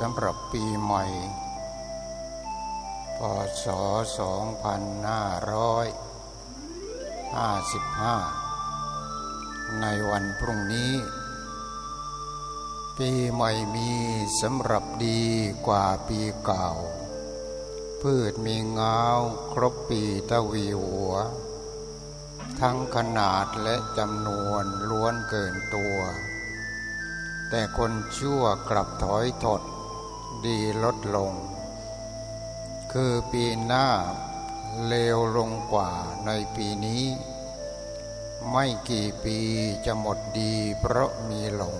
สำหรับปีใหม่ พศ 2555 ในวันพรุ่งนี้ ปีใหม่มีสำหรับดีกว่าปีเก่า พืชมีเงาครบปีตะวีหัว ทั้งขนาดและจำนวนล้วนเกินตัวแต่คนชั่วกลับถอยถด ดีลดลง คือปีหน้าเลวลงกว่าในปีนี้ ไม่กี่ปีจะหมดดีเพราะมีหลง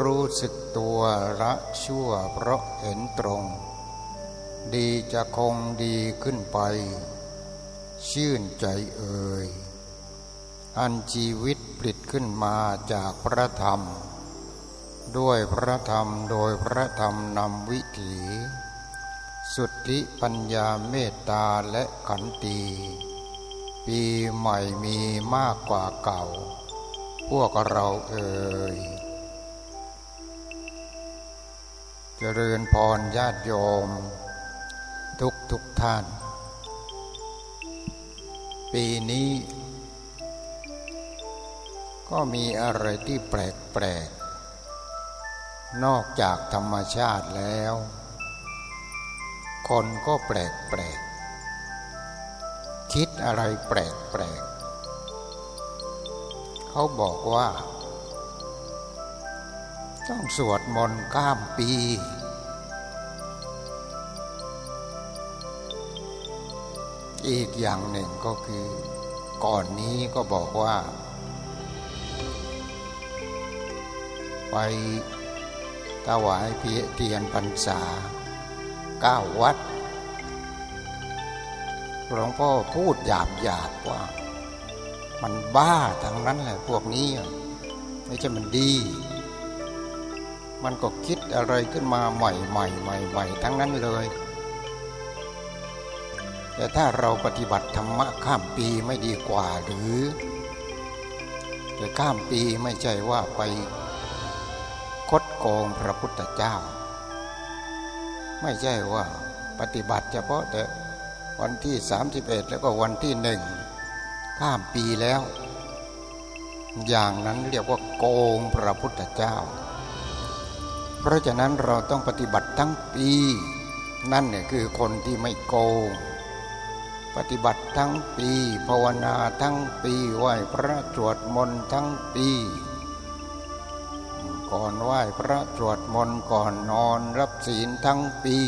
รู้สึกตัวละชั่วเพราะเห็นตรง ดีจะคงดีขึ้นไป ชื่นใจเอ่ยอันชีวิตผลิตขึ้นมาจากพระธรรม ด้วยพระธรรมโดยพระธรรมนำวิถี สุทธิปัญญาเมตตาและขันตี ปีใหม่มีมากกว่าเก่า พวกเราเอ่ยเจริญพรญาติโยม ทุกทุกท่าน ปีนี้ ก็มีอะไรที่แปลกๆ นอกจากธรรมชาติแล้ว คนก็แปลกๆคิดอะไรแปลกๆเขาบอกว่า ต้องสวดมนต์ข้ามปี อีกอย่างหนึ่งก็คือ ก่อนนี้ก็บอกว่า ไป ถวายเพียเทียนพรรษาเก้าวัดหลวงพ่อพูดหยาบหยาบว่า มันบ้าทั้งนั้นแหละพวกนี้ ไม่ใช่มันดี มันก็คิดอะไรขึ้นมาใหม่ใหม่ใหม่ใหม่ทั้งนั้นเลย แต่ถ้าเราปฏิบัติธรรมะข้ามปีไม่ดีกว่าหรือแต่ข้ามปีไม่ใช่ว่าไป คดโกงพระพุทธเจ้า ไม่ใช่ว่าปฏิบัติเฉพาะแต่วันที่สามสิบเอ็ดแล้วก็วันที่หนึ่งข้ามปีแล้ว อย่างนั้นเรียกว่าโกงพระพุทธเจ้า เพราะฉะนั้นเราต้องปฏิบัติทั้งปี นั่นเนี่ยคือคนที่ไม่โกง ปฏิบัติทั้งปี ภาวนาทั้งปีไหวพระสวดมนต์ทั้งปี ก่อนไหว้พระสวดมนต์ก่อนนอนรับศีลทั้งปี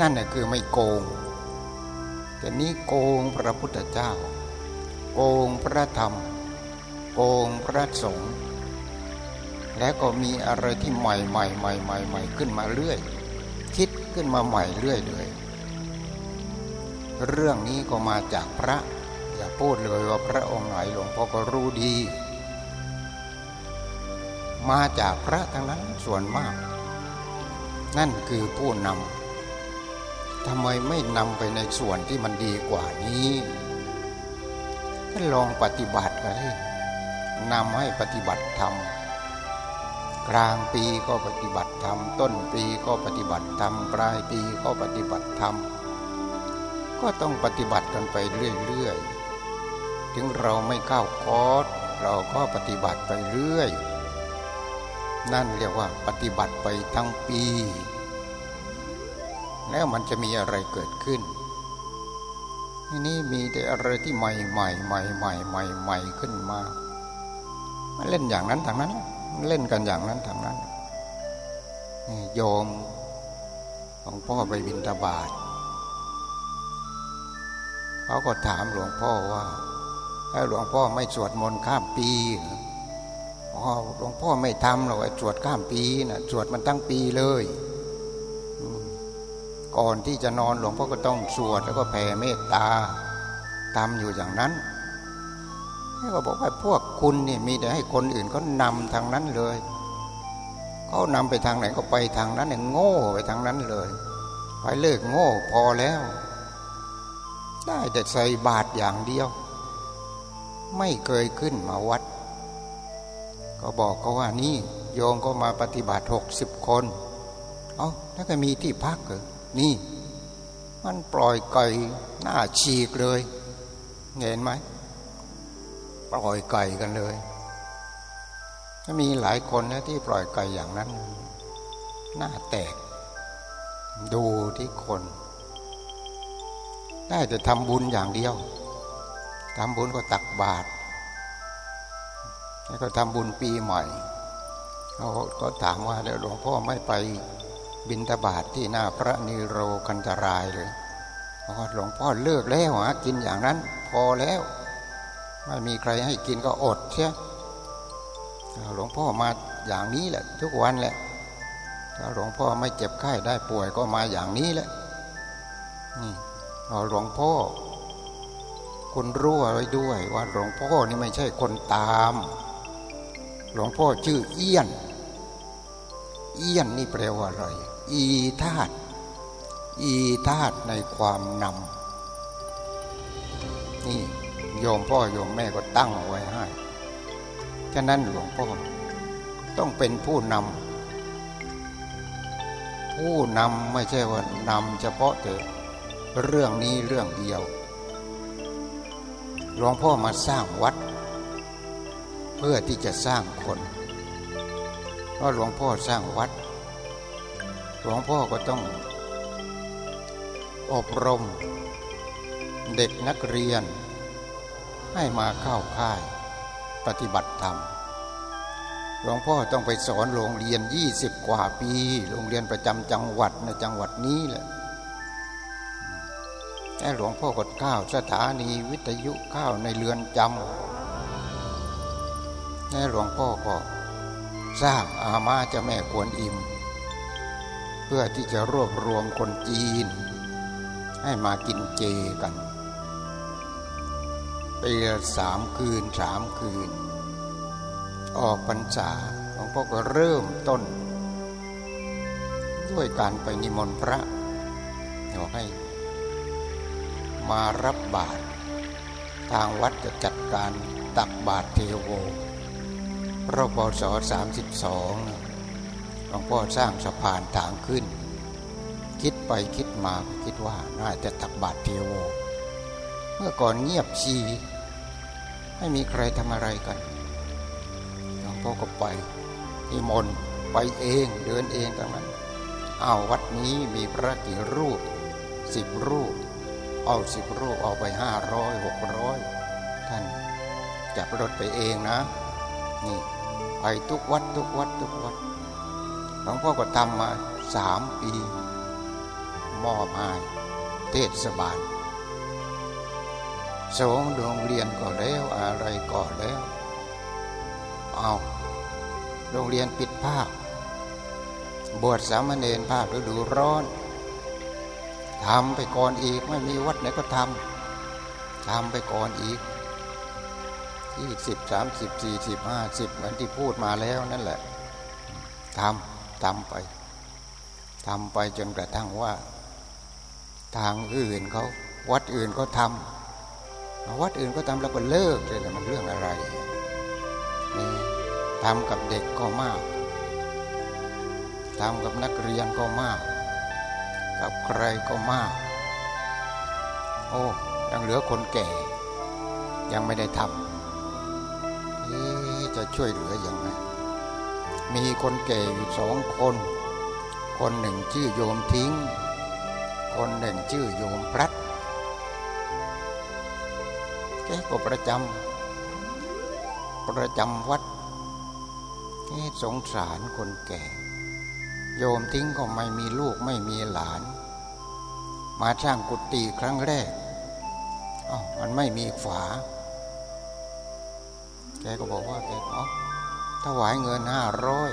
นั่นแหละคือไม่โกง แต่นี้โกงพระพุทธเจ้า โกงพระธรรม โกงพระสงฆ์และก็มีอะไรที่ใหม่ใหม่ใหม่ใหม่ใหม่ขึ้นมาเรื่อย คิดขึ้นมาใหม่เรื่อยเลยเรื่องนี้ก็มาจากพระ อย่าพูดเลยว่าพระองค์ไหนหลวงพ่อก็รู้ดี มาจากพระทั้งนั้นส่วนมาก นั่นคือผู้นำทำไมไม่นำไปในส่วนที่มันดีกว่านี้ก็ลองปฏิบัติเลยนำให้ปฏิบัติธรรมกลางปีก็ปฏิบัติธรรมต้นปีก็ปฏิบัติธรรมปลายปีก็ปฏิบัติธรรมก็ต้องปฏิบัติกันไปเรื่อยๆ ถึงเราไม่เข้าคอร์สเราก็ปฏิบัติไปเรื่อย นั่นเรียกว่าปฏิบัติไปทั้งปี แล้วมันจะมีอะไรเกิดขึ้นทีนี่มีแต่อะไรที่ใหม่ใหม่ใหม่ใหม่ใหม่ใหม่ขึ้นมาเล่นอย่างนั้นทางนั้น เล่นกันอย่างนั้นทางนั้นโยมของพ่อไปบินตาบาทเขาก็ถามหลวงพ่อว่าถ้าหลวงพ่อไม่สวดมนต์ข้ามปี อ๋อหลวงพ่อไม่ทำหรอกไอ้สวดข้ามปีนะสวดมันตั้งปีเลยก่อนที่จะนอนหลวงพ่อก็ต้องสวดแล้วก็แผ่เมตตาทำอยู่อย่างนั้นให้ก็บอกว่าพวกคุณนี่มีแต่ให้คนอื่นเขานำทางนั้นเลยเขานำไปทางไหนก็ไปทางนั้นเนี่ยโง่ไปทางนั้นเลยไปเลิกโง่พอแล้ว ได้แต่ใส่บาตรอย่างเดียว ไม่เคยขึ้นมาวัด ก็ก็บอกเขาว่านี่โยมก็มาปฏิบัติหกสิบคน เอาแล้วก็มีที่พักเหรอนี่ มันปล่อยไก่หน้าฉีกเลย เห็นไหมปล่อยไก่กันเลยมีหลายคนนะที่ปล่อยไก่อย่างนั้น หน้าแตก ดูที่คน ได้แต่ทำบุญอย่างเดียวทำบุญก็ตักบาตร แล้วก็ทำบุญปีใหม่เขาก็ถามว่าแล้วหลวงพ่อไม่ไปบินตบาทที่หน้าพระนิโรกันตรายเลยเพราหลวงพ่อเลิกแล้วหากินอย่างนั้น พอแล้วไม่มีใครให้กินก็อดเชียหลวงพ่อมาอย่างนี้แหละ ทุกวันแหละถ้าหลวงพ่อไม่เจ็บไข้ได้ป่วยก็มาอย่างนี้แหละนี่หลวงพ่อ คุณรู้อะไรด้วยว่าหลวงพ่อนี่ไม่ใช่คนตาม หลวงพ่อชื่อเอี้ยน เอี้ยนนี่แปลว่าอะไร อีธาตุอีธาตุในความนำนี่โยมพ่อโยมแม่ก็ตั้งไว้ให้ ฉะนั้นหลวงพ่อต้องเป็นผู้นำ ผู้นำไม่ใช่ว่านำเฉพาะแต่เรื่องนี้เรื่องเดียว หลวงพ่อมาสร้างวัด เพื่อที่จะสร้างคนเพราะหลวงพ่อสร้างวัด หลวงพ่อก็ต้อง อบรม เด็กนักเรียน ให้มาเข้าค่ายปฏิบัติธรรมหลวงพ่อต้องไปสอนโรงเรียนยี่สิบกว่าปี โรงเรียนประจำจังหวัดในจังหวัดนี้แหละแค่หลวงพ่อกดข้าวสถานีวิทยุข้าวในเรือนจำ แค่หลวงพ่อก็สร้างอามาจะแม่กวนอิม เพื่อที่จะรวบรวมคนจีน ให้มากินเจกันไปสามคืนสามคืน ออกพรรษาหลวงพ่อก็เริ่มต้น ด้วยการไปนิมนต์พระบอกให้ มารับบาตรทางวัดจะจัดการตักบาตรเทโว รอบศสามสิบสองหลวงพ่อสร้างสะพานทางขึ้น คิดไปคิดมาคิดว่าน่าจะตักบาตรเทโว เมื่อก่อนเงียบชีไม่มีใครทำอะไรกันหลวงพ่อก็ไปที่มนไปเองเดินเองทั้งนั้นเอาวัดนี้มีพระกี่รูปสิบรูป เอาสิบรูปเอาไปห้าร้อยหกร้อยท่านจับรถไปเองนะนี่ ไปทุกวัดทุกวัดทุกวัดหลวงพ่อก็ทำมาสามปีมอบให้เทศบาลสองโรงเรียนก็แล้วอะไรก็แล้ว เอาโรงเรียนปิดภาค บวชสามเณรภาคฤดูร้อนทำไปก่อนอีกไม่มีวัดไหนก็ทำทำไปก่อนอีก ยี่สิบสามสิบสี่สิบห้าสิบเหมือนที่พูดมาแล้วนั่นแหละทำทำไปทำไปจนกระทั่งว่า ทางอื่นเขาวัดอื่นก็ทำวัดอื่นก็ทำแล้วก็เลิกเลยมันเรื่องอะไรนี่ทำกับเด็กก็มากทำกับนักเรียนก็มาก กับใครก็มาก โอ้ยังเหลือคนแก่ ยังไม่ได้ทำ จะช่วยเหลืออยังไง มีคนแก่อยู่สองคน คนหนึ่งชื่อโยมทิ้ง คนหนึ่งชื่อโยมพลัดแกก็ประจำประจำวัดแกสงสารคนแก่ โยมทิ้งก็ไม่มีลูกไม่มีหลาน มาสร้างกุฏิครั้งแรกอ๋อมันไม่มีฝา กก็บอกว่าแกอ๋อถวายเงินห้าร้อย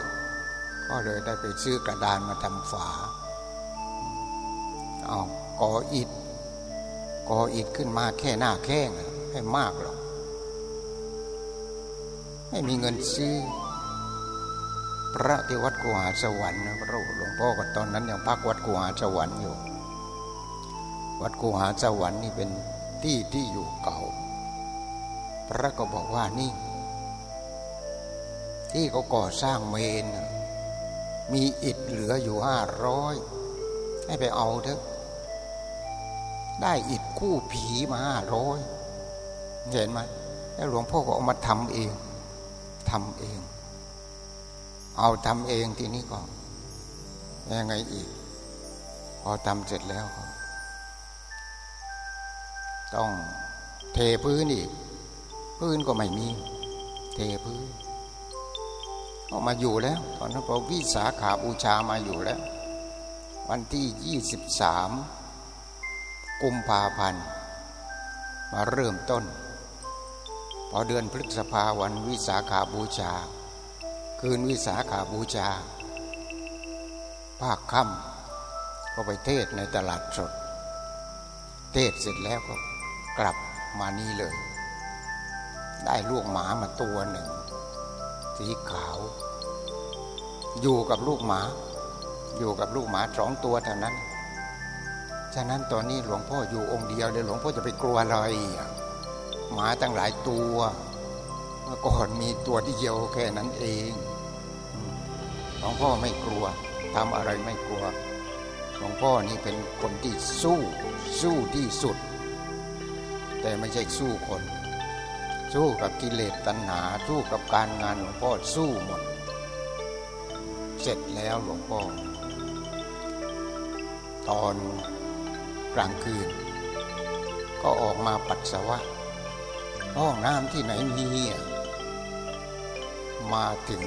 ก็เลยได้ไปซื้อกระดานมาทำฝาเอาก่ออิฐก่ออิฐขึ้นมาแค่หน้าแข้งให้มากหรอกไม่มีเงินซื้อ พระที่วัดกูหาสวรรค์นะพระหลวงพ่อก็ตอนนั้นยังพักวัดกูหาสวรรค์อยู่ วัดกูหาสวรรค์นี่เป็นที่ที่อยู่เก่า พระก็บอกว่านี่ ที่เขาก่อสร้างเมน มีอิฐเหลืออยู่ห้าร้อยให้ไปเอาเถอะ ได้อิฐคู่ผีมาห้าร้อยเห็นไหมแล้วหลวงพ่อก็เอามาทำเองทำเอง เอาทำเองทีนี้ก็ยังไงอีก พอทำเสร็จแล้วก็ต้องเทพื้นอีก พื้นก็ไม่มี เทพื้น ก็มาอยู่แล้ว ตอนนั้นพอวิสาขาบูชามาอยู่แล้ว วันที่ยี่สิบสามกุมภาพันธ์มาเริ่มต้น พอเดือนพฤษภาวันวิสาขาบูชา คืนวิสาขาบูชา ภาคค่ำก็ไปเทศในตลาดสด เทศเสร็จแล้วก็กลับมานี่เลย ได้ลูกหมามาตัวหนึ่ง สีขาว อยู่กับลูกหมา อยู่กับลูกหมาสองตัวเท่านั้น ฉะนั้นตอนนี้หลวงพ่ออยู่องค์เดียวเลยหลวงพ่อจะไปกลัวอะไรหมาตั้งหลายตัวเมื่อก่อนมีตัวที่เดียวแค่นั้นเองหลวงพ่อไม่กลัวทำอะไรไม่กลัวหลวงพ่อนี่เป็นคนที่สู้ สู้ที่สุด แต่ไม่ใช่สู้คน สู้กับกิเลสตัณหา สู้กับการงานหลวงพ่อสู้หมด เสร็จแล้วหลวงพ่อ ตอนกลางคืน ก็ออกมาปัสสาวะ ห้องน้ำที่ไหนมีมาถึง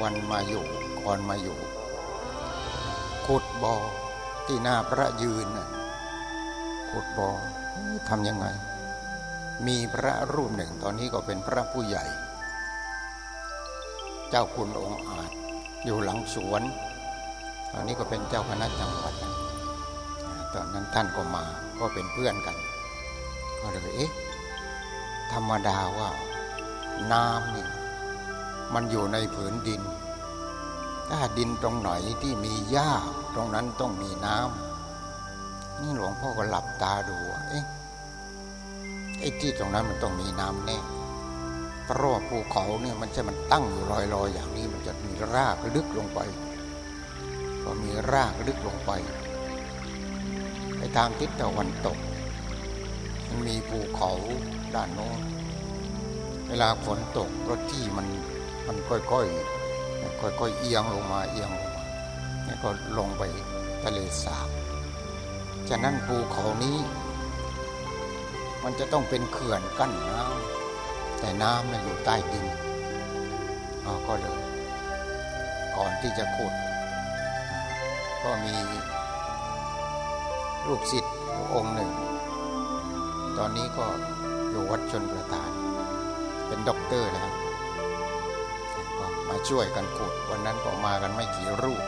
วันมาอยู่ก่อนมาอยู่ขุดบ่อที่หน้าพระยืนขุดบ่อทำยังไง มีพระรูปหนึ่งตอนนี้ก็เป็นพระผู้ใหญ่ เจ้าคุณองค์อาจอยู่หลังสวน ตอนนี้ก็เป็นเจ้าคณะจังหวัดตอนนั้นท่านก็มาก็เป็นเพื่อนกัน ก็เลยเอ๊ะธรรมดาว่าน้ำนี่มันอยู่ในผืนดิน ถ้าดินตรงไหนที่มีหญ้าตรงนั้นต้องมีน้ำนี่หลวงพ่อก็หลับตาดูเอ๊ะ ไอ้ที่ตรงนั้นมันต้องมีน้ำแน่เพราะว่าภูเขาเนี่ยมันจะมันตั้งอยู่ลอยๆอย่างนี้มันจะมีรากลึกลงไปพอมีรากลึกลงไปในทางทิศตะวันตก มันมีภูเขาด้านโน้นเวลาฝนตกรถที่มันมันค่อยๆค่อยๆเอียงลงมาเอียงลงมาแล้วก็ลงไปทะเลสาบฉะนั้นภูเขานี้ มันจะต้องเป็นเขื่อนกั้นน้ำแต่น้ำมันอยู่ใต้ดินเราก็เลย ก่อนที่จะขุด ก็มีลูกศิษย์องค์หนึ่ง ตอนนี้ก็อยู่วัดชนประทาน เป็นด็อกเตอร์แล้วมาช่วยกันขุด วันนั้นก็มากันไม่กี่รูป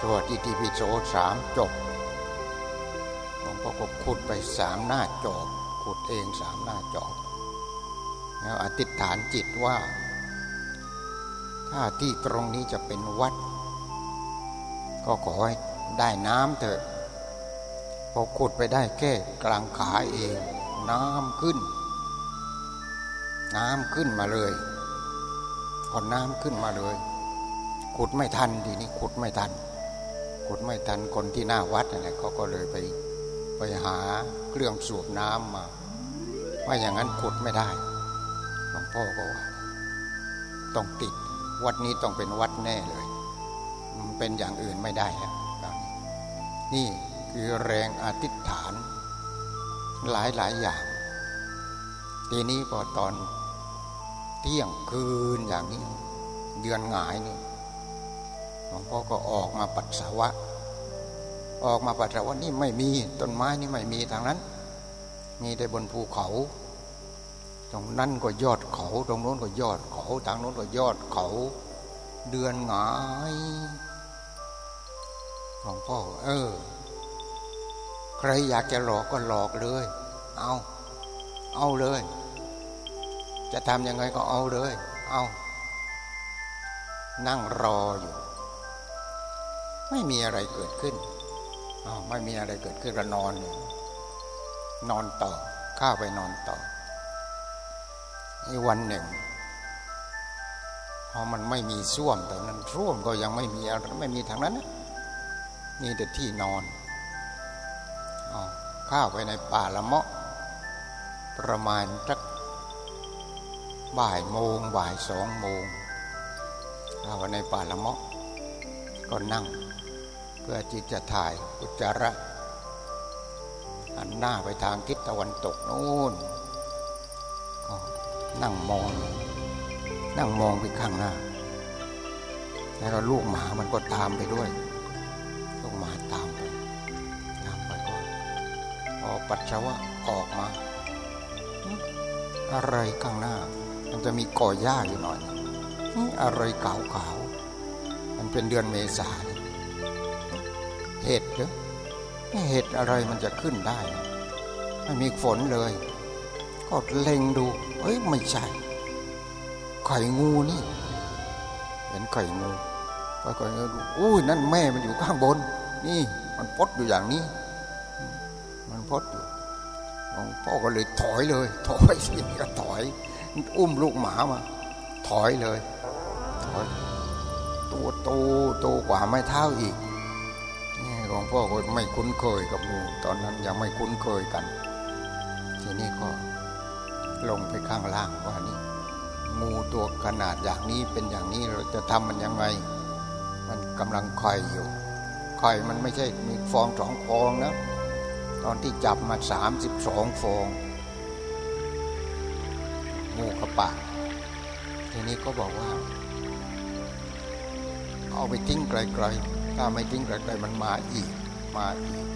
สวดอิติปิโสสามจบ ก็ขุดไปสามหน้าจอบขุดเองสามหน้าจอบแล้วอธิษฐานจิตว่า ถ้าที่ตรงนี้จะเป็นวัด ก็ขอให้ได้น้ำเถอะพอขุดไปได้แค่กลางขาเอง น้ำขึ้น น้ำขึ้นมาเลยพอน้ำขึ้นมาเลย ขุดไม่ทันดีนี้ขุดไม่ทัน ขุดไม่ทันคนที่หน้าวัดนั่นแหละเขาก็เลยไป ไปหาเครื่องสูบน้ำมาว่าอย่างนั้นขุดไม่ได้หลวงพ่อก็ว่า ต้องติดวัดนี้ต้องเป็นวัดแน่เลย มันเป็นอย่างอื่นไม่ได้แล้วนี่คือแรงอธิษฐาน หลายหลายอย่าง ทีนี้พอตอนเที่ยงคืนอย่างนี้ เดือนหงายนี่หลวงพ่อก็ออกมาปัสสาวะ ออกมาปัสสาวะนี่ไม่มีต้นไม้นี่ไม่มีทางนั้น มีแต่บนภูเขา ตรงนั้นก็ยอดเขา ตรงโน้นก็ยอดเขาทางโน้นก็ยอดเขา เดือนหงายหลวงพ่อเออ ใครอยากจะหลอกก็หลอกเลย เอาเอาเลย จะทำยังไงก็เอาเลย เอานั่งรออยู่ ไม่มีอะไรเกิดขึ้น ไม่มีอะไรเกิดขึ้นก็นอน นอนต่อข้าไปนอนต่ออีวันหนึ่งราะมันไม่มีส้วมแต่นั้นส้วมก็ยังไม่มีอะไรไม่มีทางนั้นมีแต่ที่นอนอข้าวไปในป่าละเมาะ ประมาณสักบ่ายโมงบ่ายสองโมงข้าวในป่าละเมาะ ก็นั่ง พื่อที่จะถ่ายอุจจาระหันหน้าไปทางทิศตะวันตกนู่นก็นั่งมอง นั่งมองไปข้างหน้า แล้วลูกหมามันก็ตามไปด้วย ลูกหมาตามไปตามไปก็พอปัสสาวะออกมา อะไรข้างหน้า มันจะมีก่อหญ้าอยู่หน่อย อะไรขาวขาวมันเป็นเดือนเมษาเห็ด เหรอเห็ดอะไรมันจะขึ้นได้ ไม่มีฝนเลย ก็เล็งดู เอ้ยไม่ใช่ ไข่งูนี่ เห็นไข่งูไปก่อนดูอุ้ยนั่นแม่มันอยู่ข้างบน นี่ มันพดอยู่อย่างนี้ มันพดอยู่พ่อก็เลยถอยเลย ถอยสิก็ถอย อุ้มลูกหมามา ถอยเลย ถอย ตัวโตโตกว่าไม่เท่าอีก หลวงพ่อก็ไม่คุ้นเคยกับงูตอนนั้นยังไม่คุ้นเคยกัน ทีนี้ก็ลงไปข้างล่างว่านี่งูตัวขนาดอย่างนี้เป็นอย่างนี้เราจะทำมันยังไง มันกำลังคอยอยู่คอยมันไม่ใช่มีฟองสองฟองนะ ตอนที่จับมาสามสิบสองฟอง งูกระปะทีนี้ก็บอกว่า เอาไปทิ้งไกลๆ ถ้าไม่ทิ้งไกลๆมันมาอีกมาอีก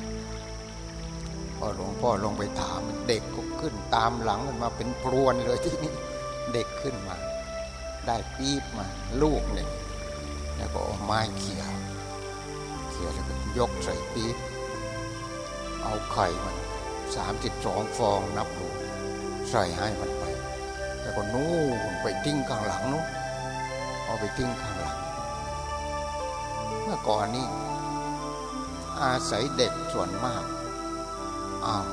พ่อหลวงพ่อลงไปถามเด็กก็ขึ้นตามหลังมันมาเป็นพรวนเลยที่นี่เด็กขึ้นมา ได้ปี๊บมาลูกหนึ่งแล้วก็เอาไม้เขี่ยเขี่ยแล้วก็ยกใส่ปี๊บเอาไข่มันสามสิบสองฟองนับดูใส่ให้มันไป แล้วก็นู่นไปทิ้งข้างหลังนู้นเอาไปทิ้งข้างหลัง ก่อนนี้ อาศัยเด็กส่วนมากอ้าว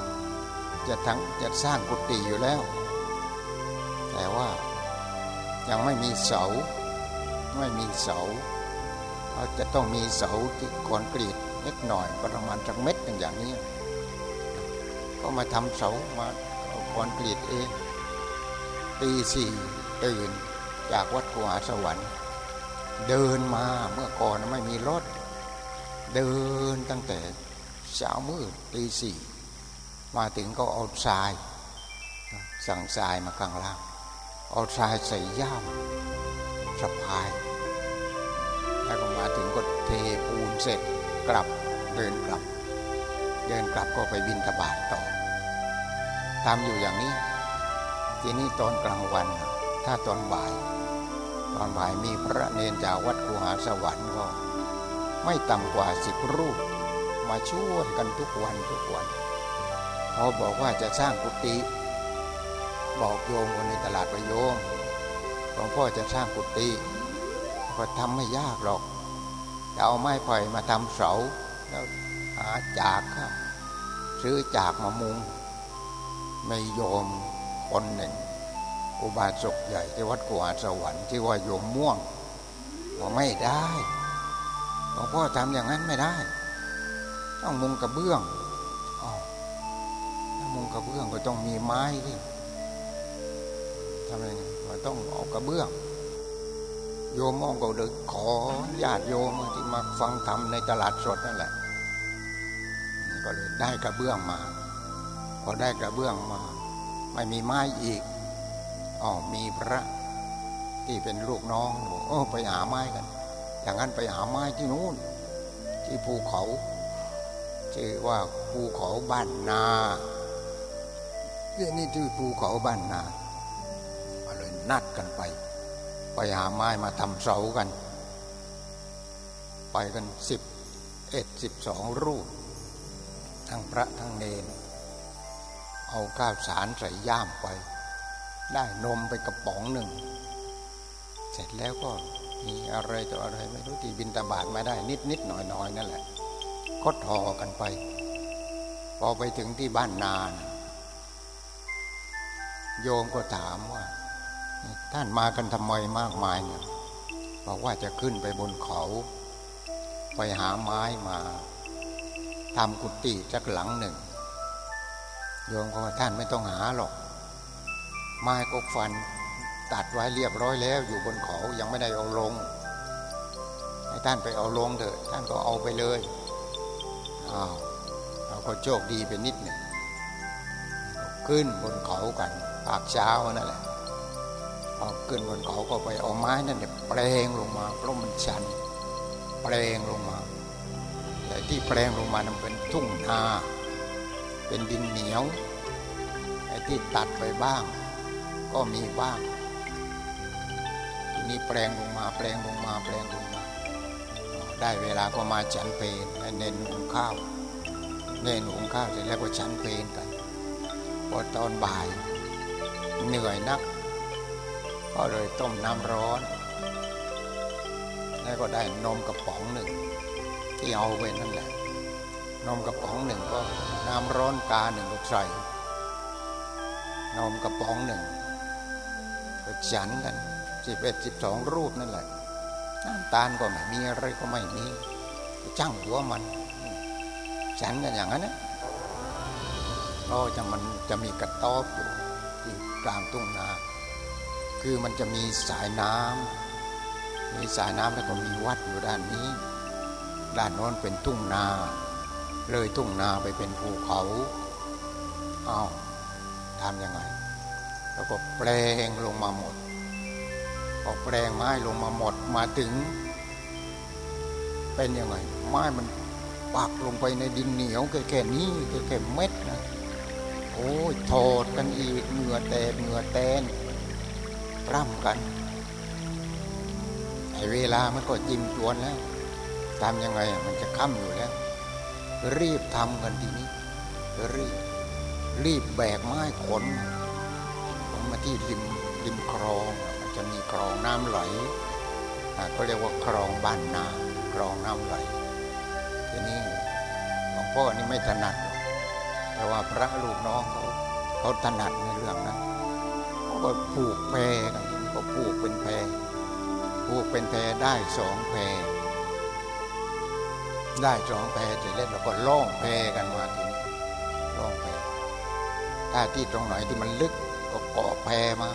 จะทั้งจะสร้างกุฏิอยู่แล้ว แต่ว่ายังไม่มีเสา ไม่มีเสาเราจะต้องมีเสาที่คอนกรีตเล็กหน่อยประมาณจักเม็ดอย่างนี้ ก็มาทำเสามาเอาคอนกรีตเองตีสี่ตื่นจากวัดกุหาสวรรค์ เดินมาเมื่อก่อนไม่มีรถ เดินตั้งแต่เช้ามืดตีสี่มาถึงก็เอาทราย สั่งทรายมาข้างล่าง เอาทรายใส่ย่ามสะพาย แล้วก็มาถึงก็เทปูนเสร็จกลับเดินกลับ เดินกลับก็ไปบินทบาทต่อทำอยู่อย่างนี้ ทีนี้ตอนกลางวัน ถ้าตอนบ่าย ตอนบ่ายมีพระเนนจากวัดกูหาสวรรค์ก็ ไม่ต่ำกว่าสิบรูป มาช่วยกันทุกวันทุกวันพอบอกว่าจะสร้างกุฏิบอกโยมคนในตลาดไปโยมหลวงพ่อจะสร้างกุฏิก็ทำไม่ยากหรอกจะเอาไม้ไผ่มาทำเสาแล้วหาจากครับซื้อจากมามุงไม่โยมคนหนึ่ง อุบาสกใหญ่ที่วัดกัวสวรรค์ที่ว่าโยมม่วงว่าไม่ได้หลวงพ่อทำอย่างนั้นไม่ได้ ต้องมุงกระเบื้องอ๋อถ้ามุงกระเบื้องก็ต้องมีไม้ที่ทำยังไงมันต้องออกกระเบื้อง โยมมองก็เลยขอญาติโยมที่มาฟังธรรมในตลาดสดนั่นแหละ ก็เลยได้กระเบื้องมา พอได้กระเบื้องมา ไม่มีไม้อีก อ๋อมีพระที่เป็นลูกน้องบอกเออไปหาไม้กัน อย่างนั้นไปหาไม้ที่นู้น ที่ภูเขาชื่อว่าภูเขาบ้านนาที่นี่ชื่อภูเขาบ้านนาเลยนัดกันไป ไปหาไม้มาทำเสากัน ไปกันสิบเอ็ดสิบสองรูป ทั้งพระทั้งเนรเอาข้าวสารใส่ย่ามไป ได้นมไปกระป๋องหนึ่ง เสร็จแล้วก็มีอะไรต่ออะไรไม่รู้ที่บินตาบาดมาได้นิดนิดหน่อยน้อยนั่นแหละก็ทอกันไป พอไปถึงที่บ้านนาน โยมก็ถามว่า ท่านมากันทำไมมากมายเนี่ยบอกว่าจะขึ้นไปบนเขา ไปหาไม้มาทำกุฏิจักหลังหนึ่ง โยมก็ว่าท่านไม่ต้องหาหรอก ไม้กกฟัน ตัดไว้เรียบร้อยแล้ว อยู่บนเขายังไม่ได้เอาลงให้ท่านไปเอาลงเถอะ ท่านก็เอาไปเลยอ้าวเราก็โชคดีไปนิดหนึ่งขึ้นบนเขากันภาคเช้านั่นแหละเอาขึ้นบนเขาก็ไปเอาไม้นั่นเนี่ยแปลงลงมาเพราะมันชันแปลงลงมาแต่ที่แปลงลงมานั้นเป็นทุ่งนา เป็นดินเหนียวไอ้ที่ตัดไปบ้าง ก็มีบ้าง ทีนี้แปลงลงมาแปลงลงมาแปลงลงมา ได้เวลาก็มาฉันเพลให้เน้นหุงข้าว เน้นหุงข้าวเสร็จแล้วก็ฉันเพลกันพอตอนบ่ายเหนื่อยนัก ก็เลยต้มน้ำร้อน แล้วก็ได้นมกระป๋องหนึ่ง ที่เอาไว้นั่นแหละ นมกระป๋องหนึ่งก็น้ำร้อนกาหนึ่งก็ใส่นมกระป๋องหนึ่ง ก็ฉันกันสิบเอ็ดสิบสองรูปนั่นแหละน้ำตาลก็ไม่มีอะไรก็ไม่มีจ้างหัวมัน ฉันกันอย่างนั้นนะก็จะมันจะมีกระต๊อบอยู่ที่กลางทุ่งนา คือมันจะมีสายน้ำมีสายน้ำแล้วก็มีวัดอยู่ด้านนี้ ด้านโน้นเป็นทุ่งนา เลยทุ่งนาไปเป็นภูเขาอ้าวทำยังไง แล้วก็แปลงลงมาหมดพอแปลงไม้ลงมาหมดมาถึง เป็นยังไง ไม้มันปักลงไปในดินเหนียวแค่นี้แค่เม็ดนะโอ้ยโทษกันอีกเหงื่อแตกเหงื่อแตนร่ำกันไอ้เวลามันก็จิ้มจวนแล้วทำยังไงมันจะค่ำอยู่แล้ว รีบทำกันทีนี้ รีบ รีบแบกไม้ขน มาที่ริมริมคลองจะมีคลองน้ำไหลก็เรียกว่าคลองบ้านนาคลองน้ำไหลทีนี้หลวงพ่อนี่ไม่ถนัด แต่ว่าพระลูกน้องเขาเขาถนัดในเรื่องนั้นเขาก็ผูกแพกันก็ผูกเป็นแพผูกเป็นแพได้สองแพได้สองแพเสร็จแล้วเราก็ล่องแพกันมาทีนี้ล่องแพถ้าที่ตรงไหนที่มันลึก ก็เกาะแพมา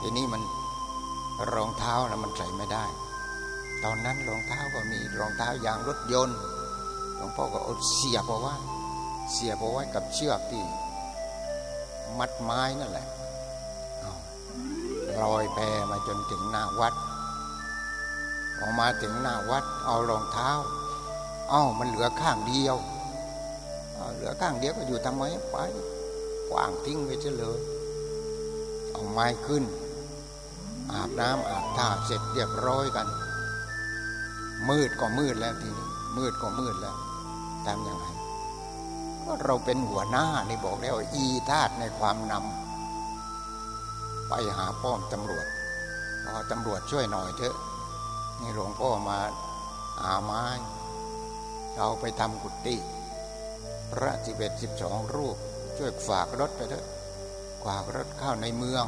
ทีนี้มันรองเท้านะมันใส่ไม่ได้ ตอนนั้นรองเท้าก็มีรองเท้ายางรถยนต์หลวงพ่อก็เอาเสียบเอาไว้เสียบเอาไว้กับเชือกที่มัดไม้นั่นแหละลอยแพมาจนถึงหน้าวัดพอกมาถึงหน้าวัด เอารองเท้า เอ้ามันเหลือข้างเดียว เหลือข้างเดียวก็อยู่ทำไมไป วางทิ้งไปเฉลย เอาไม้ขึ้น อาบน้ำอาบท่าเสร็จเรียบร้อยกัน มืดก็มืดแล้วทีนี้มืดก็มืดแล้วทำยังไงก็เราเป็นหัวหน้านี่บอกแล้วอีธาตในความนำไปหาป้อมตำรวจพอตำรวจช่วยหน่อยเถอะนี่หลวงพ่อมาหาไม้ เราไปทำกุฏิพระสิบเอ็ดสิบสองรูป ช่วยฝากรถไปเถอะฝากรถเข้าในเมือง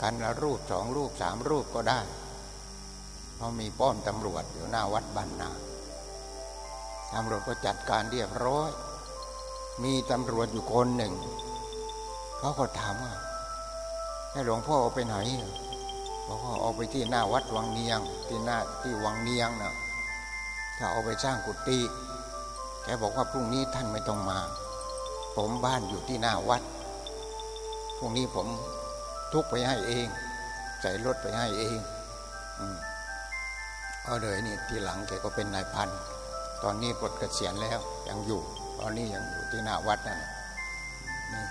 คันละรูปสองรูปสามรูปก็ได้ เพราะมีป้อมตำรวจอยู่หน้าวัดบ้านนาตำรวจก็จัดการเรียบร้อย มีตำรวจอยู่คนหนึ่ง เขาก็ถามว่าให้หลวงพ่อเอาไปไหนบอกว่าเอาไปที่หน้าวัดวังเนียง ที่หน้าที่วังเนียงนะถ้าเอาไปสร้างกุฏิแกบอกว่าพรุ่งนี้ท่านไม่ต้องมา ผมบ้านอยู่ที่หน้าวัด พรุ่งนี้ผมทุกไปให้เอง ใส่รถไปให้เองเอาเลยนี่ทีหลังแกก็เป็นนายพัน ตอนนี้ปลดเกษียณแล้วยังอยู่ ตอนนี้ยังอยู่ที่หน้าวัดนั่นนี่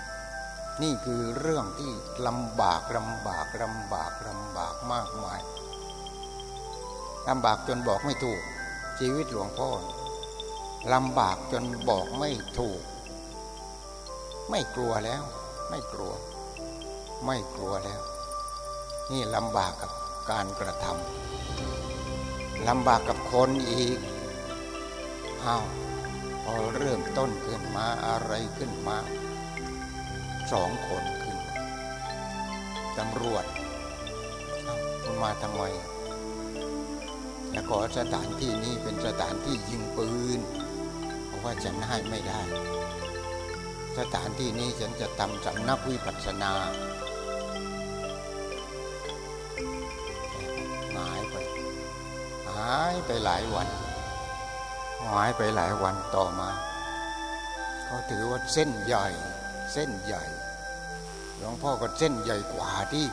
นี่คือเรื่องที่ลำบากลำบากลำบากลำบากมากมายลำบากจนบอกไม่ถูก ชีวิตหลวงพ่อลำบากจนบอกไม่ถูก ไม่กลัวแล้ว ไม่กลัว ไม่กลัวแล้ว นี่ลำบากกับการกระทำลำบากกับคนอีกอ้าวพอเริ่มต้นขึ้นมาอะไรขึ้นมาสองคนขึ้นตำรวจคุณมาทำไมแล้วก็สถานที่นี้เป็นสถานที่ยิงปืน เพราะว่าฉันให้ไม่ได้ สถานที่นี้ฉันจะทำสำนักวิปัสสนาหายไป หายไปหลายวันหายไปหลายวันต่อมาเขาถือว่าเส้นใหญ่ เส้นใหญ่หลวงพ่อก็เส้นใหญ่กว่าที่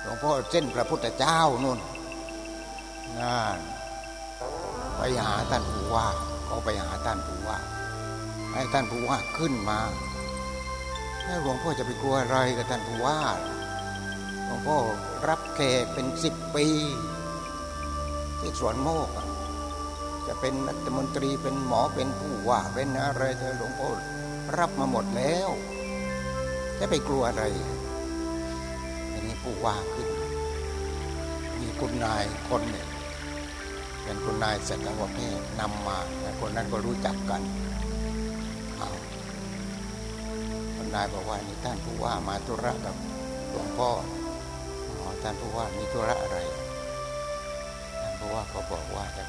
หลวงพ่อเส้นพระพุทธเจ้านู่นนั่นไปหาท่านผู้ว่าเขาไปหาท่านผู้ว่า ให้ท่านผู้ว่าขึ้นมาแล้วหลวงพ่อจะไปกลัวอะไรกับท่านผู้ว่าหลวงพ่อรับแขกเป็นสิบปี ที่สวนโมกจะเป็นรัฐมนตรีเป็นหมอเป็นผู้ว่าเป็นอะไรเธอหลวงพ่อรับมาหมดแล้ว จะไปกลัวอะไรอันนี้ผู้ว่าขึ้น มีคุณนายคนหนึ่งเป็นคุณนายสัตวแพทย์นำมาคนนั้นก็รู้จักกัน นายบอกว่านี่ท่านผู้ว่ามาธุระกับหลวงพ่ออท่านผู้ว่ามีธุระอะไร ท่านผู้ว่าก็บอกว่าจะ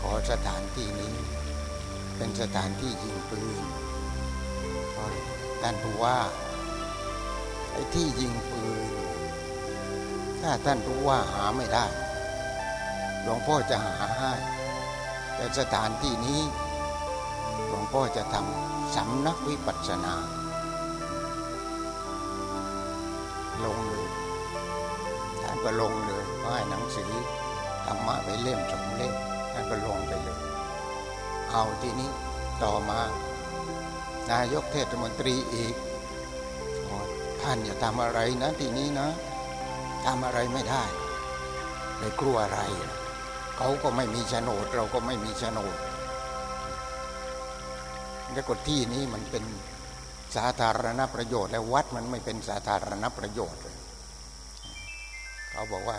ขอสถานที่นี้ เป็นสถานที่ยิงปืนท่านผู้ว่าไอ้ที่ยิงปืน ถ้าท่านผู้ว่าหาไม่ได้ หลวงพ่อจะหาให้แต่สถานที่นี้หลวงพ่อจะทำสำนักวิปัสสนา ลงเลยท่านก็ลงเลยก็ให้หนังสือธรรมะไปเล่มสองเล่มท่านก็ลงไปเลย เอาทีนี้ต่อมา นายกเทศมนตรีอีกท่านอย่าทำอะไรนะทีนี้นะทำอะไรไม่ได้ไปกลัวอะไร เขาก็ไม่มีโฉนด เราก็ไม่มีโฉนดแล้วก็ที่นี้มันเป็น สาธารณประโยชน์ และวัดมันไม่เป็นสาธารณประโยชน์เลยเขาบอกว่า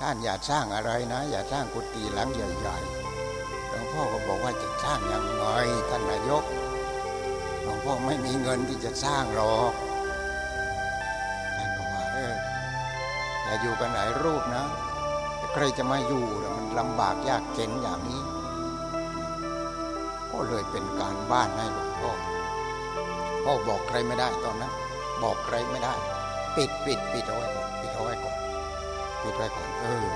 ท่านอย่าสร้างอะไรนะ อย่าสร้างกุฏิหลังใหญ่ๆหลวงพ่อก็บอกว่าจะสร้างอย่างไรท่านนายกหลวงพ่อไม่มีเงินที่จะสร้างหรอกท่านบอกว่าเอออย่าอยู่กันหลายรูปนะใครจะมาอยู่มันลำบากยากเข็นอย่างนี้ ก็เลยเป็นการบ้านให้หลวงพ่อ พ่อบอกใครไม่ได้ตอนนั้น บอกใครไม่ได้ ปิดปิดปิดเอาไว้ก่อนปิดเอาไว้ก่อนปิดไว้ก่อนเออ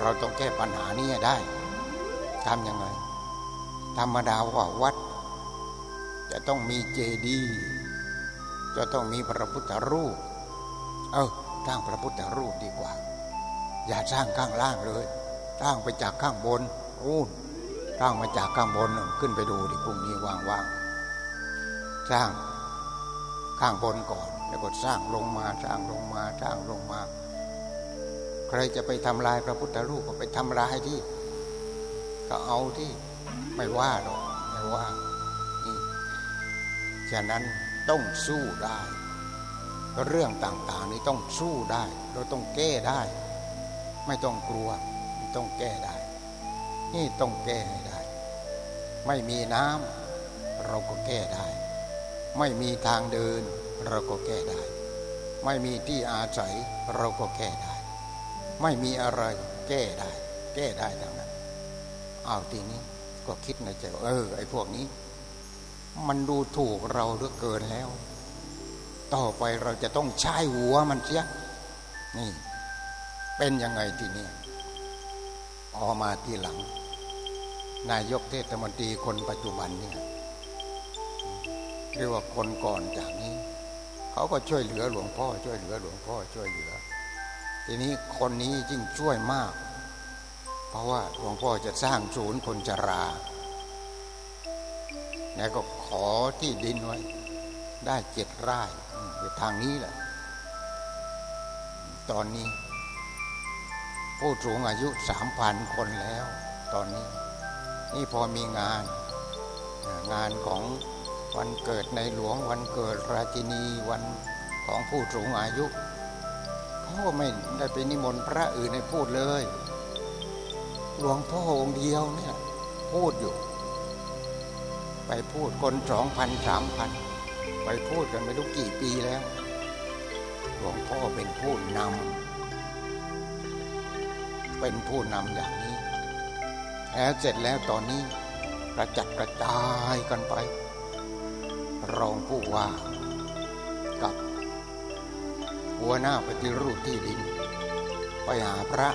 เราต้องแก้ปัญหานี้ได้ทำยังไง ธรรมดาว่าวัด จะต้องมีเจดีย์จะต้องมีพระพุทธรูป เออสร้างพระพุทธรูปดีกว่า อย่าสร้างข้างล่างเลยสร้างไปจากข้างบนอู้นสร้างมาจากข้างบนขึ้นไปดูดิพรุ่งนี้ว่างๆ สร้างข้างบนก่อน แล้วก็สร้างลงมาสร้างลงมาสร้างลงมา ใครจะไปทำลายพระพุทธรูปก็ไปทำลายที่ ก็เอาที่ไม่ว่าหรอกไม่ว่าฉะนั้นต้องสู้ได้เรื่องต่างๆ นี้ต้องสู้ได้ เราต้องแก้ได้ ไม่ต้องกลัวต้องแก้ได้ นี่ต้องแก้ให้ได้ ไม่มีน้ำเราก็แก้ได้ ไม่มีทางเดิน เราก็แก้ได้ ไม่มีที่อาศัยเราก็แก้ได้ ไม่มีอะไรแก้ได้ แก้ได้ทั้งนั้นเอาทีนี้ก็คิดในใจเออไอ้พวกนี้ มันดูถูกเราเหลือเกินแล้ว ต่อไปเราจะต้องใช้หัวมันเสียนี่เป็นยังไงทีนี้พอกมาทีหลัง นายกเทศมนตรีคนปัจจุบันเนี่ย เรียกว่าคนก่อนจากนี้ เขาก็ช่วยเหลือหลวงพ่อ ช่วยเหลือหลวงพ่อช่วยเหลือ ทีนี้คนนี้ยิ่งช่วยมาก เพราะว่าหลวงพ่อจะสร้างศูนย์คนจราแล้วก็ขอที่ดินไว้ ได้เจ็ดไร่อยู่ทางนี้แหละ ตอนนี้ ผู้สูงอายุสามพันคนแล้ว ตอนนี้ นี่พอมีงานงานของ วันเกิดในหลวงวันเกิดราชินีวันของผู้สูงอายุเขาก็ไม่ได้ไปนิมนต์พระอื่นให้พูดเลย หลวงพ่อองค์เดียวเนี่ยพูดอยู่ ไปพูดคนสองพันสามพันไปพูดกันไม่รู้กี่ปีแล้ว หลวงพ่อเป็นผู้นำเป็นผู้นำอย่างนี้แล้วเสร็จแล้วตอนนี้กระจัดกระจายกันไป รองผู้ว่า กับ หัวหน้าปฏิรูปที่ดิน ไปหาพระ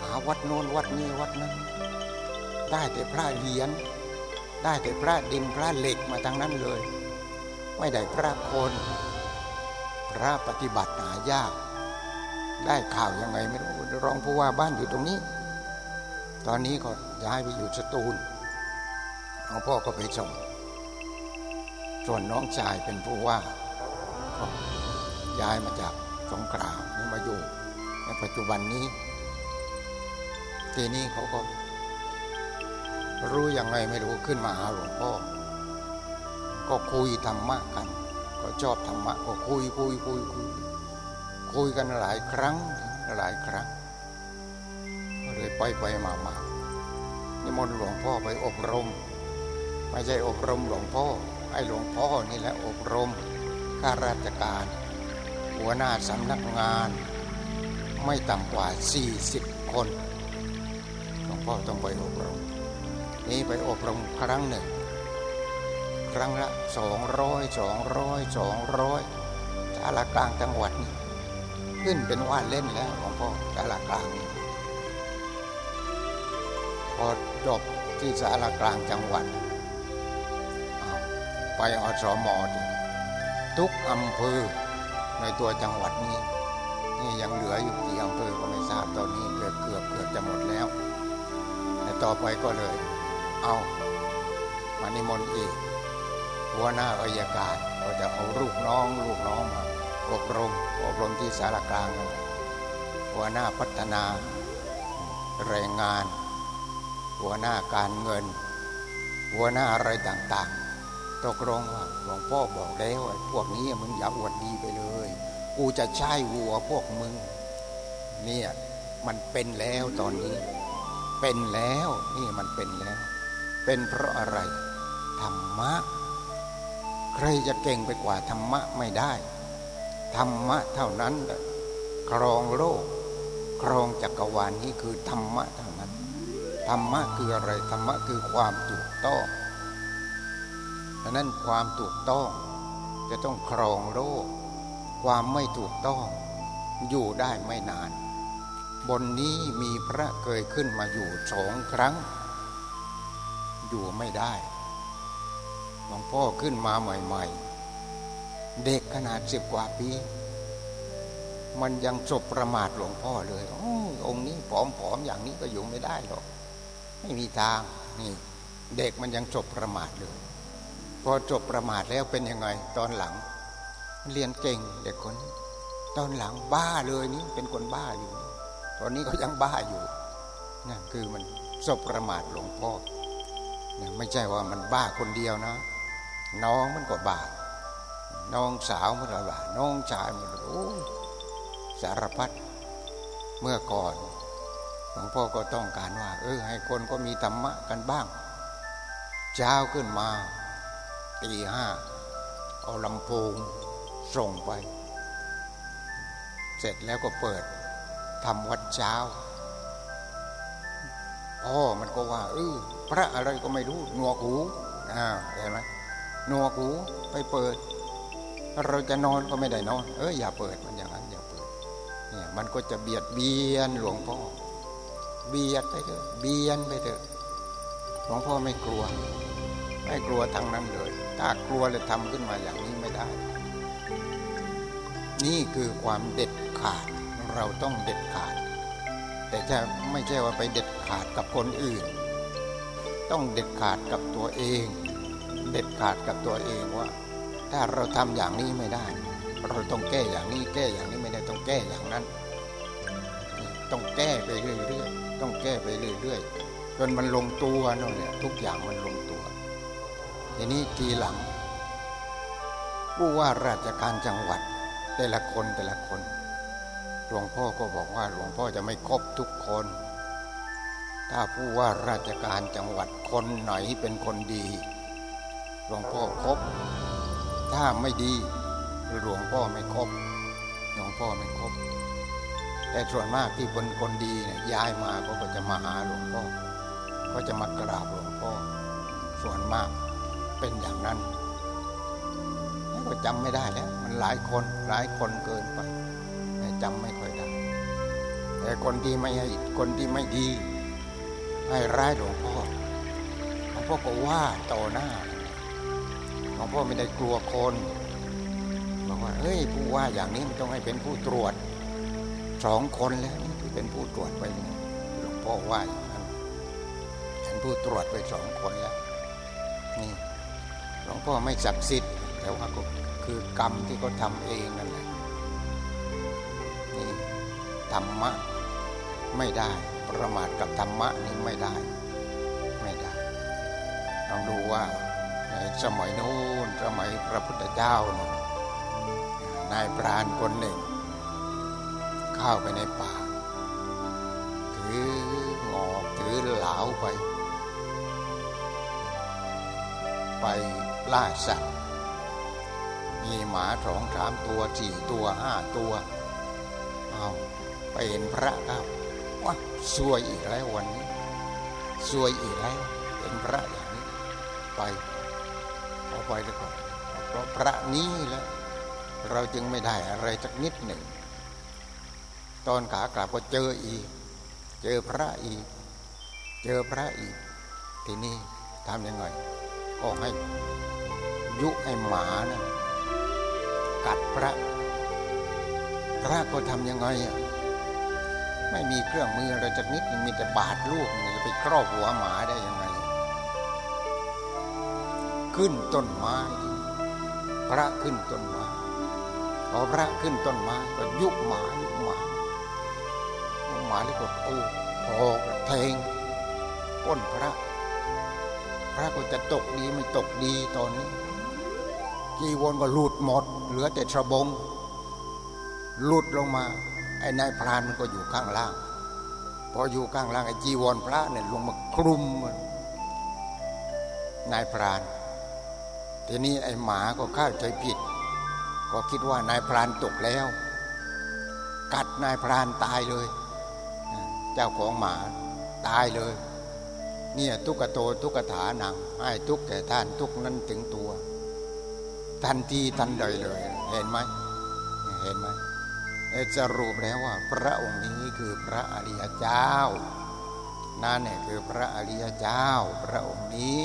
หาวัดโน้นวัดนี้วัดนั้น ได้แต่พระเหรียญได้แต่พระดินพระเหล็กมาทั้งนั้นเลย ไม่ได้พระคน พระปฏิบัติหายาก ได้ข่าวยังไงไม่รู้รองผู้ว่าบ้านอยู่ตรงนี้ ตอนนี้ก็ย้ายไปอยู่สตูลหลวงพ่อก็ไปส่ง ส่วนน้องชายเป็นผู้ว่าก็ย้ายมาจากสงขลามาอยู่ในปัจจุบันนี้ ทีนี้เขาก็ รู้ยังไงไม่รู้ขึ้นมาหาหลวงพ่อ ก็คุยธรรมะกัน ก็ชอบธรรมะก็คุยคุยคุยคุยคุยกันหลายครั้งหลายครั้งก็เลยไปไปมามานิมนต์หลวงพ่อไปอบรม ไม่ใช่อบรมหลวงพ่อ ไอ้หลวงพ่อนี่แหละอบรมข้าราชการ หัวหน้าสำนักงาน ไม่ต่ำกว่า 40 คนหลวงพ่อต้องไปอบรม นี่ไปอบรมครั้งหนึ่ง ครั้งละสองร้อยสองร้อยสองร้อยสารกลางจังหวัดนี่ขึ้นเป็นว่าเล่นแล้วหลวงพ่อสารกลางนี่พอจบที่สารกลางจังหวัด ไปอสมอทุกอำเภอในตัวจังหวัดนี้นี่ยังเหลืออยู่กี่อำเภอก็ไม่ทราบตอนนี้เหลือบเกือบเกือบจะหมดแล้วแต่ต่อไปก็เลย เอามานิมนต์อีกหัวหน้าอายการก็จะเอาลูกน้องลูกน้องมาอบรมอบรมที่สารกลางหัวหน้าพัฒนาแรงงาน หัวหน้าการเงิน หัวหน้าอะไรต่างๆ ตกลงว่าหลวงพ่อบอกแล้วไอ้พวกนี้มึงอย่าอวดดีไปเลย กูจะใช้วัวพวกมึง เนี่ยมันเป็นแล้วตอนนี้ เป็นแล้วนี่มันเป็นแล้ว เป็นเพราะอะไร ธรรมะ ใครจะเก่งไปกว่าธรรมะไม่ได้ ธรรมะเท่านั้นครองโลก ครองจักรวาลนี้คือธรรมะเท่านั้น ธรรมะคืออะไร ธรรมะคือความถูกต้องังนั้นความถูกต้องจะต้องครองโลกความไม่ถูกต้องอยู่ได้ไม่นาน บนนี้มีพระเคยขึ้นมาอยู่สองครั้ง อยู่ไม่ได้หลวงพ่อขึ้นมาใหม่ๆ เด็กขนาดสิบกว่าปี มันยังจบประมาทหลวงพ่อเลยอองค์นี้ผอมๆอย่างนี้ก็อยู่ไม่ได้หรอก ไม่มีทางนี่ เด็กมันยังจบประมาทเลย อจบประมาทแล้วเป็นยังไง ตอนหลัง เรียนเก่งเด็กคนนี้ตอนหลังบ้าเลยนี่เป็นคนบ้าอยู่ ตอนนี้ก็ยังบ้าอยู่นั่นคือมันจบประมาทหลวงพ่อไม่ใช่ว่ามันบ้าคนเดียวนะ น้องมันก็บ้าน้องสาวมันก็บ้าน้องชายมันโอ้สารพัดเมื่อก่อนหลวงพ่อก็ต้องการว่า เออ ให้คนก็มีธรรมะกันบ้าง เช้าขึ้นมา ตีห้าเอาลำโพงส่งไป เสร็จแล้วก็เปิดทำวัดเช้าพ่อมันก็ว่าเออพระอะไรก็ไม่รู้หนวกหูอ่าเห็นไหมหนวกหูไปเปิด เราจะนอนก็ไม่ได้นอน เอออย่าเปิดมันอย่างนั้นอย่าเปิดเนี่ยมันก็จะเบียดเบียนหลวงพ่อ เบียดไปเถอะเบียนไปเถอะหลวงพ่อไม่กลัว ไม่กลัวทางนั้นเลย ถ้ากลัวเลยทำขึ้นมาอย่างนี้ไม่ได้ นี่คือความเด็ดขาดเราต้องเด็ดขาด แต่ถ้าไม่ใช่ว่าไปเด็ดขาดกับคนอื่น ต้องเด็ดขาดกับตัวเอง เด็ดขาดกับตัวเองว่า ถ้าเราทำอย่างนี้ไม่ได้ เราต้องแก้อย่างนี้แก้อย่างนี้ไม่ได้ต้องแก้อย่างนั้น ต้องแก้ไปเรื่อยๆต้องแก้ไปเรื่อยๆจนมันลงตัวนั่นแหละทุกอย่างมันลง ทีนี้ทีหลัง ผู้ว่าราชการจังหวัดแต่ละคนแต่ละคน หลวงพ่อก็บอกว่าหลวงพ่อจะไม่ครบทุกคน ถ้าผู้ว่าราชการจังหวัดคนไหนเป็นคนดี หลวงพ่อครบ ถ้าไม่ดีหลวงพ่อไม่ครบ หลวงพ่อไม่ครบ แต่ส่วนมากที่คนคนดีเนี่ยย้ายมาก็จะมาหาหลวงพ่อ ก็จะมากราบหลวงพ่อ ส่วนมาก เป็นอย่างนั้นก็จำไม่ได้แล้ว มันหลายคนหลายคนเกินไปจำไม่ค่อยได้ แต่คนที่ไม่ให้คนที่ไม่ดี ให้ร้ายหลวงพ่อหลวงพ่อก็ว่าต่อหน้าหลวงพ่อไม่ได้กลัวคนบอกว่าเฮ้ยผู้ว่าอย่างนี้มันต้องให้เป็นผู้ตรวจสองคนแล้วที่เป็นผู้ตรวจไปเนี่ยหลวงพ่อว่าอย่างนั้นเป็นผู้ตรวจไปสองคนแล้วนี่ ลวงพ่อไม่ศักดิ์สิทธิ์แต่ว่าก็คือกรรมที่เขาทำเองนั่นแหละนี่ธรรมะไม่ได้ประมาทกับธรรมะนี่ไม่ได้ไม่ได้ลองดูว่าในสมัยนู้นสมัยพระพุทธเจ้านายปราณคนหนึ่ง เข้าไปในป่าถืองอกถือเหลาไป ล่าสัตว์ มีหมาสองสามตัวสี่ตัวห้าตัวเอาไปเห็นพระครับว่าสวยอีกแล้ววันนี้สวยอีกแล้วเป็นพระอย่างนี้ ไปพอไปแล้วก็เพราะพระนี้แล้วเราจึงไม่ได้อะไรสักนิดหนึ่ง ตอนขากลับก็เจออีก เจอพระอีก เจอพระอีก ทีนี้ทำยังไง ก็ให้ยุให้หมานะกัดพระ พระก็ทำยังไงอะไม่มีเครื่องมืออะไรจากนิดมีแต่บาดลูกจะไปครอบหัวหมาได้ยังไง ขึ้นต้นไม้ พระขึ้นต้นไม้พอพระขึ้นต้นไม้ก็ยุกหมายุกหมาหมาเลยก็โอ้โหแทงก้นพระ พระก็จะตกดีไม่ตกดีตอนนี้ จีวรก็หลุดหมด เหลือแต่สบงหลุดลงมา ไอ้นายพรานมันก็อยู่ข้างล่าง พออยู่ข้างล่างไอ้จีวรพระเนี่ยลงมาคลุมนายพราน ทีนี้ไอ้หมาก็เข้าใจผิด ก็คิดว่านายพรานตกแล้ว กัดนายพรานตายเลย เจ้าของหมาตายเลย เนี่ยทุกโตทุกถานังให้ทุกแก่ท่านทุกนั้นถึงตัว ทันทีทันใดเลย เห็นไหมเห็นไหมจะรูปแล้วว่า พระองค์นี้คือพระอริยเจ้านั่นเนี่ยคือพระอริยเจ้า พระองค์นี้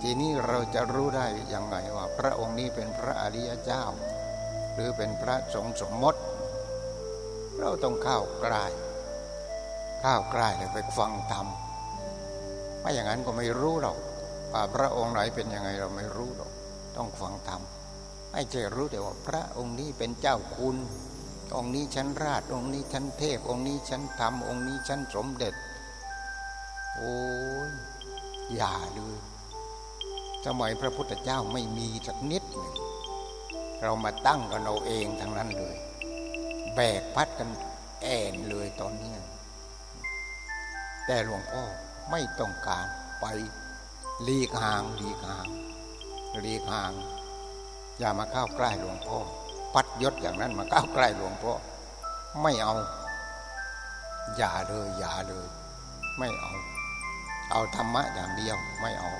ทีนี้เราจะรู้ได้ยังไงว่า พระองค์นี้เป็นพระอริยเจ้า หรือเป็นพระสงฆ์สมมติ เราต้องเข้าใกล้ ข้าใกล้เลยไปฟังธรรมไม่อย่างนั้นก็ไม่รู้หรอกว่าพระองค์ไหนเป็นยังไงเราไม่รู้หรอก ต้องฟังธรรมไม่ใช่รู้แต่ว่าพระองค์นี้เป็นเจ้าคุณ องค์นี้ชั้นราชองค์นี้ชั้นเทพ องค์นี้ชั้นธรรมองค์นี้ชั้นสมเด็จ โอ้ยอย่าเลยสมัยพระพุทธเจ้าไม่มีสักนิดหนึ่งเรามาตั้งกันเอาเองทั้งนั้นเลย แบกพัดกันแอนเลยตอนนี้ แต่หลวงพ่อไม่ต้องการไปลีกห่างลีกห่างลีกห่าง อย่ามาเข้าใกล้หลวงพ่อพัดยศอย่างนั้นมาเข้าใกล้หลวงพ่อ ไม่เอา อย่าเลยอย่าเลย ไม่เอา เอาธรรมะอย่างเดียวไม่เอา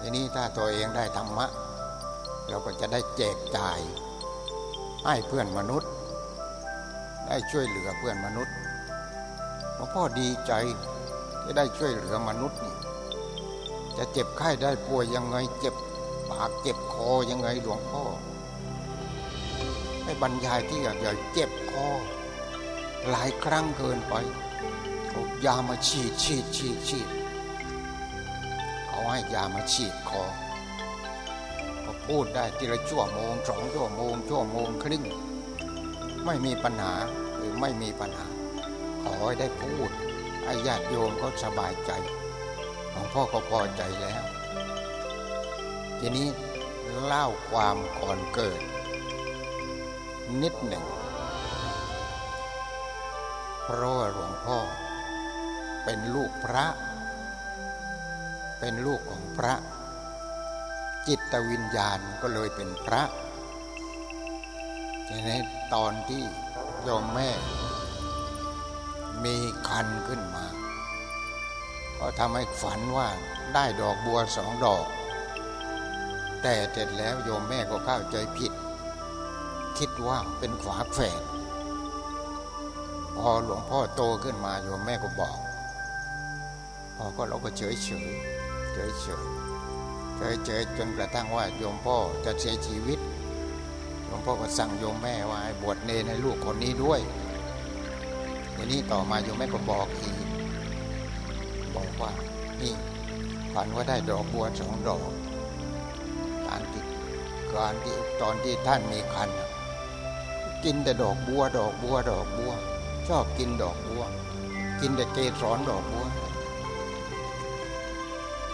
ทีนี้ถ้าตัวเองได้ธรรมะ เราก็จะได้แจกจ่ายให้เพื่อนมนุษย์ ได้ช่วยเหลือเพื่อนมนุษย์ หลวงพ่อดีใจที่ได้ช่วยเหลือมนุษย์นี่จะเจ็บไข้ได้ป่วยยังไง เจ็บปากเจ็บคอยังไงหลวงพ่อให้บรรยายที่ใหญ่เจ็บคอหลายครั้งเกินไปเอายามาฉีดฉีดฉีดฉีดเอาให้ยามาฉีดคอก็พูดได้ทีละชั่วโมงสองชั่วโมงชั่วโมงครึ่งไม่มีปัญหาหรือไม่มีปัญหา อให้ได้พูดให้ญาติโยมเขาสบายใจหลวงพ่อก็พอใจแล้ว ทีนี้เล่าความก่อนเกิด นิดหนึ่ง เพราะว่าหลวงพ่อ เป็นลูกพระ เป็นลูกของพระ จิตวิญญาณก็เลยเป็นพระทีนี้ตอนที่โยมแม่ มีคันขึ้นมา ก็ทำให้ฝันว่าได้ดอกบัวสองดอก แต่เสร็จแล้วโยมแม่ก็เข้าใจผิด คิดว่าเป็นขวาแฝดพอหลวงพ่อโตขึ้นมาโยมแม่ก็บอกพอก็เราก็เฉยเฉยเฉยเฉยเฉยเฉยจนกระทั่งว่าโยมพ่อจะเสียชีวิตหลวงพ่อก็สั่งโยมแม่ว่าให้บวชเนรให้ลูกคนนี้ด้วย ทีนี้ต่อมาโยมแม่ก็บอกอีกบอกว่านี่ฝันว่าได้ดอกบัวสองดอกการที่การที่ตอนที่ท่านมีคันกินแต่ดอกบัว ดอกบัว ดอกบัว ชอบกินดอกบัว กินแต่เกสรดอกบัว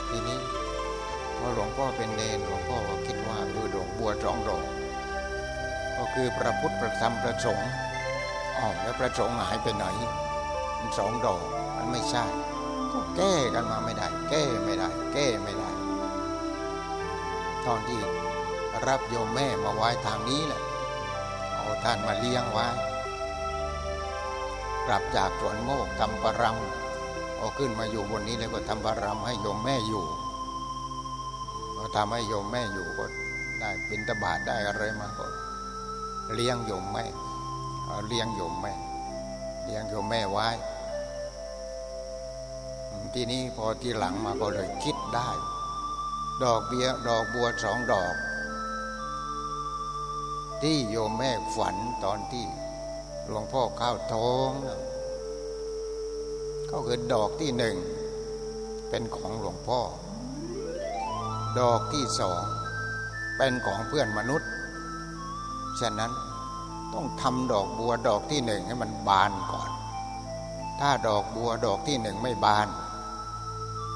ทีนี้พอหลวงพ่อเป็นเนรหลวงพ่อก็คิดว่าเออดอกบัวสองดอก ก็คือพระพุทธพระธรรมพระสงฆ์ อ๋อแล้วพระสงฆ์หายไปไหนสองดอกมันไม่ใช่ก็แก้กันมาไม่ได้ แก้ไม่ได้ แก้ไม่ได้ ตอนที่รับโยมแม่มาไว้ทางนี้แหละเอาท่านมาเลี้ยงไว้กลับจากสวนโมกทำปรำเอาขึ้นมาอยู่บนนี้แล้วก็ทำปรำให้โยมแม่อยู่ก็ทำให้โยมแม่อยู่ก็ได้บินตบาทได้อะไรมาก็เลี้ยงโยมแม่ เลี้ยงโยมแม่เลี้ยงโยมแม่ไว้ ทีนี้พอทีหลังมาก็เลยคิดได้ ดอกเบี้ยดอกบัวสองดอก ที่โยมแม่ฝันตอนที่หลวงพ่อเข้าท้องก็คือดอกที่หนึ่งเป็นของหลวงพ่อ ดอกที่สองเป็นของเพื่อนมนุษย์ ฉะนั้น ต้องทำดอกบัวดอกที่หนึ่งให้มันบานก่อน ถ้าดอกบัวดอกที่หนึ่งไม่บาน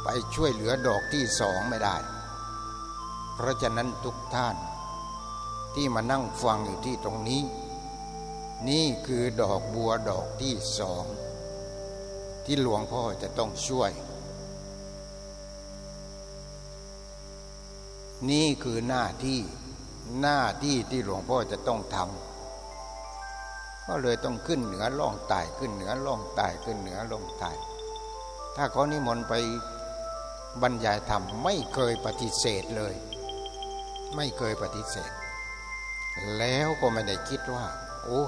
ไปช่วยเหลือดอกที่สองไม่ได้ เพราะฉะนั้นทุกท่าน ที่มานั่งฟังอยู่ที่ตรงนี้ นี่คือดอกบัวดอกที่สอง ที่หลวงพ่อจะต้องช่วยนี่คือหน้าที่หน้าที่ที่หลวงพ่อจะต้องทำ ก็เลยต้องขึ้นเหนือล่องใต้ขึ้นเหนือล่องใต้ขึ้นเหนือล่องใต้ถ้าเขานิมนต์ไปบรรยายธรรมไม่เคยปฏิเสธเลย ไม่เคยปฏิเสธ แล้วก็ไม่ได้คิดว่า โอ้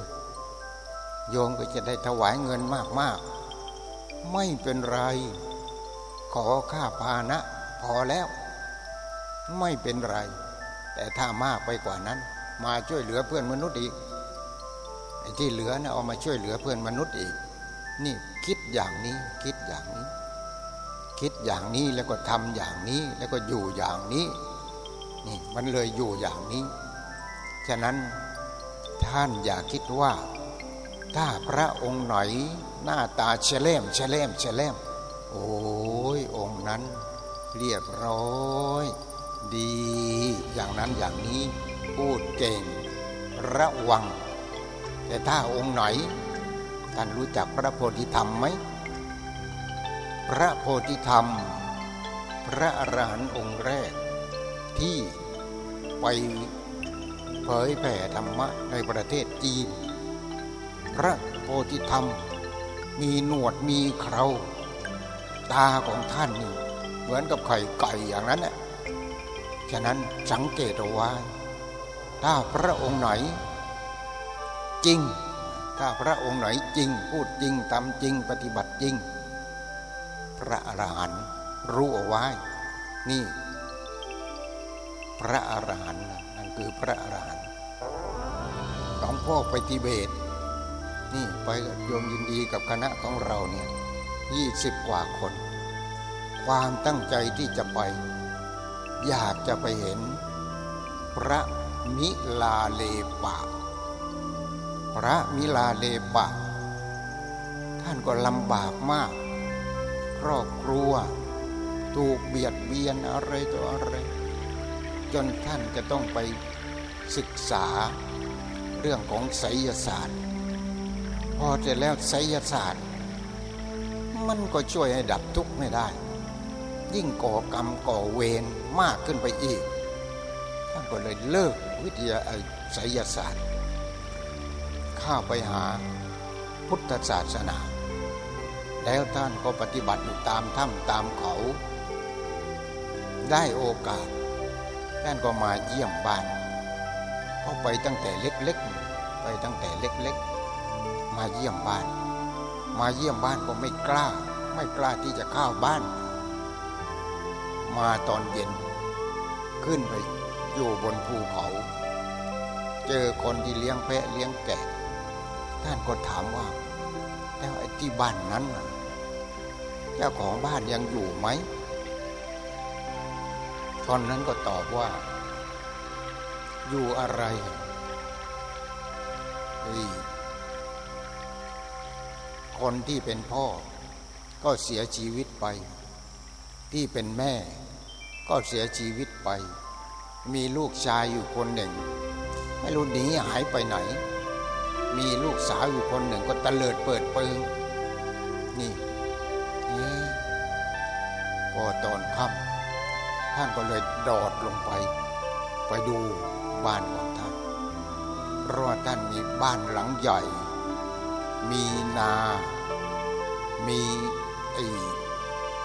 โยมก็จะได้ถวายเงินมากๆ ไม่เป็นไร ขอค่าพานะ พอแล้ว ไม่เป็นไร แต่ถ้ามากไปกว่านั้น มาช่วยเหลือเพื่อนมนุษย์อีก ไอ้ที่เหลือนะเอามาช่วยเหลือเพื่อนมนุษย์อีก นี่คิดอย่างนี้คิดอย่างนี้ คิดอย่างนี้แล้วก็ทำอย่างนี้แล้วก็อยู่อย่างนี้ นี่มันเลยอยู่อย่างนี้ ฉะนั้นท่านอย่าคิดว่า ถ้าพระองค์ไหนหน้าตาเฉลมเฉลมเฉลมโอ้ยองค์นั้นเรียบร้อย ดี อย่างนั้นอย่างนี้ พูดเก่ง ระวัง แต่ถ้าองค์ไหนท่านรู้จักพระโพธิธรรมไหม พระโพธิธรรม พระอรหันต์องค์แรก ที่ไปเผยแผ่ธรรมะในประเทศจีน พระโพธิธรรมมีหนวดมีเคราตาของท่านนี่เหมือนกับไข่ไก่อย่างนั้นแหละฉะนั้นสังเกตเอาไว้ถ้าพระองค์ไหน จริง ถ้าพระองค์ไหนจริง พูดจริงทำจริงปฏิบัติจริง พระอรหันต์รู้เอาไว้ นี่ พระอรหันต์นั่นคือพระอรหันต์หลวงพ่อไปทิเบต นี่ไปโยมยินดีกับคณะของเราเนี่ยยี่สิบกว่าคน ความตั้งใจที่จะไป อยากจะไปเห็น พระมิลาเลปะ พระมิลาเลปะ ท่านก็ลำบากมาก ครอบครัว ถูกเบียดเบียนอะไรต่ออะไร จนท่านจะต้องไปศึกษาเรื่องของไสยศาสตร์ พอเสร็จแล้วไสยศาสตร์ มันก็ช่วยให้ดับทุกข์ไม่ได้ ยิ่งก่อกรรมก่อเวรมากขึ้นไปอีกท่านก็เลยเลิกวิทยาไสยศาสตร์าไปหาพุทธศาสนา แล้วท่านก็ปฏิบัติอยู่ตามถ้ำตามเขา ได้โอกาส ท่านก็มาเยี่ยมบ้านเขาะไปตั้งแต่เล็กๆ ไปตั้งแต่เล็กๆ มาเยี่ยมบ้าน มาเยี่ยมบ้านก็ไม่กล้า ไม่กล้าที่จะเข้าบ้าน มาตอนเย็น ขึ้นไปอยู่บนภูเขา เจอคนที่เลี้ยงแพะเลี้ยงแกะ ท่านก็ถามว่า แล้วไอ้ที่บ้านนั้นเจ้าของบ้านยังอยู่ไหมตอนนั้นก็ตอบว่า อยู่อะไรคนที่เป็นพ่อ ก็เสียชีวิตไป ที่เป็นแม่ ก็เสียชีวิตไป มีลูกชายอยู่คนหนึ่ง ไม่รู้หนีหายไปไหน มีลูกสาวอยู่คนหนึ่งก็ตะเลิดเปิดเปิงนี่เอ๊ะพอตอนค่ำท่านก็เลยโดดลงไป ไปดูบ้านของท่านเพราะว่าท่านมีบ้านหลังใหญ่ มีนา มีไอ้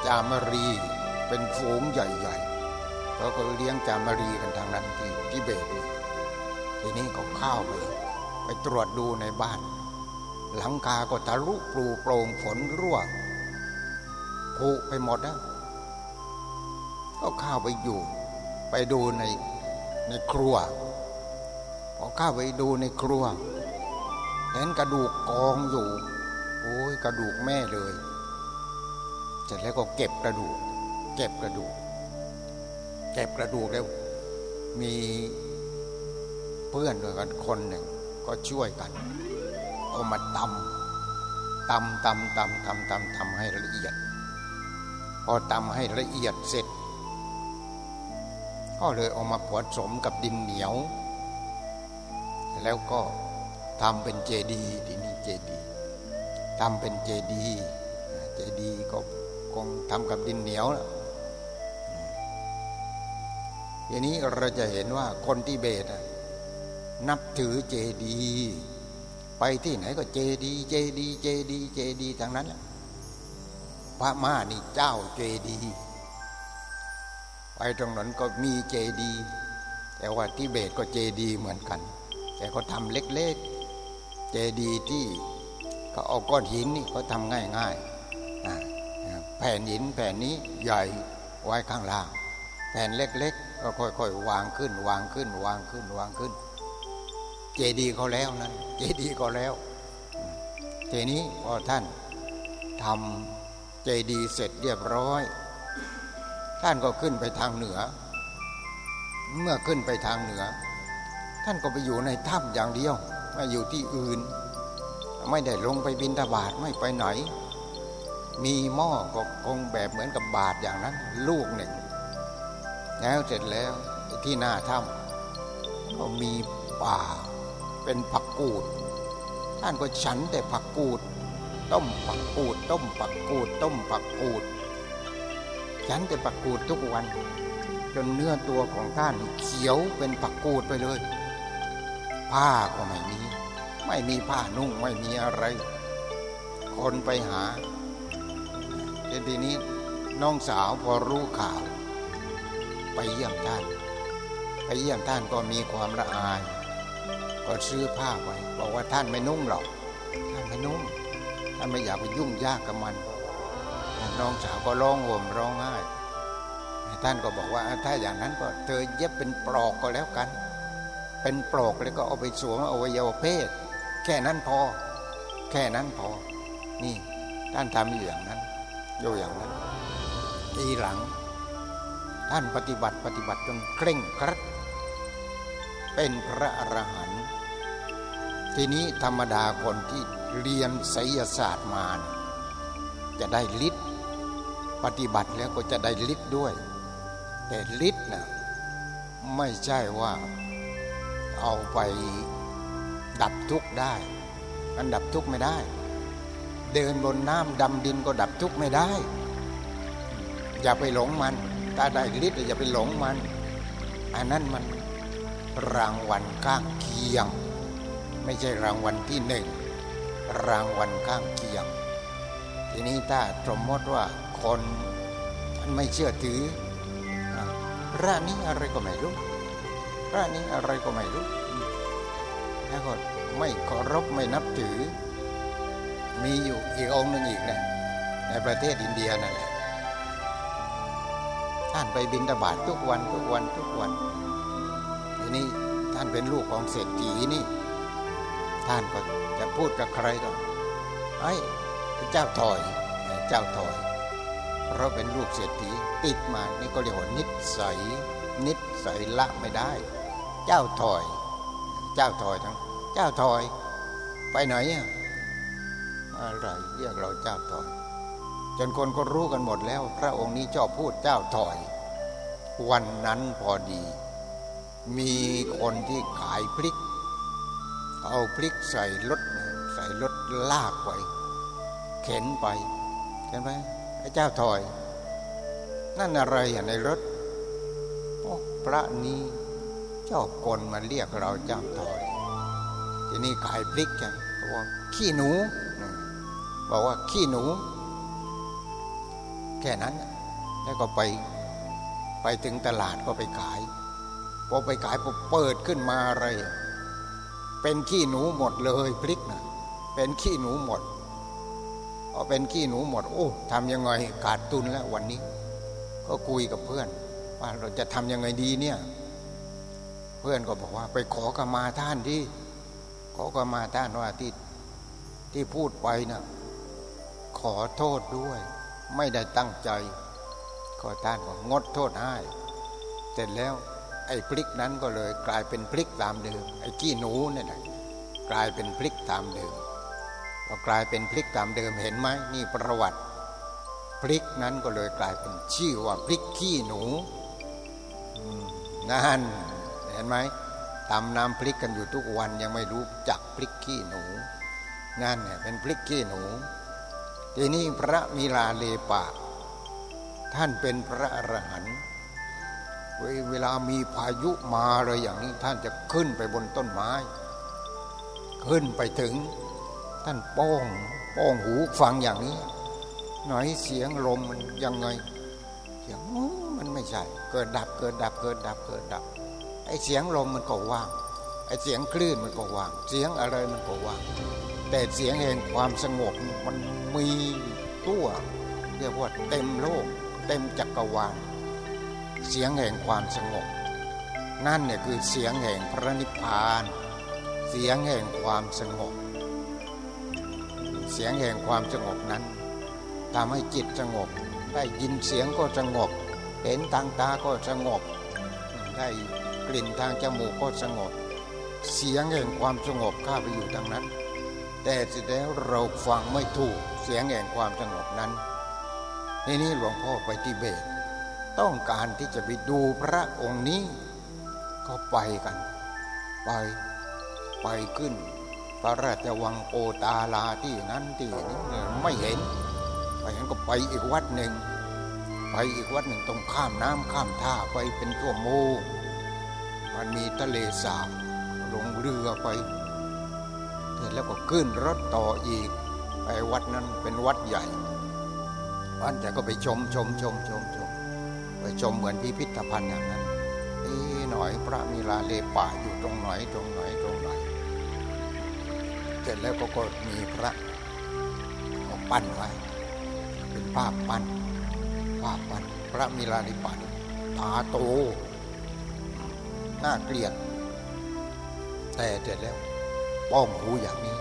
จามรีเป็นฝูงใหญ่ๆเขาก็เลี้ยงจามรีกันทางนั้นที่ทิเบตนี่ทีนี้ก็ข้าวไป ไปตรวจดูในบ้าน หลังคาก็ทะลุปลูโปร่งฝนรั่วผุไปหมดนะก็เข้าไปอยู่ ไปดูในในครัวพอเข้าไปดูในครัว เห็นกระดูกกองอยู่ โอ้ยกระดูกแม่เลยเสร็จแล้วก็เก็บกระดูก เก็บกระดูก เก็บกระดูกแล้วมีเพื่อนด้วยกันคนหนึ่ง ก็ช่วยกัน เอามาตำตำตำตำตำตำทำให้ละเอียด พอตำให้ละเอียดเสร็จ ก็เลยเอามาผสมกับดินเหนียว แล้วก็ทำเป็นเจดีย์ที่นี่เจดีย์ทำเป็นเจดีย์เจดีย์ก็คงทำกับดินเหนียวนะทีนี้เราจะเห็นว่าคนที่เบต นับถือเจดี ไปที่ไหนก็เจดี เจดี เจดี เจดีทั้งนั้นแหละพระม่านี่เจ้าเจดี ไปตรงนั้นก็มีเจดี แต่ว่าที่เบตก็เจดีเหมือนกัน แต่เขาทำเล็กๆ เจดีที่เขาเอาก้อนหินนี่เขาทำง่ายๆแผ่นหินแผ่นนี้ใหญ่ไว้ข้างล่าง แผ่นเล็กๆ ก็ค่อยๆ วางขึ้น วางขึ้น วางขึ้นวางขึ้น เจดีย์เขาแล้วนั้นเจดีย์ก็แล้วทีนี้พอท่านทำเจดีย์เสร็จเรียบร้อย ท่านก็ขึ้นไปทางเหนือ เมื่อขึ้นไปทางเหนือ ท่านก็ไปอยู่ในถ้ำอย่างเดียว ไม่อยู่ที่อื่น ไม่ได้ลงไปบินทบาทไม่ไปไหน มีหม้อก็คงแบบเหมือนกับบาทอย่างนั้น ลูกหนึ่ง แล้วเสร็จแล้วที่หน้าถ้ำก็มีป่า เป็นผักกูด ท่านก็ฉันแต่ผักกูด ต้มผักกูด ต้มผักกูด ต้มผักกูด ฉันแต่ผักกูดทุกวัน จนเนื้อตัวของท่านเขียวเป็นผักกูดไปเลย ผ้าก็ไม่มี ไม่มีผ้านุ่งไม่มีอะไร คนไปหาทีนี้น้องสาวพอรู้ข่าว ไปเยี่ยมท่าน ไปเยี่ยมท่านก็มีความละอาย ก็ซื้อผ้าไปบอกว่าท่านไม่นุ่งหรอก ท่านไม่นุ่ง ท่านไม่อยากไปยุ่งยากกับมันน้องสาวก็ร้องห่มร้องไห้ท่านก็บอกว่าถ้าอย่างนั้นก็เธอเย็บเป็นปลอกก็แล้วกัน เป็นปลอกแล้วก็เอาไปสวมอวัยวะเพศ แค่นั้นพอ แค่นั้นพอ นี่ท่านทำอยู่อย่างนั้นอยู่อย่างนั้นทีหลัง ท่านปฏิบัติปฏิบัติจนเคร่งครัด เป็นพระอรหันต์ทีนี้ธรรมดาคนที่เรียนไสยศาสตร์มาจะได้ฤทธิ์ปฏิบัติแล้วก็จะได้ฤทธิ์ด้วย แต่ฤทธิ์นะไม่ใช่ว่าเอาไปดับทุกข์ได้มันดับทุกข์ไม่ได้ เดินบนน้ำดำดินก็ดับทุกข์ไม่ได้ อย่าไปหลงมัน ถ้าได้ฤทธิ์อย่าไปหลงมัน อันนั้นมัน รางวัลข้างเคียง ไม่ใช่รางวัลที่หนึ่งรางวัลข้างเคียง ทีนี้ถ้าสมมติว่าคนมันไม่เชื่อถือระนี้อะไรก็ไม่รู้ระนี้อะไรก็ไม่รู้แล้วก็ไม่เคารพไม่นับถือ มีอยู่อีกองค์หนึ่งอีกแหละในประเทศอินเดียนั่นแหละท่านไปบินตบาททุกวันทุกวันทุกวัน นี้ ท่านเป็นลูกของเศรษฐีนี่ ท่านก็จะพูดกับใครก็ไอ้เจ้าถอยเจ้าถอย เพราะเป็นลูกเศรษฐีติดมานี่ก็เรียกว่านิสัยนิสัยละไม่ได้ เจ้าถอย เจ้าถอยทั้ง เจ้าถอย ไปไหนอะอะไรเรียกเราเจ้าถอย จนคนก็รู้กันหมดแล้ว พระองค์นี้ชอบพูดเจ้าถอย วันนั้นพอดี มีคนที่ขายพริก เอาพริกใส่รถใส่รถลากไปเข็นไปเห็นไหมไอ้เจ้าถอย นั่นอะไรอะในรถโอ้พระนี้เจ้ากลมาเรียกเราเจ้าถอย ทีนี้ขายพริกกันบอกว่าขี้หนู บอกว่าขี้หนู แค่นั้น แล้วก็ไป ไปถึงตลาดก็ไปขาย พอไปขายพอเปิดขึ้นมาอะไร เป็นขี้หนูหมดเลยพริกนะเป็นขี้หนูหมดพอเป็นขี้หนูหมด โอ้ทำยังไงขาดทุนแล้ววันนี้ ก็คุยกับเพื่อนว่าเราจะทำยังไงดีเนี่ย เพื่อนก็บอกว่าไปขอกมาท่านที่ขอกมาท่านว่าที่ที่พูดไปนะขอโทษด้วย ไม่ได้ตั้งใจก็ท่านก็งดโทษให้เสร็จแล้ว ไอ้พริกนั้นก็เลยกลายเป็นพริกตามเดิมไอ้ขี้หนูเนี่ยนะกลายเป็นพริกตามเดิมก็กลายเป็นพริกตามเดิมเห็นไหมนี่ประวัติ พริกนั้นก็เลยกลายเป็นชื่อว่าพริกขี้หนูนั่นเห็นไหมตำน้ำพริกกันอยู่ทุกวันยังไม่รู้จักพริกขี้หนูนั่นเนี่ยเป็นพริกขี้หนู ทีนี้พระมีลาเลปะ ท่านเป็นพระอรหันต์ เวลามีพายุมาอะไรอย่างนี้ท่านจะขึ้นไปบนต้นไม้ ขึ้นไปถึง ท่านป้องป้องหูฟังอย่างนี้ หน่อยเสียงลมมันยังไงเสียงมันไม่ใช่ เกิดดับเกิดดับเกิดดับเกิดดับไอเสียงลมมันก็ว่างไอเสียงคลื่นมันก็ว่าง เสียงอะไรมันก็ว่าง แต่เสียงแห่งความสงบมันมีตัวเรียกว่าเต็มโลก เต็มจักรวาล เสียงแห่งความสงบ นั่นเนี่ยคือเสียงแห่งพระนิพพาน เสียงแห่งความสงบ เสียงแห่งความสงบนั้นทำให้จิตสงบ ได้ยินเสียงก็สงบ เห็นทางตาก็สงบ ได้กลิ่นทางจมูกก็สงบ เสียงแห่งความสงบข้าไปอยู่ทางนั้น แต่สิแล้วเราฟังไม่ถูกเสียงแห่งความสงบนั้นนี่นี่หลวงพ่อไปที่เบต ต้องการที่จะไปดูพระองค์นี้ ก็ไปกัน ไปไปขึ้น พระราชวังโอตาลาที่นั้นที่นี้ไม่เห็นไปเห็นก็ไปอีกวัดหนึ่ง ไปอีกวัดหนึ่งต้องข้ามน้ำข้ามท่าไปเป็นชั่วโมงมันมีทะเลสาบลงเรือไปเสร็จแล้วก็ขึ้นรถต่ออีกไปวัดนั้นเป็นวัดใหญ่วัดใหญ่ก็ไปชมชมชมชมชม ไปชมเหมือนพิพิธภัณฑ์อย่างนั้นนี่หน่อยพระมีลาเลป่าอยู่ตรงไหนตรงไหนตรงไหนเสร็จแล้วก็ก็มีพระเปั้นไว้ เป็นภาพปั้นภาพปั้นพระมีลาลิปันตาโตน่าเกลียด แต่เสร็จแล้ว ป้องหูอย่างนี้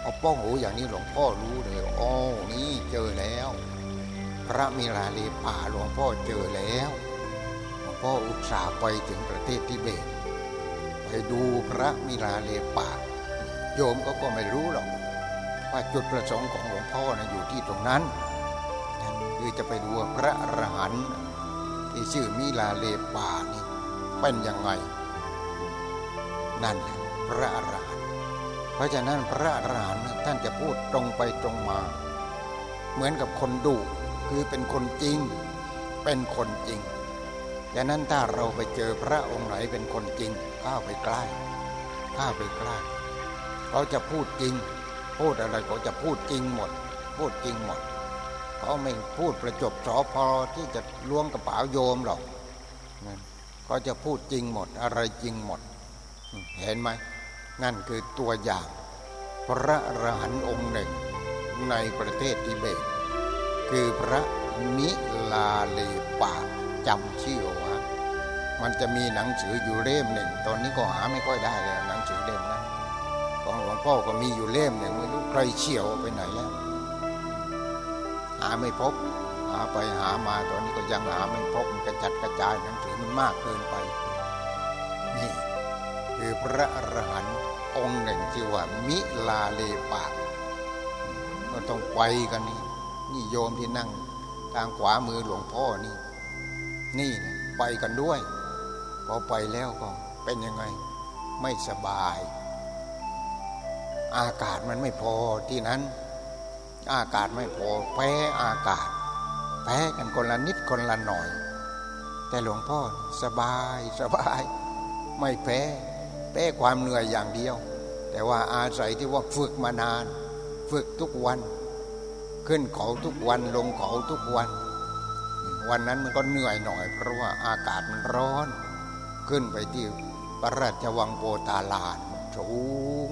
เอาป้องหูอย่างนี้หลวงพ่อรู้เลย อ๋อ นี่เจอแล้ว พระมีลาลีป่าหลวงพ่อเจอแล้วหลวงพ่ออุตส่าห์ไปถึงประเทศทิเบต ไปดูพระมิลาเลป่า โยมก็ก็ไม่รู้หรอกว่าจุดประสงค์ของหลวงพ่อนะอยู่ที่ตรงนั้นคือจะไปดูพระอรหันต์ที่ชื่อมิลาเลป่านี่เป็นยังไง นั่นแหละพระอรหันต์เพราะฉะนั้นพระอรหันต์ท่านจะพูดตรงไปตรงมา เหมือนกับคนดุ คือเป็นคนจริง เป็นคนจริงดังนั้นถ้าเราไปเจอพระองค์ไหนเป็นคนจริงข้าไปใกล้ข้าไปใกล้เขาจะพูดจริง พูดอะไรเขาจะพูดจริงหมด พูดจริงหมดเขาไม่พูดประจบสอพอที่จะล้วงกระเป๋าโยมหรอกเขาจะพูดจริงหมด อะไรจริงหมด เห็นไหมนั่นคือตัวอย่าง พระอรหันต์องค์หนึ่งในประเทศทิเบต คือพระมิลาเลปาจำชื่อว่ามันจะมีหนังสืออยู่เล่มหนึ่ง ตอนนี้ก็หาไม่ค่อยได้แล้วหนังสือเล่มนั้นของหลวงพ่อก็มีอยู่เล่มหนึ่งไม่รู้ใครเฉียวไปไหนแล้ว หาไม่พบ หาไปหามาตอนนี้ก็ยังหาไม่พบมันกระจัดกระจายหนังสือมันมากเกินไป นี่คือพระอรหันต์องค์หนึ่งชื่อว่ามิลาเลปะก็ต้องไปกันนี่ นี่โยมที่นั่งทางขวามือหลวงพ่อนี่ นี่ไปกันด้วย พอไปแล้วก็เป็นยังไง ไม่สบาย อากาศมันไม่พอที่นั้น อากาศไม่พอแพ้อากาศ แพ้กันคนละนิดคนละหน่อย แต่หลวงพ่อสบายสบาย ไม่แพ้แพ้ความเหนื่อยอย่างเดียว แต่ว่าอาศัยที่ว่าฝึกมานาน ฝึกทุกวัน ขึ้นเขาทุกวันลงเขาทุกวัน วันนั้นมันก็เหนื่อยหน่อย เพราะว่าอากาศมันร้อน ขึ้นไปที่พระราชวังโปตาลานสูง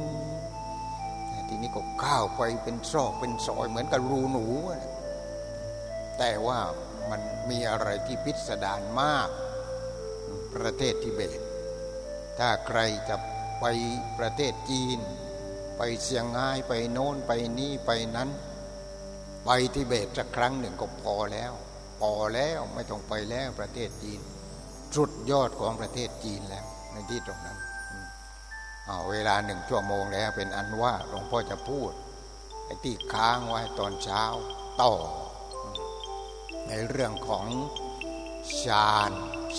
ทีนี้ก็ก้าวไปเป็นซอกเป็นซอยเหมือนกับรูหนู แต่ว่ามันมีอะไรที่พิสดารมาก ประเทศทิเบต ถ้าใครจะไปประเทศจีน ไปเชียงรายไปโน้นไปนี่ไปนั้น ไปทิเบตสักครั้งหนึ่งก็พอแล้ว พอแล้วไม่ต้องไปแล้วประเทศจีน สุดยอดของประเทศจีนแล้วในที่ตรงนั้นเอาเวลาหนึ่งชั่วโมงแล้วเป็นอันว่าหลวงพ่อจะพูดไอ้ที่ค้างไว้ตอนเช้าต่อ ในเรื่องของฌาน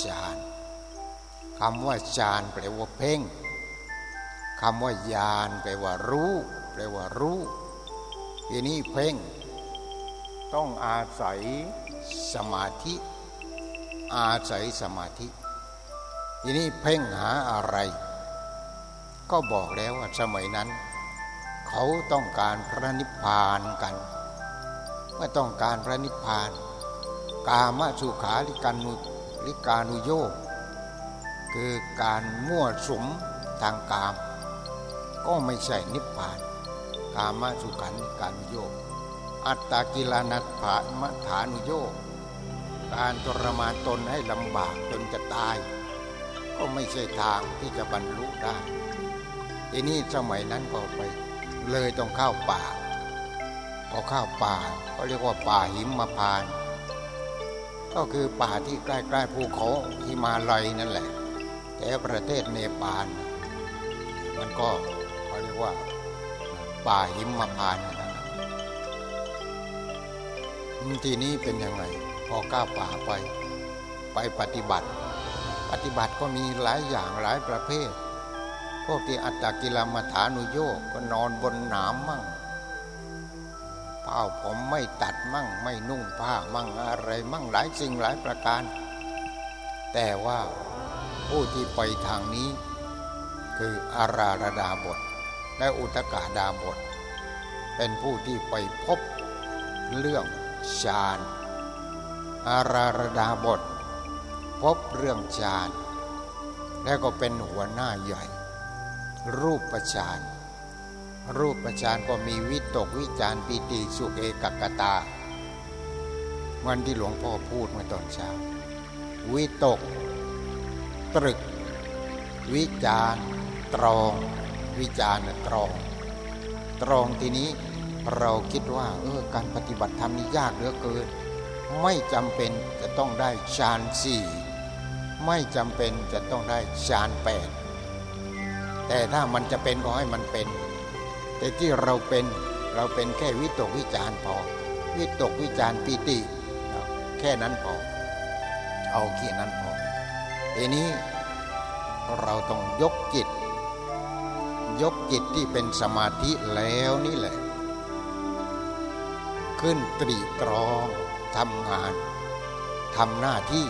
ฌานคำว่าฌานแปลว่าเพ่งคำว่ายานแปลว่ารู้ แปลว่ารู้ทีนี้เพ่ง ต้องอาศัยสมาธิ อาศัยสมาธิทีนี้เพ่งหาอะไร ก็บอกแล้วว่าสมัยนั้น เขาต้องการพระนิพพานกัน เมื่อต้องการพระนิพพาน กามสุขาลิกานุลิกานุโยกคือการมั่วสมทางกาม ก็ไม่ใช่นิพพาน กามสุขันลิกานุโยก อัตตากิลานัตถามฐานุโยกการทรมานตนให้ลำบากจนจะตาย ก็ไม่ใช่ทางที่จะบรรลุได้ทีนี้สมัยนั้นก็ไป เลยต้องเข้าป่าพอเข้าป่าเขาเรียกว่าป่าหิมพาน ก็คือป่าที่ใกล้ๆภูเขาหิมาลัยนั่นแหละ แต่ประเทศเนปาลมันก็เขาเรียกว่าป่าหิมพาน ทีนี้เป็นยังไงพอก้าวป่าไป ไปปฏิบัติ ปฏิบัติก็มีหลายอย่างหลายประเภท พวกที่อัตตกิลมัฐานุโยกก็นอนบนหนามมั่งผ้าผมไม่ตัดมั่งไม่นุ่งผ้ามั่งอะไรมั่งหลายสิ่งหลายประการ แต่ว่าผู้ที่ไปทางนี้ คืออาราระดาบท และอุตกาดาบท เป็นผู้ที่ไปพบเรื่อง ฌานอาราระดาบท พบเรื่องฌานแล้วก็เป็นหัวหน้าใหญ่ รูปฌานรูปฌานก็มีวิตกวิจารปิติสุเอกกตา วันที่หลวงพ่อพูดเมื่อตอนเช้า วิตก ตรึก วิจารตรอง วิจารตรอง ตรองทีนี้ เราคิดว่าเออการปฏิบัติธรรมนี่ยากเหลือเกิน ไม่จำเป็นจะต้องได้ฌานสี่ไม่จำเป็นจะต้องได้ฌานแปดแต่ถ้ามันจะเป็นก็ให้มันเป็น แต่ที่เราเป็นเราเป็นแค่วิตกวิจารพอ วิตกวิจารปิติ แค่นั้นพอ เอาแค่นั้นพอทีนี้เราต้องยกจิต ยกจิตที่เป็นสมาธิแล้วนี่แหละ ขึ้นตรีตรองทำงานทำหน้าที่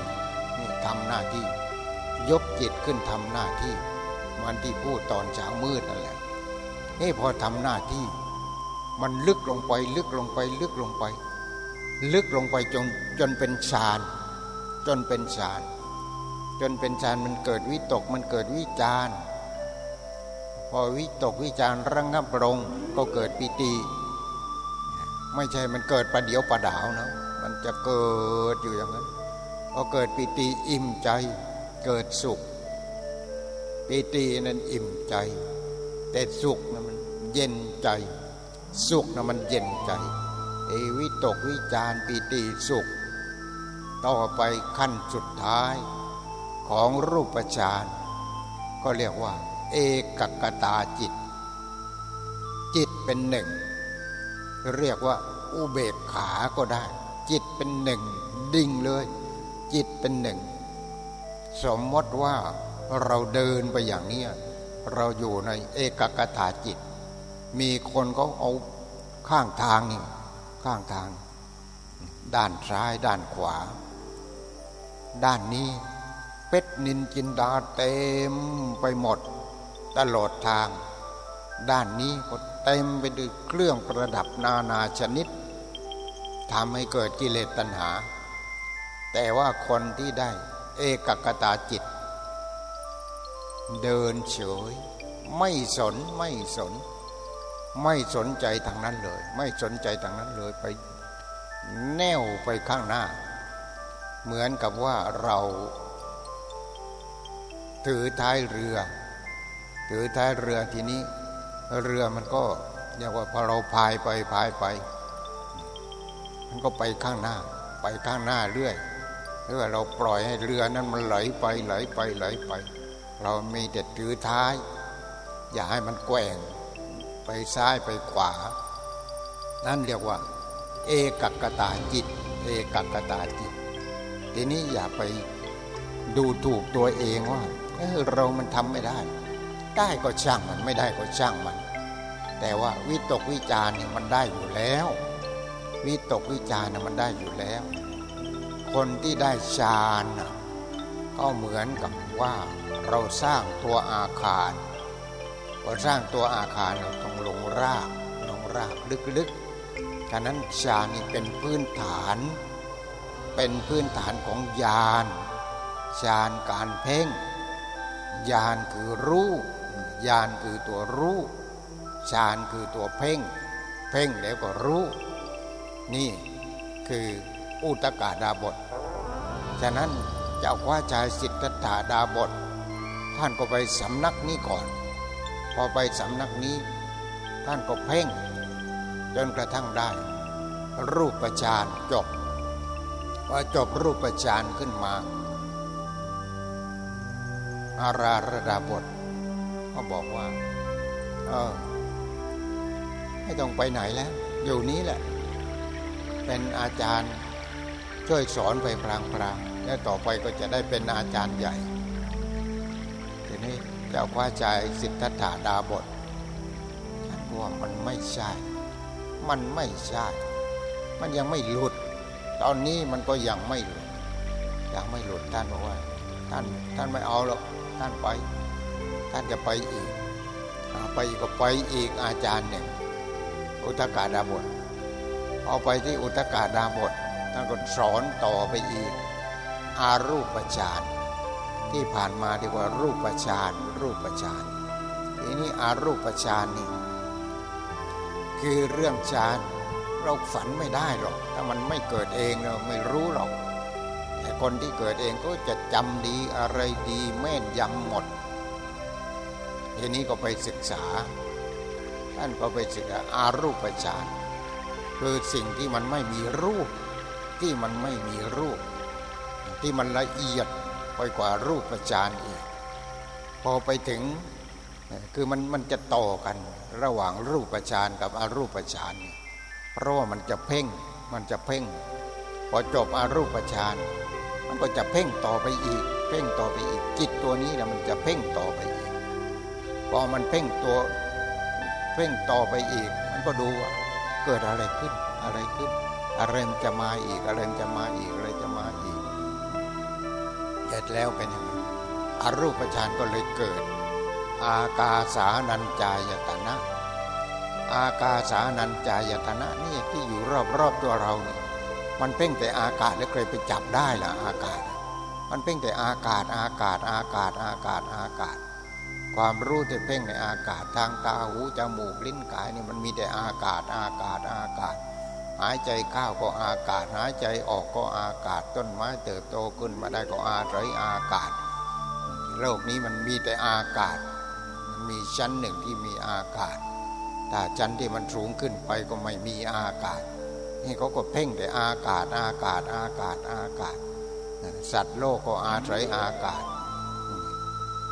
นี่ทำหน้าที่ ยกจิตขึ้นทำหน้าที่ มันที่พูดตอนเช้ามืดนั่นแหละเอ้พอทำหน้าที่ มันลึกลงไปลึกลงไปลึกลงไป ลึกลงไปจนจนเป็นฌานจนเป็นฌานจนเป็นฌานมันเกิดวิตกมันเกิดวิจารพอวิตกวิจารระงับลงก็เกิดปิติ ไม่ใช่มันเกิดประเดียวประดาวนะ มันจะเกิดอยู่อย่างนั้นพอเกิดปิติอิ่มใจ เกิดสุข ปิตินั้นอิ่มใจ แต่สุขนะมันเย็นใจ สุขนะมันเย็นใจเอวิตกวิจารปิติสุข ต่อไปขั้นสุดท้ายของรูปฌานก็เรียกว่า เอกกตาจิต จิตเป็นหนึ่ง เรียกว่าอุเบกขาก็ได้ จิตเป็นหนึ่ง ดิ่งเลย จิตเป็นหนึ่ง สมมติว่าเราเดินไปอย่างนี้เราอยู่ในเอกกตาจิต มีคนเขาเอาข้างทางนี่ข้างทาง ด้านซ้ายด้านขวา ด้านนี้เป็ดนินจินดาเต็มไปหมด ตลอดทาง ด้านนี้ก็ เต็มไปด้วยเครื่องประดับนานาชนิดทำให้เกิดกิเลสตัณหา แต่ว่าคนที่ได้ เอกกตาจิต เดินเฉย ไม่สนไม่สน ไม่สนใจทางนั้นเลย ไม่สนใจทางนั้นเลยไปแนวไปข้างหน้า เหมือนกับว่าเรา ถือท้ายเรือ ถือท้ายเรือทีนี้ เรือมันก็เรียกว่าพอเราพายไปพายไป มันก็ไปข้างหน้า ไปข้างหน้าเรื่อยหรือว่าเราปล่อยให้เรือนั้นมันไหลไปไหลไปไหลไป เรามีแต่ถือท้าย อย่าให้มันแกว่ง ไปซ้ายไปขวา นั่นเรียกว่า เอกกตาจิต เอกกตาจิต ทีนี้อย่าไปดูถูกตัวเองว่าเออเรามันทำไม่ได้ ได้ก็ช่างมันไม่ได้ก็ช่างมัน แต่ว่าวิตกวิจารเนี่ยมันได้อยู่แล้ว วิตกวิจารเนี่ยมันได้อยู่แล้ว คนที่ได้ฌานก็เหมือนกับว่าเราสร้างตัวอาคารพอสร้างตัวอาคารเราต้องลงรากลงรากลึกๆฉะนั้นฌานนี่เป็นพื้นฐาน เป็นพื้นฐานของญาณฌานการเพ่งญาณคือรู้ ญาณคือตัวรู้ฌานคือตัวเพ่ง เพ่งแล้วก็รู้ นี่คืออุตกาดาบท ฉะนั้นเจ้าว่าชายสิทธัตถาดาบท ท่านก็ไปสำนักนี้ก่อน พอไปสำนักนี้ ท่านก็เพ่ง จนกระทั่งได้ รูปฌานจบพอจบรูปฌานขึ้นมา อาราระดาบท ก็บอกว่า เออ ไม่ต้องไปไหนแล้ว อยู่นี้แหละ เป็นอาจารย์ช่วยสอนไปพรางพรางแล้วต่อไปก็จะได้เป็นอาจารย์ใหญ่ ทีนี้เจ้าว่าใจสิทธัตถาดาบทท่านว่ามันไม่ใช่ มันไม่ใช่ มันยังไม่หลุด ตอนนี้มันก็ยังไม่หลุด ยังไม่หลุดท่านบอกว่า ท่านท่านไม่เอาหรอกท่านไป ท่านจะไปอีก ไปอีกก็ไปอีกอาจารย์หนึ่ง อุตกาดาบทเอาไปที่อุตกาดาบทท่านก็สอนต่อไปอีก อารูปฌานที่ผ่านมาเรียกว่ารูปฌานรูปฌานทีนี้อารูปฌานนี่คือเรื่องฌานเราฝันไม่ได้หรอก ถ้ามันไม่เกิดเองเราไม่รู้หรอก แต่คนที่เกิดเองก็จะจำดีอะไรดีแม่นยำหมด ทีนี้ก็ไปศึกษา ท่านก็ไปศึกษาอารูปฌานคือสิ่งที่มันไม่มีรูป ที่มันไม่มีรูป ที่มันละเอียดไปกว่ารูปฌานอีก พอไปถึงคือมันมันจะต่อกันระหว่างรูปฌานกับอรูปฌานเพราะว่ามันจะเพ่งมันจะเพ่ง พอจบอารูปฌานมันก็จะเพ่งต่อไปอีก เพ่งต่อไปอีกจิตตัวนี้นะมันจะเพ่งต่อไปอีก พอมันเพ่งตัวเพ่งต่อไปอีก มันก็ดูว่าเกิดอะไรขึ้นอะไรขึ้น อะไรมันจะมาอีกอะไรมันจะมาอีกอะไรจะมาอีกเสร็จแล้วเป็นย่างนี้อรูปฌานก็เลยเกิด อากาสานัญจายตนะ อากาสานัญจายตนะนี่ที่อยู่รอบๆตัวเราเนี่ยมันเพ่งแต่อากาศแล้วใครไปจับได้ล่ะอากาศ มันเพ่งแต่อากาศอากาศอากาศอากาศอากาศ ความรู้ที่เพ่งในอากาศทางตาหูจมูกลิ้นกายนี่มันมีแต่อากาศอากาศอากาศ หายใจเข้าก็อากาศ หายใจออกก็อากาศ ต้นไม้เติบโตขึ้นมาได้ก็อาศัยอากาศ โลกนี้มันมีแต่อากาศ มันมีชั้นหนึ่งที่มีอากาศถ้าชั้นที่มันสูงขึ้นไปก็ไม่มีอากาศ นี่เขาก็เพ่งแต่อากาศอากาศอากาศอากาศ สัตว์โลกก็อาศัยอากาศ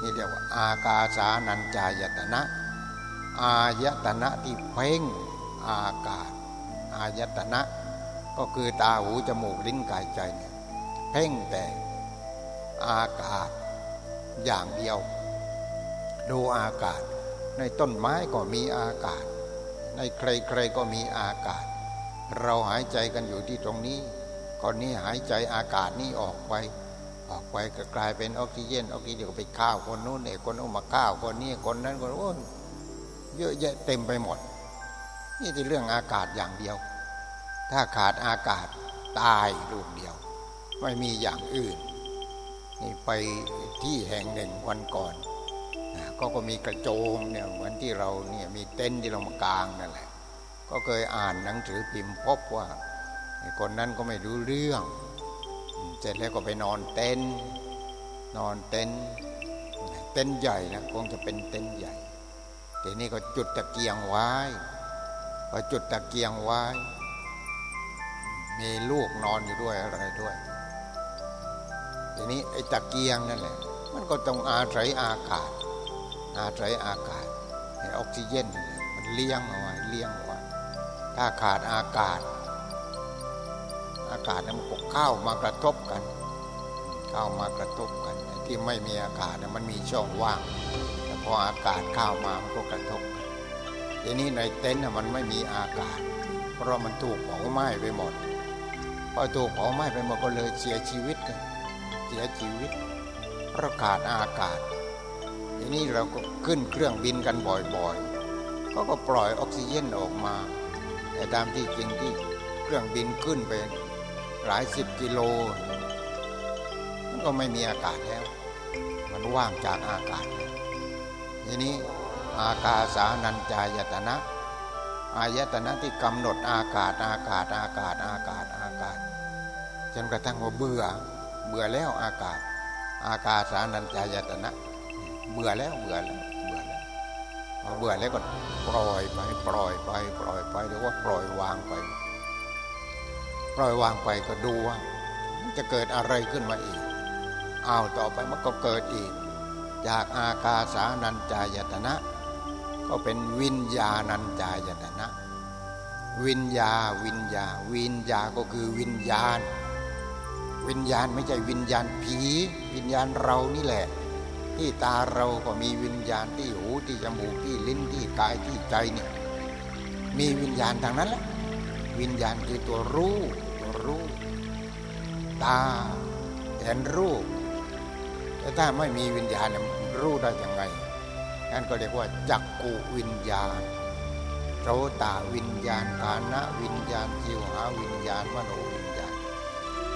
นี่เรียกว่า อากาสานัญจายตนะ อายตนะที่เพ่งอากาศ อายตนะ ก็คือตาหูจมูกลิ้นกายใจเนี่ยเพ่งแต่อากาศอย่างเดียว ดูอากาศ ในต้นไม้ก็มีอากาศ ในใครๆก็มีอากาศ เราหายใจกันอยู่ที่ตรงนี้ก่อนนี้หายใจอากาศนี้ออกไป ออกไปก็กลายเป็นออกซิเจนออกซิเจนก็ไปข้าวคนนู้นเนี่ยคนนู้นมาข้าวคนนี้คนนั้นคนโอ้เยอะแยะเต็มไปหมด นี่ที่เรื่องอากาศอย่างเดียว ถ้าขาดอากาศตายลูกเดียว ไม่มีอย่างอื่น นี่ไปที่แห่งหนึ่งวันก่อนก็ก็มีกระโจมเนี่ยเหมือนที่เราเนี่ยมีเต็นท์ที่เรามากางนั่นแหละ ก็เคยอ่านหนังสือพิมพ์พบว่าคนนั้นก็ไม่รู้เรื่อง เสร็จแล้วก็ไปนอนเต็นนอนเต็นเต็นใหญ่นะคงจะเป็นเต็นใหญ่ทีนี้ก็จุดตะเกียงไว้พอจุดตะเกียงไว้ มีลูกนอนอยู่ด้วยอะไรด้วยทีนี้ไอ้ตะเกียงนั่นแหละ มันก็ต้องอาศัยอากาศ อาศัยอากาศให้ออกซิเจนมันเลี้ยงเอาไว้เลี้ยงเอาไว้ถ้าขาดอากาศ อากาศนั้นมันก็เข้ามากระทบกัน เข้ามากระทบกัน ที่ไม่มีอากาศมันมีช่องว่าง แต่พออากาศเข้ามามันก็กระทบกันทีนี้ในเต็นท์มันไม่มีอากาศ เพราะมันถูกเผาไหม้ไปหมดพอถูกเผาไหม้ไปหมดก็เลยเสียชีวิตกันเสียชีวิตเพระขาดอากาศ ทีนี้เราก็ขึ้นเครื่องบินกันบ่อยๆเขาก็ปล่อยออกซิเจนออกมา แต่ตามที่จริงที่เครื่องบินขึ้นไป หลายสิบกิโล มันก็ไม่มีอากาศแล้ว มันว่างจากอากาศ ทีนี้อากาสานัญจายตนะ อายตนะที่กำหนดอากาศอากาศอากาศอากาศอากาศจนกระทั่งว่าเบื่อ เบื่อแล้วอากาศ อากาสานัญจายตนะ เบื่อแล้วเบื่อแล้วเบื่อแล้วพอเบื่อแล้วก็ปล่อยไปปล่อยไปปล่อยไปหรือว่าปล่อยวางไป ปล่อยวางไปก็ดูว่า จะเกิดอะไรขึ้นมาอีกเอาต่อไปมันก็เกิดอีก จากอากาสานัญจายตนะ ก็เป็นวิญญาณัญจายตนะ วิญญาวิญญา วิญญาก็คือวิญญาณ วิญญาณไม่ใช่วิญญาณผี วิญญาณเรานี่แหละ ที่ตาเราก็มีวิญญาณที่หูที่จมูกที่ลิ้นที่กายที่ใจเนี่ยมีวิญญาณทางนั้นแหละวิญญาณคือตัวรู้ รู้ ตาเห็นรูปแต่ถ้าไม่มีวิญญาณรู้ได้ยังไงนั่นก็เรียกว่าจักกุวิญญาณโสตาวิญญาณกานะวิญญาณจิวหาวิญญาณมโนวิญญาณ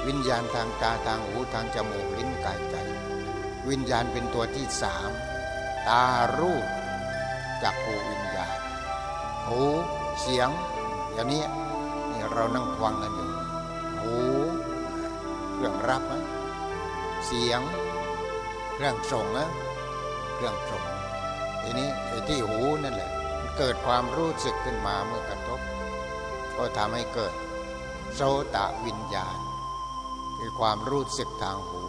วิญญาณทางตาทางหูทางจมูกลิ้นกายใจ วิญญาณเป็นตัวที่สามตารูปจักกุวิญญาณหูเสียงอย่างนี้นี่เรานั่งฟังกันอยู่ รื่องรับนะเสียงเครื่องส่งนะเครื่องส่งทีนี้ไอ้ที่หูนั่นแหละเกิดความรู้สึกขึ้นมาเมื่อกระทบ ก็ทำให้เกิดโสตวิญญาณ คือความรู้สึกทางหู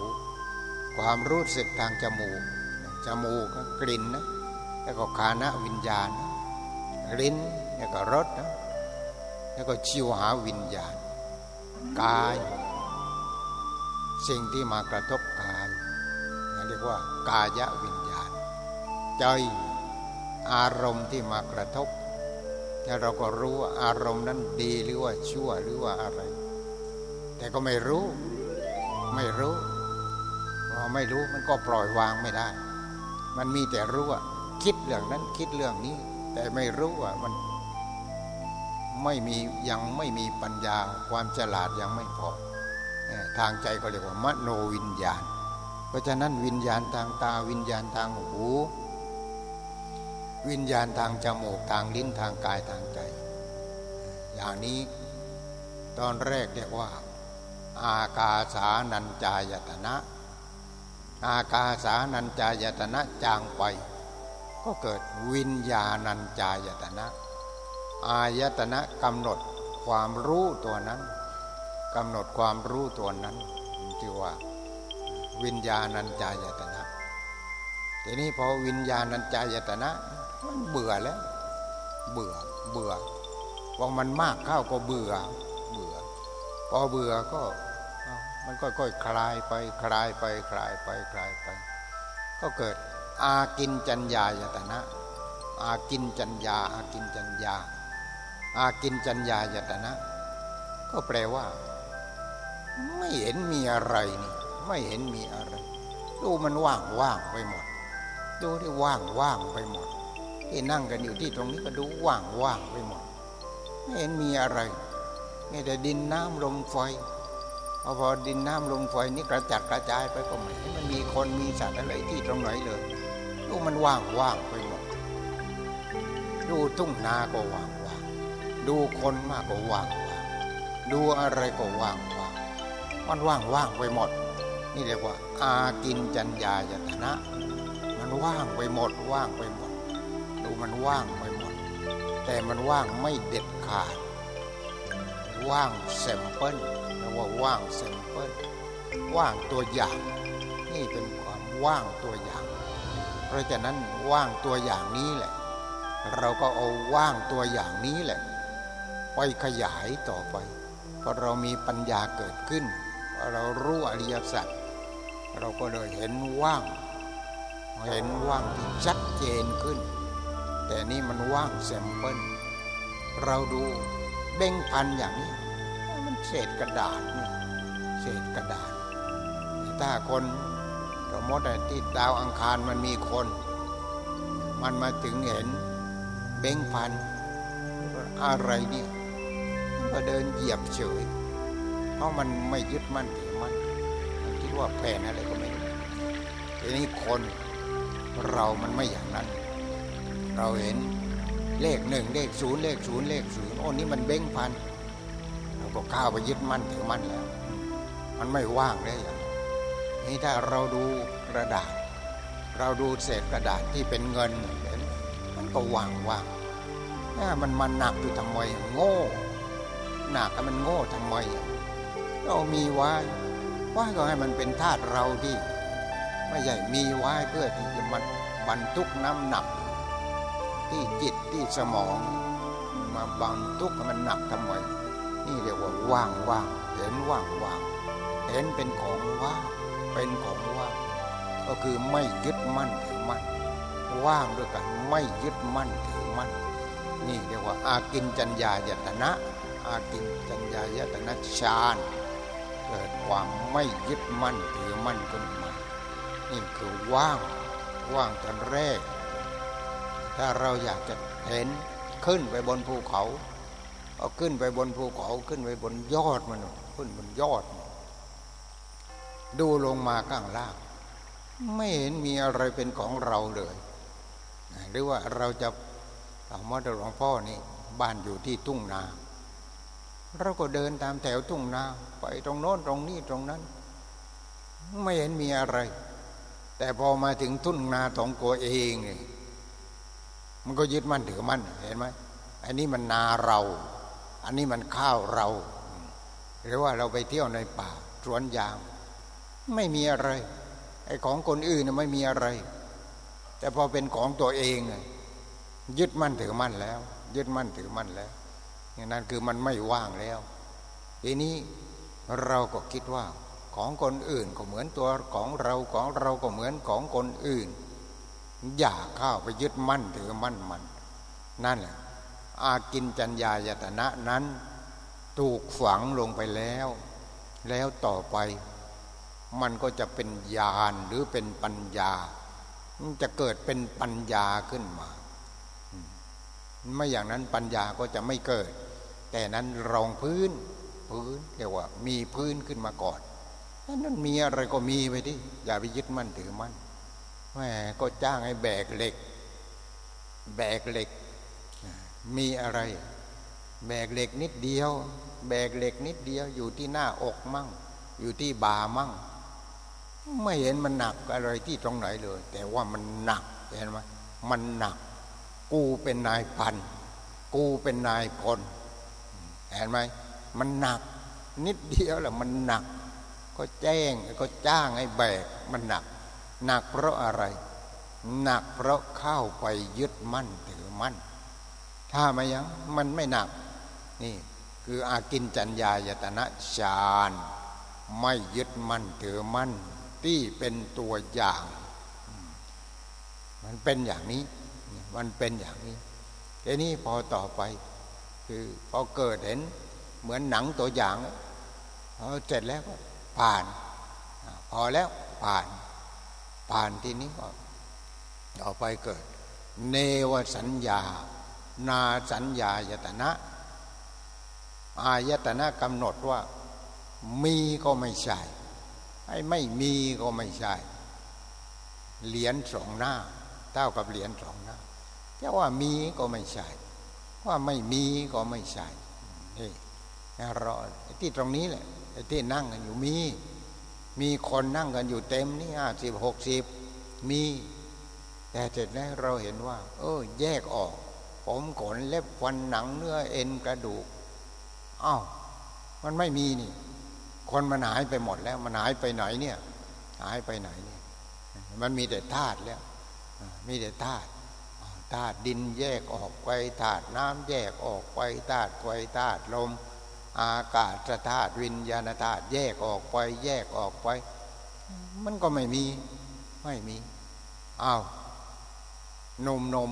ความรู้สึกทางจมูกจมูกกลิ่นนะแล้วก็คานะวิญญาณลิ้นแล้วก็รสนะแล้วก็ชิวหาวิญญาณกาย สิ่งที่มากระทบกายเรียกว่ากายวิญญาณ ใจอารมณ์ที่มากระทบแล้วเราก็รู้ว่าอารมณ์นั้นดีหรือว่าชั่วหรือว่าอะไร แต่ก็ไม่รู้ ไม่รู้พอไม่รู้มันก็ปล่อยวางไม่ได้ มันมีแต่รู้ว่าคิดเรื่องนั้นคิดเรื่องนี้ แต่ไม่รู้ว่ามันไม่มียังไม่มีปัญญาความฉลาดยังไม่พอ ทางใจก็เรียกว่ามโนวิญญาณ เพราะฉะนั้นวิญญาณทางตาวิญญาณทางหู วิญญาณทางจมูกทางลิ้นทางกายทางใจ อย่างนี้ตอนแรกเรียกว่า อากาสานัญจายตนะ อากาสานัญจายตนะจางไป ก็เกิดวิญญาณัญจายตนะ อายตนะกำหนดความรู้ตัวนั้น กำหนดความรู้ตัวนั้นที่ว่าวิญญาณัญจายตนะทีนี้พอวิญญาณัญจายตนะมันเบื่อแล้ว เบื่อเบื่อพอมันมากเข้าก็เบื่อ เบื่อ พอเบื่อก็มันก็ค่อยคลายไปคลายไปคลายไปคลายไป ก็เกิดอากินจัญญายตนะ อากินจัญญาอากินจัญญาอากินจัญญายตนะ ก็แปลว่า ไม่เห็นมีอะไรนี่ ไม่เห็นมีอะไร ดูมันว่างว่างไปหมด ดูที่ว่างว่างไปหมด ที่นั่งกันอยู่ที่ตรงนี้ก็ดูว่างว่างไปหมด ไม่เห็นมีอะไรมีแต่ดินน้ำลมไฟพอพอดินน้ำลมไฟนี่กระจัดกระจายไปก็ไม่มันมีคนมีสัตว์อะไรที่ตรงไหนเลยดูมันว่างว่างไปหมด ดูทุ่งนาก็ว่างว่างดูคนมากก็ว่างว่างดูอะไรก็ว่างว่าง มันว่างว่างไปหมด นี่เรียกว่า อากินจัญญายตนะ มันว่างไปหมด ว่างไปหมด ดูมันว่างไปหมด แต่มันว่างไม่เด็ดขาด ว่าง sample เรียกว่าว่าง sample ว่างตัวอย่าง นี่เป็นความว่างตัวอย่าง เพราะฉะนั้นว่างตัวอย่างนี้แหละ เราก็เอาว่างตัวอย่างนี้แหละไปขยายต่อไปพอเรามีปัญญาเกิดขึ้น เรารู้อริยสัจเราก็เลยเห็นว่าง เห็นว่างที่ชัดเจนขึ้น แต่นี่มันว่าง sample เราดูแบงก์พันอย่างนี้ มันเศษกระดาษนี่เศษกระดาษ ถ้าคนสมมติที่ดาวอังคารมันมีคน มันมาถึงเห็นเบ้งพันอะไรเนี่ยก็เดินเหยียบเฉย เพราะมันไม่ยึดมั่นถือมั่นมันคิดว่าแผ่นอะไรก็ไม่รู้ทีนี้คนเรามันไม่อย่างนั้น เราเห็นเลขหนึ่งเลขศูนย์เลขศูนย์เลขศูนย์โอ้นี่มันเบ้งพันเราก็ก้าวไปยึดมั่นถือมั่นแล้ว มันไม่ว่างเลยอย่างนี้ถ้าเราดูกระดาษ เราดูเศษกระดาษที่เป็นเงินเห็นมันก็ว่างว่างนี่มันมันหนักอยู่ทำไมโง่หนักมันโง่ทำไม เรามีไว้ไว้ก็ให้มันเป็นธาตุเราที่ไม่ใช่มีไว้เพื่อที่จะมาบรรทุกน้ำหนัก ที่จิตที่สมอง มาบรรทุกมันหนักทำไมนี่เรียกว่าว่างว่างเห็นว่างว่างเห็นเป็นของว่างเป็นของว่างก็คือไม่ยึดมั่นถือมั่นว่างด้วยกันไม่ยึดมั่นถือมั่นนี่เรียกว่าอากินจัญญายตนะ อากินจัญญายตนะฌาน เกิดความไม่ยึดมั่นถือมั่นขึ้นมานี่คือว่างว่างตอนแรก ถ้าเราอยากจะเห็นขึ้นไปบนภูเขาเอาขึ้นไปบนภูเขาขึ้นไปบนยอดมันขึ้นบนยอด ดูลงมาข้างล่าง ไม่เห็นมีอะไรเป็นของเราเลยหรือว่าเราจะเอามาหลวงพ่อนี่บ้านอยู่ที่ทุ่งนา เราก็เดินตามแถวทุ่งนาไปตรงโน้นตรงนี้ตรงนั้น ไม่เห็นมีอะไร แต่พอมาถึงทุ่งนาของตัวเองมันก็ยึดมั่นถือมั่นเห็นไหมอันนี้มันนาเรา อันนี้มันข้าวเรา หรือว่าเราไปเที่ยวในป่าสวนยางไม่มีอะไร ไอ้ของคนอื่นไม่มีอะไร แต่พอเป็นของตัวเอง ยึดมั่นถือมั่นแล้ว ยึดมั่นถือมั่นแล้ว นั้นคือมันไม่ว่างแล้ว ทีนี้เราก็คิดว่าของคนอื่นก็เหมือนตัวของเราของเราก็เหมือนของคนอื่น อย่าเข้าไปยึดมั่นถือมั่นมัน นั่นแหละอากินจัญญายตนะนั้นถูกฝังลงไปแล้ว แล้วต่อไป มันก็จะเป็นญาณหรือเป็นปัญญามันจะเกิดเป็นปัญญาขึ้นมา ไม่อย่างนั้นปัญญาก็จะไม่เกิด แต่นั้นรองพื้นพื้นเรียกว่า มีพื้นขึ้นมาก่อนนั้นมีอะไรก็มีไปดิอย่าไปยึดมั่นถือมั่นแม่ก็จ้างให้แบกเหล็ก แบกเหล็ก มีอะไร แบกเหล็กนิดเดียว แบกเหล็กนิดเดียว อยู่ที่หน้าอกมั่ง อยู่ที่บ่ามั่ง ไม่เห็นมันหนักอะไรที่ตรงไหนเลย แต่ว่ามันหนักเห็นไหมมันหนัก กูเป็นนายพัน กูเป็นนายพล เห็นไหมมันหนัก นิดเดียวแหละมันหนัก ก็แจ้งก็จ้างให้แบกมันหนัก หนักเพราะอะไร หนักเพราะเข้าไปยึดมั่นถือมั่น ถ้าไม่ยังมันไม่หนัก นี่คืออากินจัญญายตนะฌานไม่ยึดมั่นถือมั่น ที่เป็นตัวอย่าง มันเป็นอย่างนี้ มันเป็นอย่างนี้ทีนี้พอต่อไป คือพอเกิดเห็นเหมือนหนังตัวอย่างพอเสร็จแล้วก็ผ่าน พอแล้วผ่าน ผ่านที่นี้ก็ต่อไปเกิด เนวสัญญา นาสัญญายตนะ อายตนะกำหนดว่า มีก็ไม่ใช่ไอ้ไม่มีก็ไม่ใช่เหรียญสองหน้า เท่ากับเหรียญสองหน้าจะว่ามีก็ไม่ใช่ ว่าไม่มีก็ไม่ใช่นี่รอที่ตรงนี้แหละที่นั่งกันอยู่มี มีคนนั่งกันอยู่เต็มนี่ห้าสิบหกสิบมี แต่เสร็จแล้วเราเห็นว่า เออ แยกออก ผมขนเล็บฟันหนังเนื้อเอ็นกระดูกอ้าวมันไม่มีนี่ คนมันหายไปหมดแล้ว มันหายไปไหนเนี่ย หายไปไหนเนี่ย มันมีแต่ธาตุแล้ว มีแต่ธาตุ ธาตุดินแยกออกไปธาตุน้ำแยกออกไปธาตุไฟธาตุลม อากาศธาตุวิญญาณธาตุแยกออกไป แยกออกไป มันก็ไม่มีไม่มีอ้าวนมนม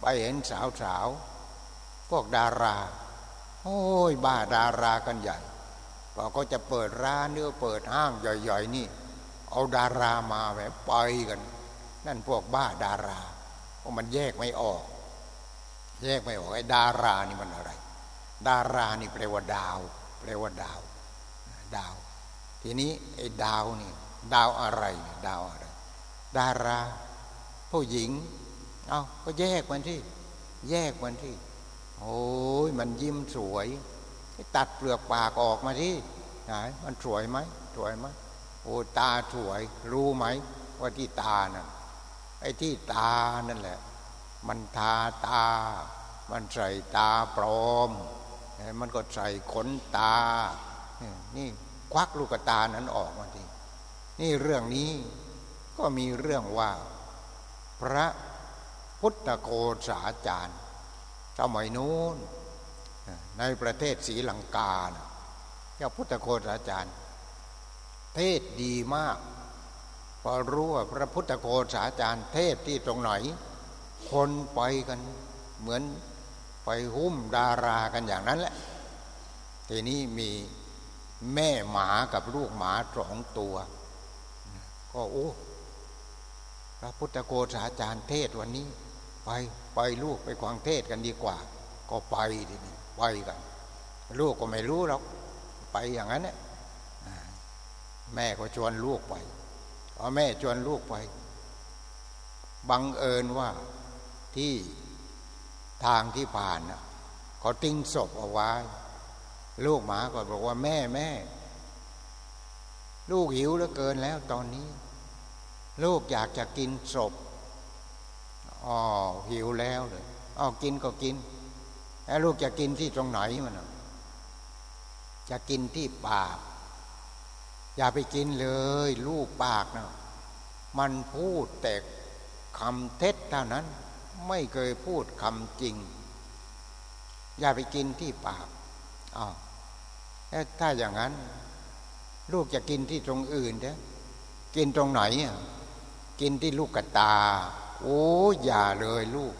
ไปเห็นสาวสาวพวกดารา โอ้ยบ้าดารากันใหญ่พอก็จะเปิดร้านเนื้อเปิดห้างใหญ่ๆนี่ เอาดารามาแบบไปกัน นั่นพวกบ้าดารา ราะมันแยกไม่ออก แยกไม่ออกไอ้ดารานี่มันอะไร ดารานี่แปลว่าดาว แปลว่าดาว ดาว ทีนี้ไอ้ดาวนี่ ดาวอะไร ดาวอะไร ดารา ผู้หญิง เอาก็แยกมันที่ แยกมันที่ โอ้ยมันยิ้มสวยตัดเปลือกปากออกมาที่ไหนมันสวยไหมสวยไหมโอ้ตาสวย รู้ไหมว่าที่ตานะ่ะ ไอ้ที่ตานั่นแหละ มันทาตา มันใส่ตาปลอม มันก็ใส่ขนตา นี่ควักลูกตานั้นออกมาทีนี่เรื่องนี้ก็มีเรื่องว่า พระพุทธโกษาจารย์สมัยนู้นในประเทศศรีลังกาเจ้าพุทธโกษาจารย์ เทศดีมาก พอรู้ว่าพระพุทธโฆษาจารย์เทศที่ตรงไหน คนไปกันเหมือนไปหุ้มดารากันอย่างนั้นแหละ ทีนี้มีแม่หมากับลูกหมาสองตัว ก็โอ้พระพุทธโฆษาจารย์เทศวันนี้ ไปไปลูกไปควางเทศกันดีกว่า ก็ไปทีนี้ไปกัน ลูกก็ไม่รู้หรอกไปอย่างนั้นเนี่ยแม่ก็ชวนลูกไป พอแม่ชวนลูกไปบังเอิญว่าที่ทางที่ผ่านนะเขาติ้งศพเอาไว้ ลูกหมาก็บอกว่าแม่แม่ ลูกหิวเหลือเกินแล้วตอนนี้ ลูกอยากจะกินศพอ๋อหิวแล้วเลยอ๋อกินก็กินแล้วลูกจะกินที่ตรงไหนมันจะกินที่ปาก อย่าไปกินเลย ลูกปากนะมันพูดแต่คำเท็จเท่านั้น ไม่เคยพูดคำจริง อย่าไปกินที่ปากอ้าวถ้าอย่างนั้น ลูกจะกินที่ตรงอื่นเด้กินตรงไหนอะกินที่ลูกกตา โอ้อย่าเลยลูก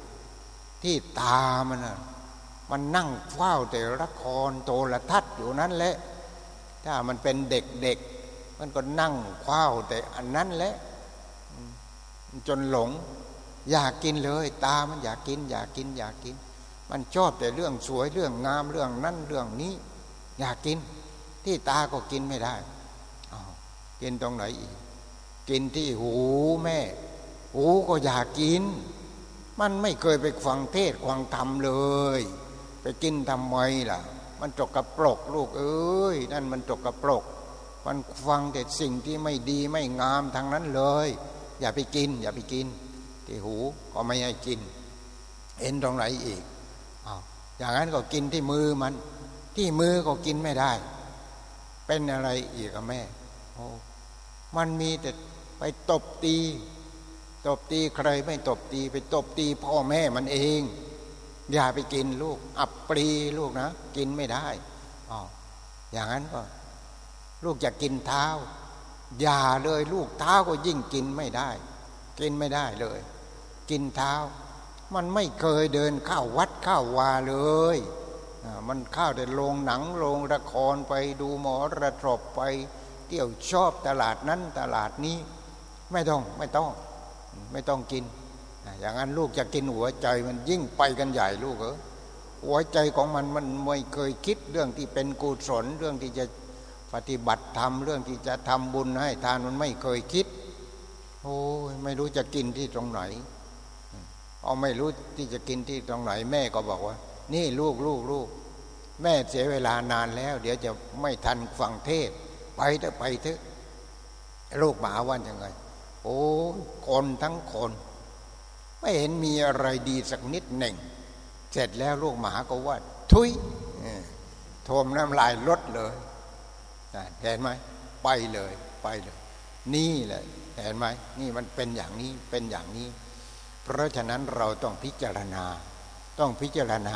ที่ตามันอะมันนั่งเฝ้าแต่ละครโทรทัศน์อยู่นั้นแหละ ถ้ามันเป็นเด็กๆ มันก็นั่งคว้าวแต่อันนั้นแหละจนหลง อยากกินเลย ตามันอยากกิน อยากกิน อยากกิน มันชอบแต่เรื่องสวยเรื่องงามเรื่องนั่นเรื่องนี้ อยากกิน ที่ตาก็กินไม่ได้กินตรงไหนอีก กินที่หูแม่ หูก็อยากกิน มันไม่เคยไปฟังเทศฟังธรรมเลย ไปกินทำไมล่ะ มันจกกระปรกลูกเอ้ยนั่นมันจกกระปรก มันฟังแต่สิ่งที่ไม่ดีไม่งามทางนั้นเลย อย่าไปกิน อย่าไปกิน ที่หูก็ไม่ให้กิน เอ็นตรงไหนอีกอาอย่างนั้นก็กินที่มือมัน ที่มือก็กินไม่ได้ เป็นอะไรอีกอะแม่โอ้มันมีแต่ไปตบตี ตบตีใครไม่ตบตี ไปตบตีพ่อแม่มันเอง อย่าไปกินลูก อับปรีลูกนะ กินไม่ได้อ๋ออย่างนั้นก็ ลูกจะกินเท้า อย่าเลยลูกเท้าก็ยิ่งกินไม่ได้ กินไม่ได้เลย กินเท้า มันไม่เคยเดินเข้าวัดเข้าวาเลยมันเข้าแต่โรงหนังโรงละครไปดูหมอระทบไป เที่ยวชอบตลาดนั้นตลาดนี้ ไม่ต้องไม่ต้อง ไม่ต้องกิน อย่างนั้นลูกจะกินหัวใจมันยิ่งไปกันใหญ่ลูกเออหัวใจของมันมันไม่เคยคิดเรื่องที่เป็นกุศลเรื่องที่จะ ปฏิบัติธรรมเรื่องที่จะทำบุญให้ทานมันไม่เคยคิด โอ้ยไม่รู้จะกินที่ตรงไหน เอาไม่รู้ที่จะกินที่ตรงไหน แม่ก็บอกว่า นี่ลูกลูกลูกแม่เสียเวลานานแล้ว เดี๋ยวจะไม่ทันฟังเทศ ไปเถอะไปเถอะลูกหมาว่ายังไง โอ้คนทั้งคน ไม่เห็นมีอะไรดีสักนิดหนึ่ง เสร็จแล้วลูกหมาก็ว่า ทุยโทมน้ำลายลดเลย เห็นไหมไปเลยไปเลย นี่แหละเห็นไหมนี่มันเป็นอย่างนี้เป็นอย่างนี้ เพราะฉะนั้นเราต้องพิจารณา ต้องพิจารณา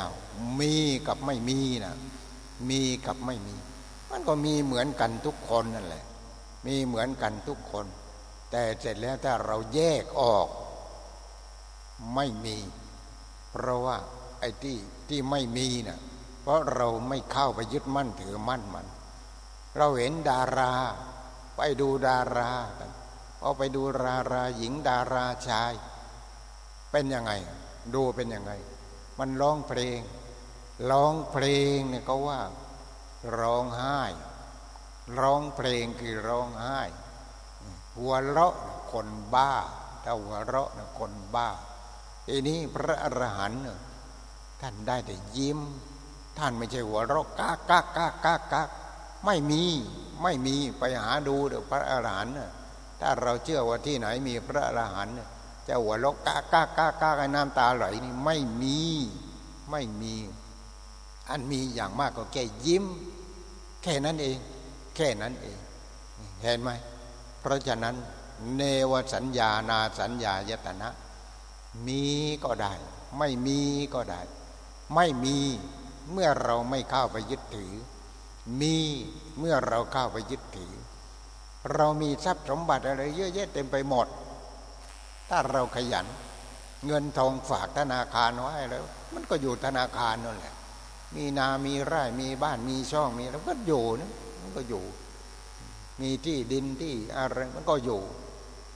มีกับไม่มีนะมีกับไม่มี มันก็มีเหมือนกันทุกคนนั่นแหละ มีเหมือนกันทุกคน แต่เสร็จแล้วถ้าเราแยกออก ไม่มี เพราะว่าไอ้ที่ที่ไม่มีนะ่ะเพราะเราไม่เข้าไปยึดมั่นถือมั่นมัน เราเห็นดารา ไปดูดาราพอไปดูดาราหญิงดาราชาย เป็นยังไง ดูเป็นยังไง มันร้องเพลงร้องเพลงเนี่ยเขาว่า ร้องไห้ ร้องเพลงคือร้องไห้ หัวเราะคนบ้าถ้าหัวเราะนะคนบ้าทีนี้พระอรหันต์ท่านได้แต่ยิ้ม ท่านไม่ใช่หัวเราะกากกากกากากาก ไม่มีไม่มีไปหาดูเดี๋ยวพระอรหันต์ถ้าเราเชื่อว่าที่ไหนมีพระอรหันต์จะหัวเราะกากกากกากาน้ำตาไหลนี่ไม่มีไม่มี อันมีอย่างมากก็แค่ยิ้ม แค่นั้นเอง แค่นั้นเอง เห็นไหมเพราะฉะนั้น เนวสัญญานาสัญญายตนะ มีก็ได้ ไม่มีก็ได้ ไม่มีเมื่อเราไม่เข้าไปยึดถือ มีเมื่อเราเข้าไปยึดถือ เรามีทรัพย์สมบัติอะไรเยอะแยะเต็มไปหมด ถ้าเราขยัน เงินทองฝากธนาคารไว้แล้ว มันก็อยู่ธนาคารนั่นแหละ มีนามีไร่มีบ้านมีช่องมีแล้วก็อยู่นะมันก็อยู่ มีที่ดินที่อะไรมันก็อยู่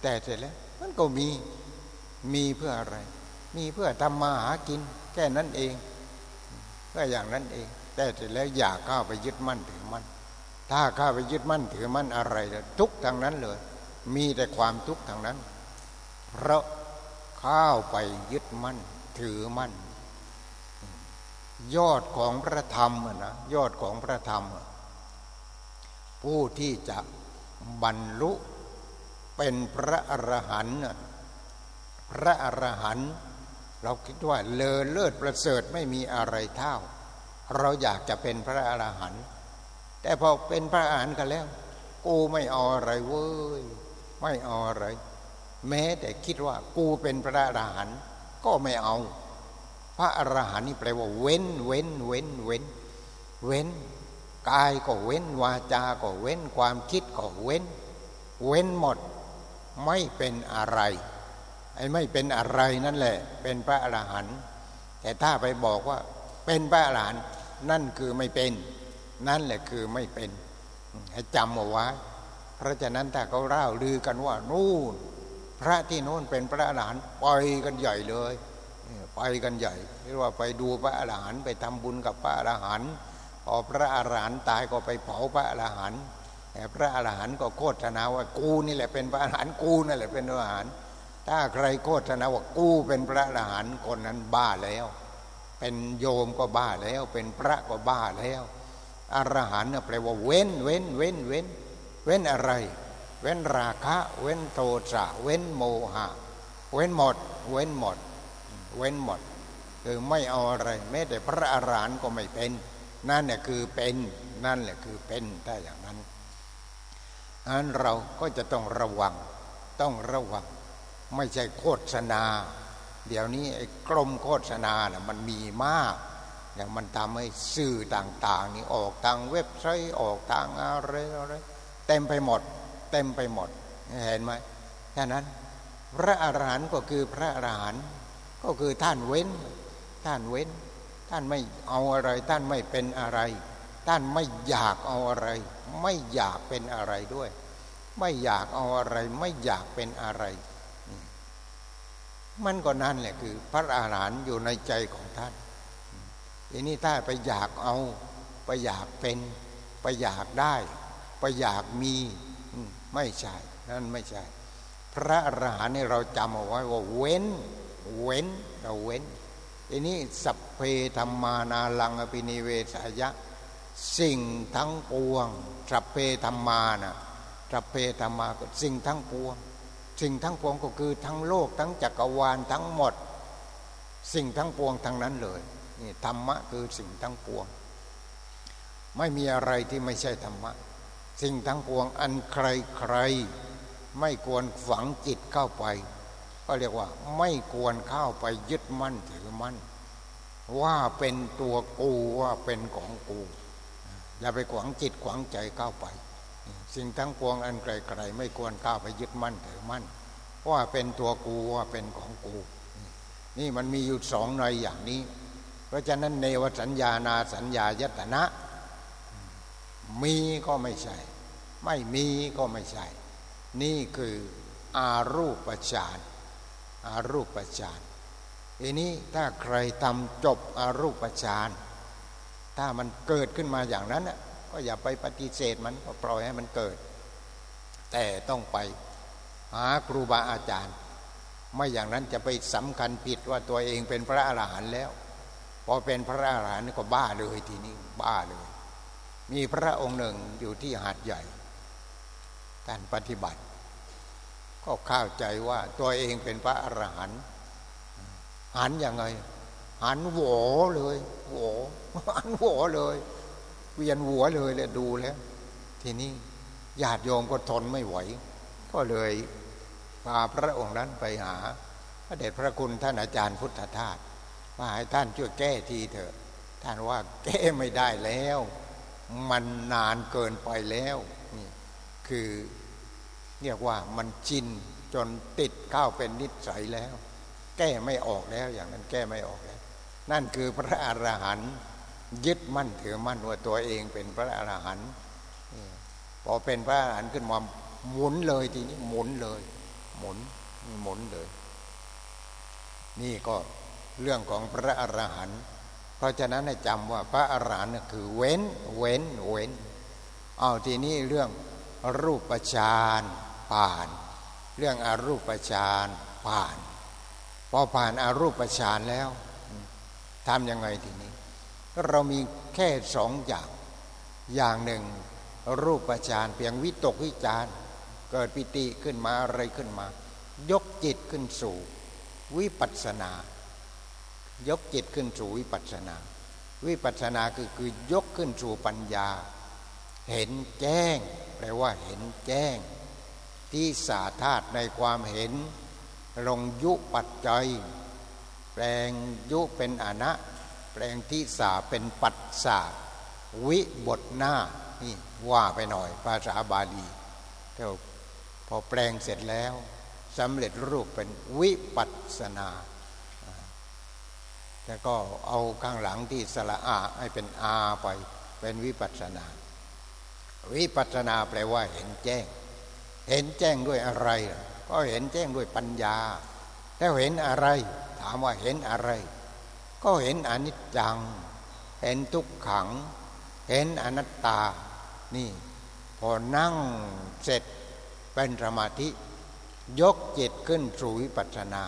แต่เสร็จแล้ว มันก็มีมีเพื่ออะไร มีเพื่อทำมาหากินแค่นั้นเองเพื่ออย่างนั้นเอง แต่เสร็จแล้วอย่าเข้าไปยึดมั่นถือมั่น ถ้าเข้าไปยึดมั่นถือมั่นอะไรทุกทางนั้นเลย มีแต่ความทุกข์ทางนั้น เพราะเข้าไปยึดมั่นถือมั่น ยอดของพระธรรมนะยอดของพระธรรม ผู้ที่จะบรรลุเป็นพระอรหันต์พระอรหันต์เราคิดว่าเลอเลิศประเสริฐไม่มีอะไรเท่า เราอยากจะเป็นพระอรหันต์แต่พอเป็นพระอรหันต์กันแล้ว กูไม่เอาอะไรเว้ยไม่เอาอะไร แม้แต่คิดว่ากูเป็นพระอรหันต์ก็ไม่เอา พระอรหันต์นี่แปลว่าเว้น เว้น เว้น เว้น เว้นกายก็เว้นวาจาก็เว้นความคิดก็เว้น เว้นหมด ไม่เป็นอะไรไอ้ไม่เป็นอะไรนั่นแหละ เป็นพระอรหันต์แต่ถ้าไปบอกว่าเป็นพระอรหันต์ นั่นคือไม่เป็น นั่นแหละคือไม่เป็น ให้จำเอาไว้เพราะฉะนั้นถ้าเขาเล่าลือกันว่านู่นพระที่โน้นเป็นพระอรหันต์ปล่อยกันใหญ่เลยไปกันใหญ่เรียกว่าไปดูพระอรหันต์ไปทำบุญกับพระอรหันต์พอพระอรหันต์ตายก็ไปเผาพระอรหันต์แต่พระอรหันต์ก็โคตรนาว่ากูนี่แหละเป็นพระอรหันต์กูนั่นแหละเป็นพระอรหันต์ถ้าใครโคตรนาว่ากูเป็นพระอรหันต์คนนั้นบ้าแล้ว เป็นโยมก็บ้าแล้ว เป็นพระก็บ้าแล้วอรหันต์แปลว่าเว้น เว้น เว้น เว้น เว้นอะไร เว้นราคะ เว้นโทสะเว้นโมหะ เว้นหมด เว้นหมด เว้นหมด คือไม่เอาอะไร แม้แต่พระอรหันต์ก็ไม่เป็น นั่นแหละคือเป็น นั่นแหละคือเป็นได้อย่างนั้นอันเราก็จะต้องระวัง ต้องระวัง ไม่ใช่โฆษณา เดี๋ยวนี้ไอ้กรมโฆษณานะ่ะมันมีมากอย่างมันทำให้สื่อต่างๆ นี่ออกทางเว็บไซต์ออกทางอะไรอะไรเต็มไปหมด เต็มไปหมดเห็นไหมแค่นั้น พระอรหันต์ก็คือพระอรหันต์ก็คือท่านเว้น ท่านเว้น ท่านไม่เอาอะไร ท่านไม่เป็นอะไร ท่านไม่อยากเอาอะไร ไม่อยากเป็นอะไรด้วย ไม่อยากเอาอะไร ไม่อยากเป็นอะไร มันก็นั่นแหละคือ พระอาหารหันต์อยู่ในใจของท่านทีนี้ถ้าไปอยากเอา ไปอยากเป็น ไปอยากได้ ไปอยากมีไม่ใช่นั่นไม่ใช่ พระอรหันต์นี่เราจำเอาไว้ว่าเว้น เว้นเราเว้นทีนี้สัพเพธรรมานาลังอภินิเวสายะ สิ่งทั้งปวงสัพเพธรรมานะสัพเพธรรมาก็สิ่งทั้งปวง สิ่งทั้งปวงก็คือทั้งโลกทั้งจักรวาลทั้งหมด สิ่งทั้งปวงทั้งนั้นเลยนี่ธรรมะคือสิ่งทั้งปวง ไม่มีอะไรที่ไม่ใช่ธรรมะ สิ่งทั้งปวงอันใครใครไม่ควรฝังจิตเข้าไป ก็เรียกว่า ไม่ควรเข้าไปยึดมั่นถือมั่น ว่าเป็นตัวกูว่าเป็นของกู อย่าไปขวางจิตขวางใจเข้าไป สิ่งทั้งปวงอันไกลๆไม่ควรเข้าไปยึดมั่นถือมั่นว่าเป็นตัวกูว่าเป็นของกู นี่มันมีอยู่สองในอย่างนี้ เพราะฉะนั้นเนวสัญญานาสัญญายตนะ มีก็ไม่ใช่ ไม่มีก็ไม่ใช่ นี่คืออารูปฌานอารูปฌานทีนี้ถ้าใครทำจบอารูปฌานถ้ามันเกิดขึ้นมาอย่างนั้น ก็อย่าไปปฏิเสธมันก็ปล่อยให้มันเกิด แต่ต้องไปหาครูบาอาจารย์ ไม่อย่างนั้นจะไปสำคัญผิดว่าตัวเองเป็นพระอรหันต์แล้ว พอเป็นพระอรหันต์ก็บ้าเลยทีนี้บ้าเลย มีพระองค์หนึ่งอยู่ที่หาดใหญ่ท่านปฏิบัติ ก็เข้าใจว่าตัวเองเป็นพระอรหันต์หันยังไงหันหวเลยหวอหันหวเลย เวียนหัวเลยเลยดูแล้ว ทีนี้ญาติโยมก็ทนไม่ไหว ก็เลยพาพระองค์นั้นไปหา พระเดชพระคุณท่านอาจารย์พุทธทาสว่าให้ท่านช่วยแก้ทีเถอะ ท่านว่าแก้ไม่ได้แล้ว มันนานเกินไปแล้วนี่คือเรียกว่ามันจินจนติดเข้าเป็นนิสัยแล้ว แก้ไม่ออกแล้วอย่างนั้นแก้ไม่ออกแล้ว นั่นคือพระอรหันต์ ยึดมั่นถือมั่นว่าตัวเองเป็นพระอรหันต์พอเป็นพระอรหันต์ขึ้นมาหมุนเลยทีนี้หมุนเลย หมุนหมุนเลย นี่ก็เรื่องของพระอรหันต์เพราะฉะนั้นให้จำว่าพระอรหันต์คือเว้นเว้นเว้น เอาทีนี้เรื่องรูปฌานผ่าน เรื่องอรูปฌานผ่าน พอผ่านอารูปฌานแล้วทำยังไงทีนี้ เรามีแค่สองอย่าง อย่างหนึ่ง รูปฌานเพียงวิตกวิจารเกิดปิติขึ้นมาอะไรขึ้นมา ยกจิตขึ้นสู่ วิปัสสนา ยกจิตขึ้นสู่วิปัสนา วิปัสนาคือคือยกขึ้นสู่ปัญญา เห็นแจ้ง แปลว่าเห็นแจ้ง ที่สาธาตในความเห็นลงยุปัจจัย แปลงยุเป็นอนะ แปลงที่สาเป็นปัจสาวิบทหน้านี่ว่าไปหน่อยภาษาบาลีพอแปลงเสร็จแล้วสำเร็จรูปเป็นวิปัสนาแต่ก็เอาข้างหลังที่สละอาให้เป็นอาไปเป็นวิปัสนา วิปัสนาแปลว่าเห็นแจ้ง เห็นแจ้งด้วยอะไร ก็เห็นแจ้งด้วยปัญญาถ้าเห็นอะไร ถามว่าเห็นอะไร ก็เห็นอนิจจัง เห็นทุกขัง เห็นอนัตตา นี่ พอนั่งเสร็จเป็นสมาธิ ยกจิตขึ้นสู่วิปัสสนา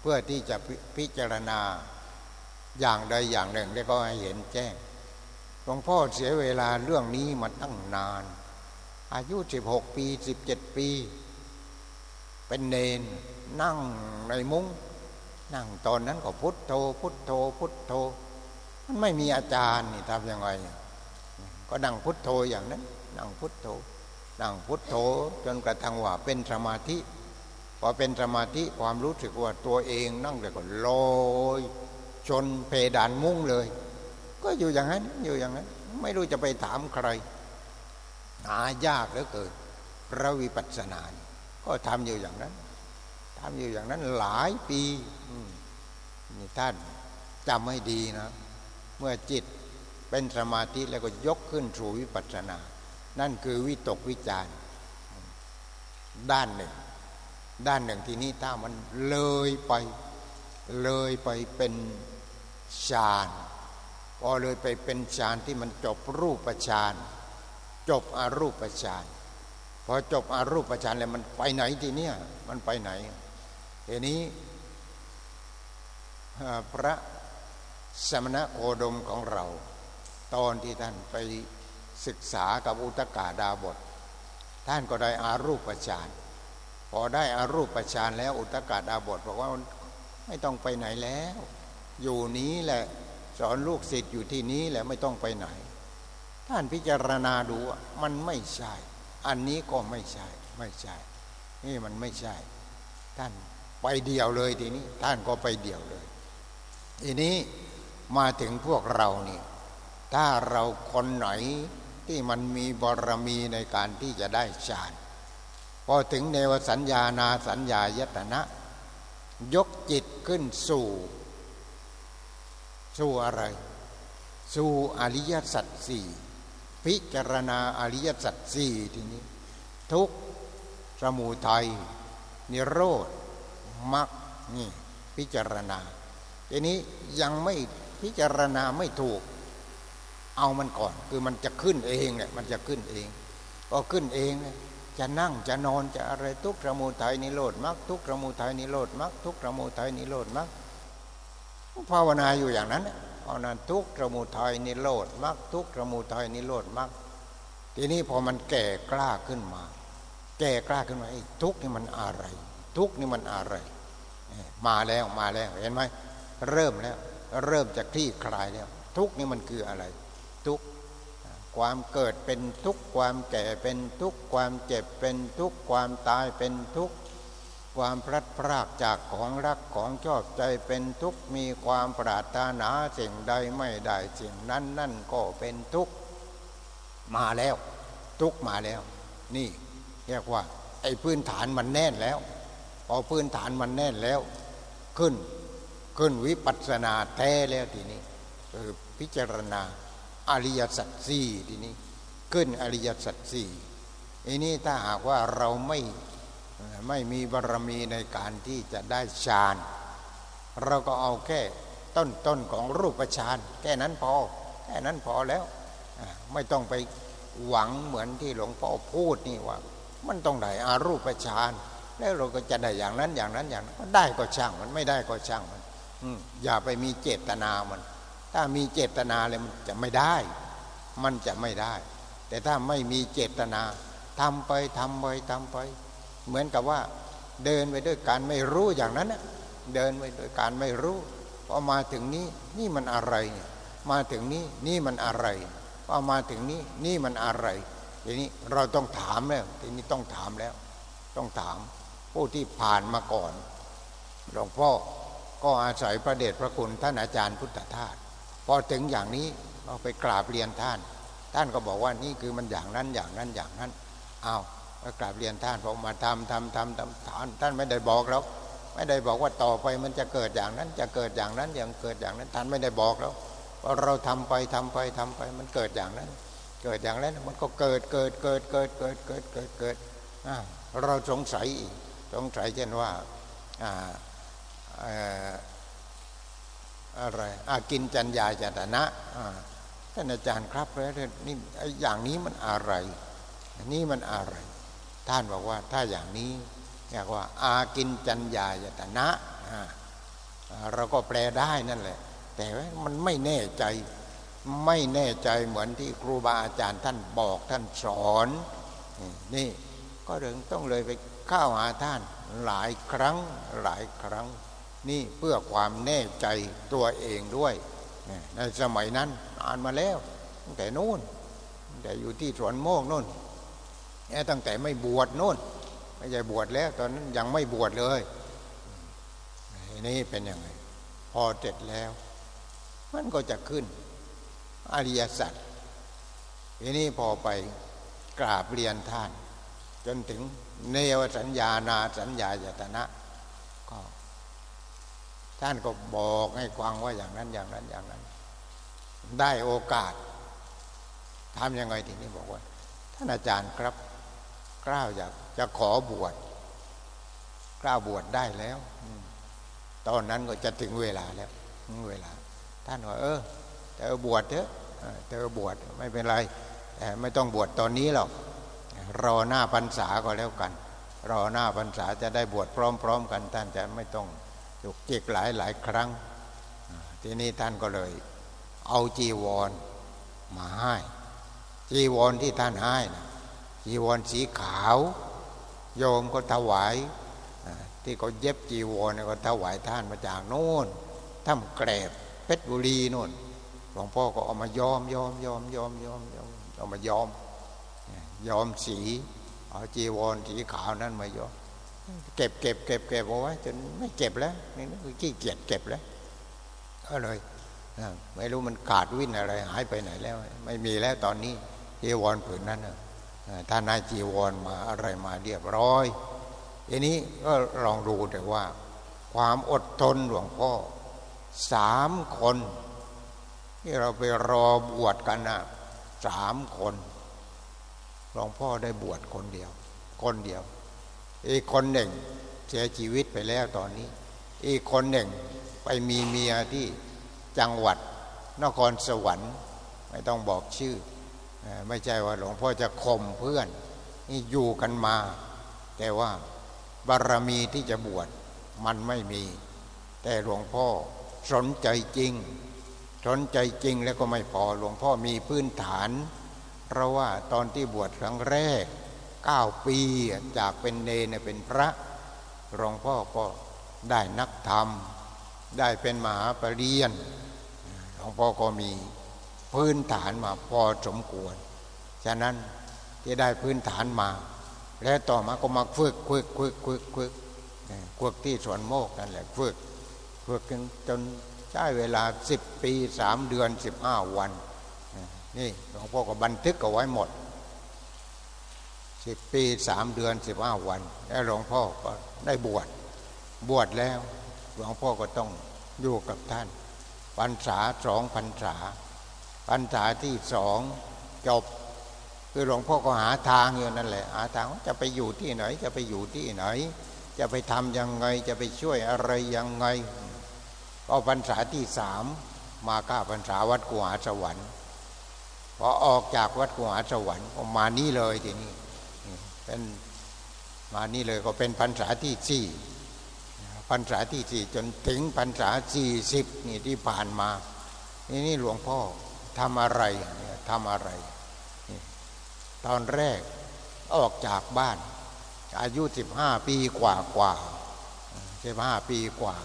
เพื่อที่จะพิจารณาอย่างใดอย่างหนึ่งแล้วก็ให้เห็นแจ้งหลวงพ่อเสียเวลาเรื่องนี้มาตั้งนาน อายุสิบหกปีสิบเจ็ดปี เป็นเนนนั่งในมุง้ง นั่งตอนนั้นก็พุทโธ พุทโธ พุทโธ มันไม่มีอาจารย์นี่ทำยังไง ก็นั่งพุทโธอย่างนั้น นั่งพุทโธ นั่งพุทโธจนกระทั่งว่าเป็นสมาธิ พอเป็นสมาธิความรู้สึกว่าตัวเองนั่งเลยก็ลอยชนเพดานมุ้งเลย ก็อยู่อย่างนั้นอยู่อย่างนั้น ไม่รู้จะไปถามใคร หายากเหลือเกินพระวิปัสสนา ก็ทำอยู่อย่างนั้นทำอยู่อย่างนั้นหลายปี นี่ท่านจำให้ดีนะ เมื่อจิตเป็นสมาธิแล้วก็ยกขึ้นสู่วิปัสสนา นั่นคือวิตกวิจารด้านหนึ่ง ด้านหนึ่งทีนี้ถ้ามันเลยไป เลยไปเป็นฌานพอเลยไปเป็นฌานที่มันจบรูปฌานจบอรูปฌานพอจบอรูปฌานแล้วมันไปไหนทีเนี้ยมันไปไหนทีนี้ พระสมณโคดมของเรา ตอนที่ท่านไปศึกษากับอุตกาดาบท ท่านก็ได้อารูปฌานพอได้อารูปฌานแล้วอุตกาดาบทบอกว่าไม่ต้องไปไหนแล้ว อยู่นี้แหละสอนลูกศิษย์อยู่ที่นี้แหละไม่ต้องไปไหน ท่านพิจารณาดูมันไม่ใช่ อันนี้ก็ไม่ใช่ไม่ใช่ นี่มันไม่ใช่ ท่านไปเดียวเลยทีนี้ ท่านก็ไปเดียวเลย ทีนี้มาถึงพวกเรานี่ถ้าเราคนไหนที่มันมีบารมีในการที่จะได้ฌานพอถึงเนวสัญญานาสัญญายตนะ ยกจิตขึ้นสู่ สู่อะไร สู่อริยสัจสี่พิจารณาอริยสัจสี่ทีนี้ ทุกสมุทัยนิโรธมรรคนี่พิจารณา ทีนี้ยังไม่พิจารณาไม่ถูก เอามันก่อน คือมันจะขึ้นเองเนี่ยมันจะขึ้นเองพอขึ้นเองจะนั่งจะนอนจะอะไรทุกสมุทัยนิโรธมรรคทุกสมุทัยนิโรธมรรคทุกสมุทัยนิโรธมรรคภาวนาอยู่อย่างนั้นภาวนาทุกสมุทัยนิโรธมรรคทุกสมุทัยนิโรธมรรคทีนี้พอมันแก่กล้าขึ้นมา แก่กล้าขึ้นมาไอ้ทุกนี่มันอะไร ทุกนี่มันอะไร มาแล้วมาแล้วเห็นไหม เริ่มแล้ว เริ่มจะคลี่คลายแล้ว ทุกนี่มันคืออะไร ทุกความเกิดเป็นทุกความแก่เป็นทุกความเจ็บเป็นทุกความตายเป็นทุกความพลัดพรากจากของรักของชอบใจเป็นทุกมีความปรารถนาสิ่งใดไม่ได้สิ่งนั้นนั่นก็เป็นทุกมาแล้ว ทุกมาแล้ว นี่เรียกว่า ไอ้พื้นฐานมันแน่นแล้วพอพื้นฐานมันแน่นแล้ว ขึ้น ขึ้นวิปัสสนาแท้แล้วทีนี้คือพิจารณาอริยสัจสี่ทีนี้ ขึ้นอริยสัจสี่อันนี้ถ้าหากว่าเราไม่ไม่มีบารมีในการที่จะได้ฌานเราก็เอาแค่ต้นต้นของรูปฌานแค่นั้นพอแค่นั้นพอแล้ว ไม่ต้องไปหวังเหมือนที่หลวงพ่อพูดนี่ว่า มันต้องได้อารูปฌานแล้วเราก็จะได้อย่างนั้นอย่างนั้นอย่างนั้นได้ก็ช่างมันไม่ได้ก็ช่างมัน อย่าไปมีเจตนามัน ถ้ามีเจตนาเลยมันจะไม่ได้ มันจะไม่ได้ แต่ถ้าไม่มีเจตนาทำไปทำไปทำไป เหมือนกับว่าเดินไปด้วยการไม่รู้อย่างนั้นเดินไปด้วยการไม่รู้พอมาถึงนี้นี่มันอะไรเนี่ยมาถึงนี้นี่มันอะไรพอมาถึงนี้นี่มันอะไรทีนี้เราต้องถามแล้วทีนี้ต้องถามแล้ว ต้องถามผู้ที่ผ่านมาก่อนหลวงพ่อ ก็อาศัยพระเดชพระคุณท่านอาจารย์พุทธทาสพอถึงอย่างนี้เราไปกราบเรียนท่าน ท่านก็บอกว่านี่คือมันอย่างนั้นอย่างนั้นอย่างนั้นเอาก็กราบเรียนท่านพอมาทำทำทำทำท่านท่านไม่ได้บอกแล้วไม่ได้บอกว่าต่อไปมันจะเกิดอย่างนั้น จะเกิดอย่างนั้นอย่างเกิดอย่างนั้นท่านไม่ได้บอกแล้วพอเราทำไปทำไปทำไปมันเกิดอย่างนั้น เกิดอย่างนั้นมันก็เกิดเกิดเกิดเกิดเกิดเกิดเกิดเกิดเราสงสัยสงสัยเช่นว่า อะไรอากินจัญญาจตนะท่านอาจารย์ครับแล้วนี่อย่างนี้มันอะไรนี่มันอะไร ท่านบอกว่าถ้าอย่างนี้เรียกว่า อากินจัญญาจตนะเราก็แปลได้นั่นแหละ แต่ว่ามันไม่แน่ใจไม่แน่ใจเหมือนที่ครูบาอาจารย์ท่านบอกท่านสอน นี่ก็เรื่องต้องเลยไปเข้าหาท่านหลายครั้งหลายครั้ง นี่เพื่อความแน่ใจตัวเองด้วย ในสมัยนั้นอ่านมาแล้วตั้งแต่นู้นแต่อยู่ที่สวนโมกนู่นแค่ตั้งแต่ไม่บวชนู่น ไม่ใช่บวชแล้ว ตอนนั้นยังไม่บวชเลยนี่เป็นยังไง พอเสร็จแล้ว มันก็จะขึ้น อริยสัจทีนี้พอไปกราบเรียนท่าน จนถึงเนวสัญญานาสัญญาจตนะ ท่านก็บอกให้ฟังว่าอย่างนั้นอย่างนั้นอย่างนั้น ได้โอกาสทำยังไงทีนี้บอกว่า ท่านอาจารย์ครับกล้าวอยากจะขอบวชกล้าวบวชได้แล้วตอนนั้นก็จะถึงเวลาแล้วเวลา ท่านว่าเออเธอบวชเถอะเธอบวชไม่เป็นไรแต่ไม่ต้องบวชตอนนี้หรอกรอหน้าพรรษาก็แล้วกัน รอหน้าพรรษาจะได้บวชพร้อม ๆ กันท่านจะไม่ต้อง จุกจิกหลายหลายครั้ง ทีนี้ท่านก็เลย เอาจีวรมาให้ จีวรที่ท่านให้นะจีวรสีขาว โยมก็ถวายที่เขาเย็บจีวรก็ถวายท่านมาจากโน่นถ้ำแกรบเพชรบุรีโน่นหลวงพ่อก็เอามายอมยอมยอมยอมยอมยอมเอามายอมยอมสีเอาจีวรสีขาวนั้นมายอม เก็บเก็บเก็บเก็บเอาไว้จนไม่เก็บแล้วนี่คือขี้เกียจเก็บแล้วก็เลยไม่รู้มันขาดวิ่นอะไร หายไปไหนแล้ว ไม่มีแล้วตอนนี้จีวรผืนนั้นท่านนายจีวรมาอะไรมาเรียบร้อยทีนี้ก็ลองดูแต่ว่า ความอดทนหลวงพ่อสามคนที่เราไปรอบวชกันนะสามคนหลวงพ่อได้บวชคนเดียว คนเดียว อีกคนหนึ่งเสียชีวิตไปแล้วตอนนี้ อีกคนหนึ่งไปมีเมียที่จังหวัดนครสวรรค์ไม่ต้องบอกชื่อ ไม่ใช่ว่าหลวงพ่อจะข่มเพื่อน นี่อยู่กันมา แต่ว่าบารมีที่จะบวชมันไม่มี แต่หลวงพ่อสนใจจริง สนใจจริงแล้วก็ไม่พอหลวงพ่อมีพื้นฐาน เพราะว่าตอนที่บวชครั้งแรก เก้าปีจากเป็นเนนเป็นพระหลวงพ่อก็ได้นักธรรม ได้เป็นมหาปรริญญาหลวงพ่อก็มีพื้นฐานมาพอสมควร ฉะนั้นที่ได้พื้นฐานมา แล้วต่อมาก็มาฝึกฝึกฝึกฝึกฝึกฝึกที่สวนโมกนั่นแหละฝึกฝึกจนใช้เวลาสิบปีสามเดือนสิบห้าวัน นี่หลวงพ่อก็บันทึกเอาไว้หมด สิบปีสามเดือนสิบห้าวันแล้วหลวงพ่อก็ได้บวชบวชแล้วหลวงพ่อก็ต้องอยู่กับท่านพรรษาสองพรรษาพรรษาที่สองจบ คือหลวงพ่อก็หาทางอยู่นั่นแหละหาทางจะไปอยู่ที่ไหน จะไปอยู่ที่ไหน จะไปทำยังไงจะไปช่วยอะไรยังไงก็พรรษาที่สามมาก้าพรรษาวัดกุหาสวรรค์พอออกจากวัดกุหาสวรรค์ก็มานี่เลยทีนี้ เป็นมานี่เลยก็เป็นพรรษาที่สี่พรรษาที่สี่จนถึงพรรษาสี่สิบนี่ที่ผ่านมานี่นี่หลวงพ่อทำอะไรทำอะไร ตอนแรกออกจากบ้าน อายุสิบห้าปีกว่ากว่าสิบห้าปีกว่า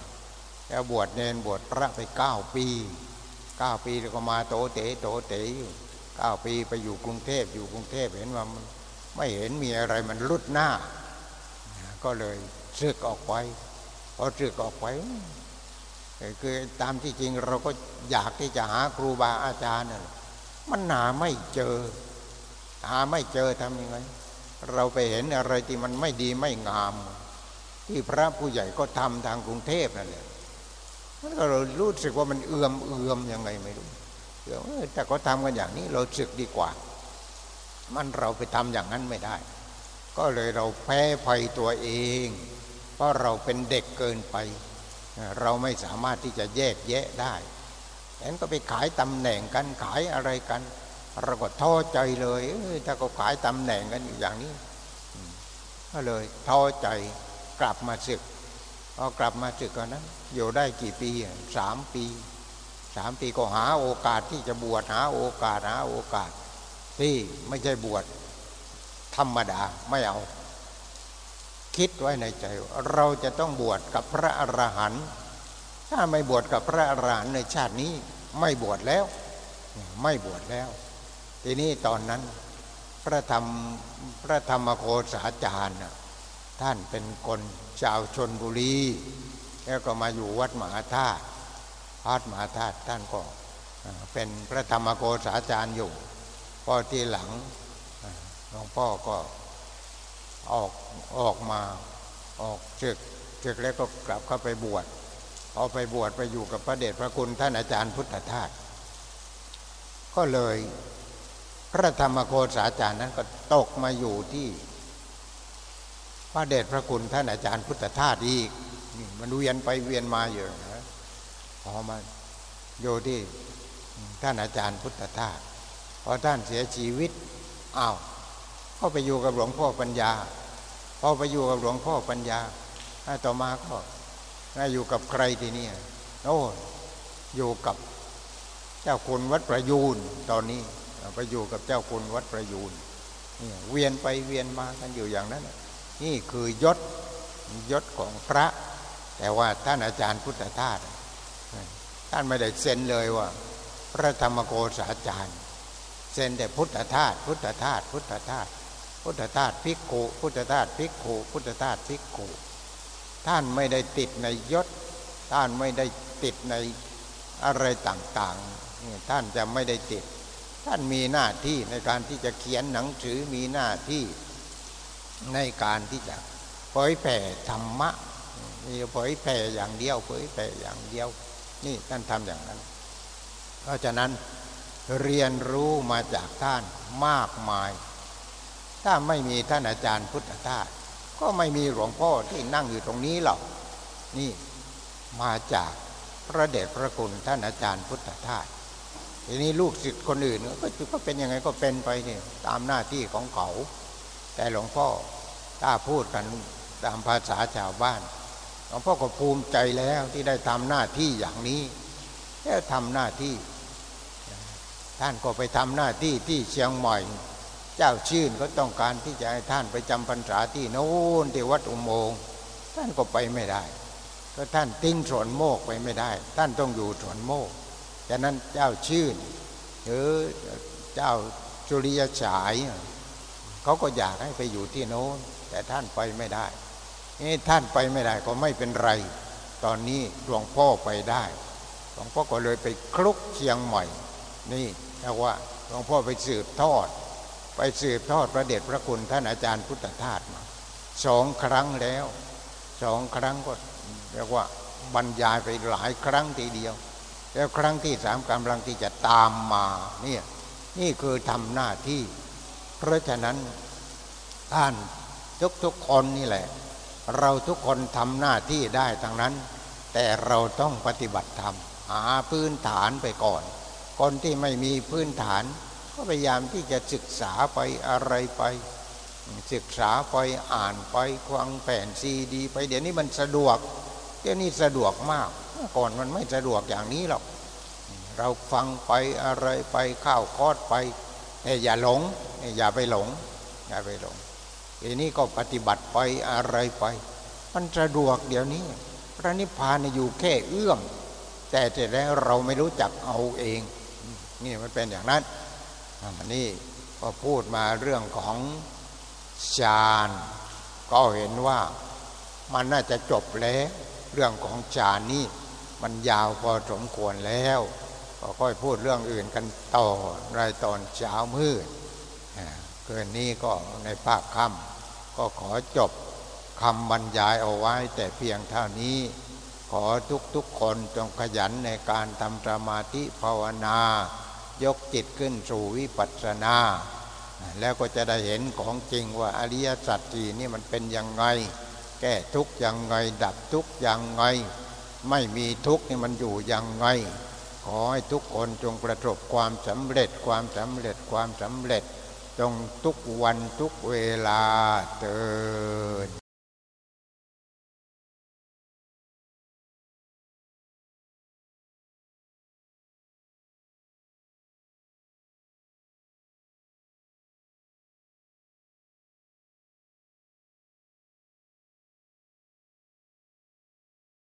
แล้วบวชเนนบวชพระไปเก้าปีเก้าปีแล้วก็มาโตเต๋โตเต๋อยู่เก้าปีไปอยู่กรุงเทพอยู่กรุงเทพเห็นว่ามัน ไม่เห็นมีอะไรมันรุดหน้า ก็เลยซึกออกไปพอซึกออกไปคือตามที่จริงเราก็อยากที่จะหาครูบาอาจารย์น่มันหาไม่เจอ หาไม่เจอทำยังไง เราไปเห็นอะไรที่มันไม่ดีไม่งาม ที่พระผู้ใหญ่ก็ทำทางกรุงเทพนั่นแหละมันก็เรารู้สึกว่ามันเอื่อมเอื่อมยังไงไม่รู้เดี๋ยวแต่เขาทำกันอย่างนี้เราศึกดีกว่า มันเราไปทำอย่างนั้นไม่ได้ ก็เลยเราแพ้ภัยตัวเอง เพราะเราเป็นเด็กเกินไป เราไม่สามารถที่จะแยกแยะได้ฉะนั้นก็ไปขายตำแหน่งกันขายอะไรกันเราก็ท้อใจเลยถ้าก็ขายตำแหน่งกันอยู่อย่างนี้ก็เลยท้อใจกลับมาศึกพอกลับมาศึกกันนั้นอยู่ได้กี่ปีสามปีสามปีก็หาโอกาสที่จะบวชหาโอกาสหาโอกาส ที่ไม่ใช่บวชธรรมดาไม่เอา คิดไว้ในใจ เราจะต้องบวชกับพระอรหันต์ถ้าไม่บวชกับพระอรหันต์ในชาตินี้ ไม่บวชแล้ว ไม่บวชแล้ว ทีนี้ตอนนั้น พระธรรมพระธรรมโคสาจารย์ท่านเป็นคนชาวชนบุรี แล้วก็มาอยู่วัดมหาธาตุวัดมหาธาตุท่านก็เป็นพระธรรมโคสาจารย์อยู่ พอทีหลังหลวงพ่อก็ออกออกมาออกศึกศึกแล้วก็กลับเข้าไปบวชเอาไปบวชไปอยู่กับพระเดชพระคุณท่านอาจารย์พุทธทาสก็เลยพระธรรมโคสาจารย์นั้นก็ตกมาอยู่ที่ พระเดชพระคุณท่านอาจารย์พุทธทาสอีกมันเวียนไปเวียนมาอยู่นะพอมาโยที่ท่านอาจารย์พุทธทาส พอท่านเสียชีวิตอ้าวก็ไปอยู่กับหลวงพ่อปัญญา พอไปอยู่กับหลวงพ่อปัญญาต่อมาก็อยู่กับใครทีนี้โอ้อยู่กับเจ้าคุณวัดประยูนตอนนี้ไปอยู่กับเจ้าคุณวัดประยูนนี่เวียนไปเวียนมากันอยู่อย่างนั้น นี่คือยศยศของพระ แต่ว่าท่านอาจารย์พุทธทาสท่านไม่ได้เซ็นเลยว่า พระธรรมโกษาจารย์ เซนแต่พุทธทาสพุทธทาสพุทธทาสพุทธทาสภิกขุพุทธทาสภิกขุพุทธทาสภิกขุท่านไม่ได้ติดในยศ ท่านไม่ได้ติดในอะไรต่างๆ ท่านจะไม่ได้ติด ท่านมีหน้าที่ในการที่จะเขียนหนังสือมีหน้าที่ในการที่จะเผยแผ่ธรรมะ มีเผยแผ่อย่างเดียวเผยแผ่อย่างเดียว นี่ท่านทำอย่างนั้น เพราะฉะนั้น เรียนรู้มาจากท่านมากมาย ถ้าไม่มีท่านอาจารย์พุทธทาสก็ไม่มีหลวงพ่อที่นั่งอยู่ตรงนี้หรอกนี่มาจากพระเดชพระคุณท่านอาจารย์พุทธทาสทีนี้ลูกศิษย์คนอื่นก็ก็เป็นยังไงก็เป็นไปนี่ตามหน้าที่ของเขา แต่หลวงพ่อถ้าพูดกันตามภาษาชาวบ้านหลวงพ่อก็ภูมิใจแล้วที่ได้ทำหน้าที่อย่างนี้แค่ทำหน้าที่ ท่านก็ไปทำหน้าที่ที่เชียงใหม่ เจ้าชื่นก็ต้องการที่จะให้ท่านไปจำพรรษาที่โน้นที่วัดอุโมงค์ท่านก็ไปไม่ได้ ก็ท่านติ้งสวนโมกไปไม่ได้ ท่านต้องอยู่สวนโมกฉะนั้นเจ้าชื่นหรือเจ้าจุริยฉายเขาก็อยากให้ไปอยู่ที่โน้น แต่ท่านไปไม่ได้นี่ท่านไปไม่ได้ก็ไม่เป็นไร ตอนนี้หลวงพ่อไปได้หลวงพ่อก็เลยไปคลุกเชียงใหม่ นี่แต่ว่าหลวงพ่อไปสืบทอด ไปสืบทอดพระเดชพระคุณท่านอาจารย์พุทธทาสมาสองครั้งแล้วสองครั้งก็เรียกว่าบรรยายไปหลายครั้งทีเดียว แล้วครั้งที่สามกำลังที่จะตามมาเนี่ยนี่คือทำหน้าที่ เพราะฉะนั้นท่านทุกๆคนนี่แหละ เราทุกคนทำหน้าที่ได้ทั้งนั้น แต่เราต้องปฏิบัติธรรมหาพื้นฐานไปก่อน คนที่ไม่มีพื้นฐาน ก็พยายามที่จะศึกษาไปอะไรไป ศึกษาไปอ่านไปฟังแผ่นซีดี ไปเดี๋ยวนี้มันสะดวกเดี๋ยวนี้สะดวกมากก่อนมันไม่สะดวกอย่างนี้หรอกเราฟังไปอะไรไปข้าวคอดไปแต่อย่าหลงอย่าไปหลงอย่าไปหลงทีนี้ก็ปฏิบัติไปอะไรไป มันสะดวกเดี๋ยวนี้ พระนิพพานอยู่แค่เอื้อมแต่แต่แล้วเราไม่รู้จักเอาเอง นี่มันเป็นอย่างนั้นนี่ก็พูดมาเรื่องของฌานก็เห็นว่ามันน่าจะจบแล้ว เรื่องของฌานนี่มันยาวพอสมควรแล้วก็ค่อยพูดเรื่องอื่นกันต่อในตอนเช้ามืดเกินนี้ก็ในภาคค่ำก็ขอจบคำบรรยายเอาไว้ แต่เพียงเท่านี้ ขอทุกๆคนจงขยันในการทำสมาธิภาวนา ยกจิตขึ้นสู่วิปัสสนา แล้วก็จะได้เห็นของจริงว่าอริยสัจสี่นี่มันเป็นยังไง แก้ทุกยังไง ดับทุกยังไง ไม่มีทุกนี่มันอยู่ยังไง ขอให้ทุกคนจงประสบความสำเร็จความสำเร็จความสำเร็จจงทุกวันทุกเวลาเติน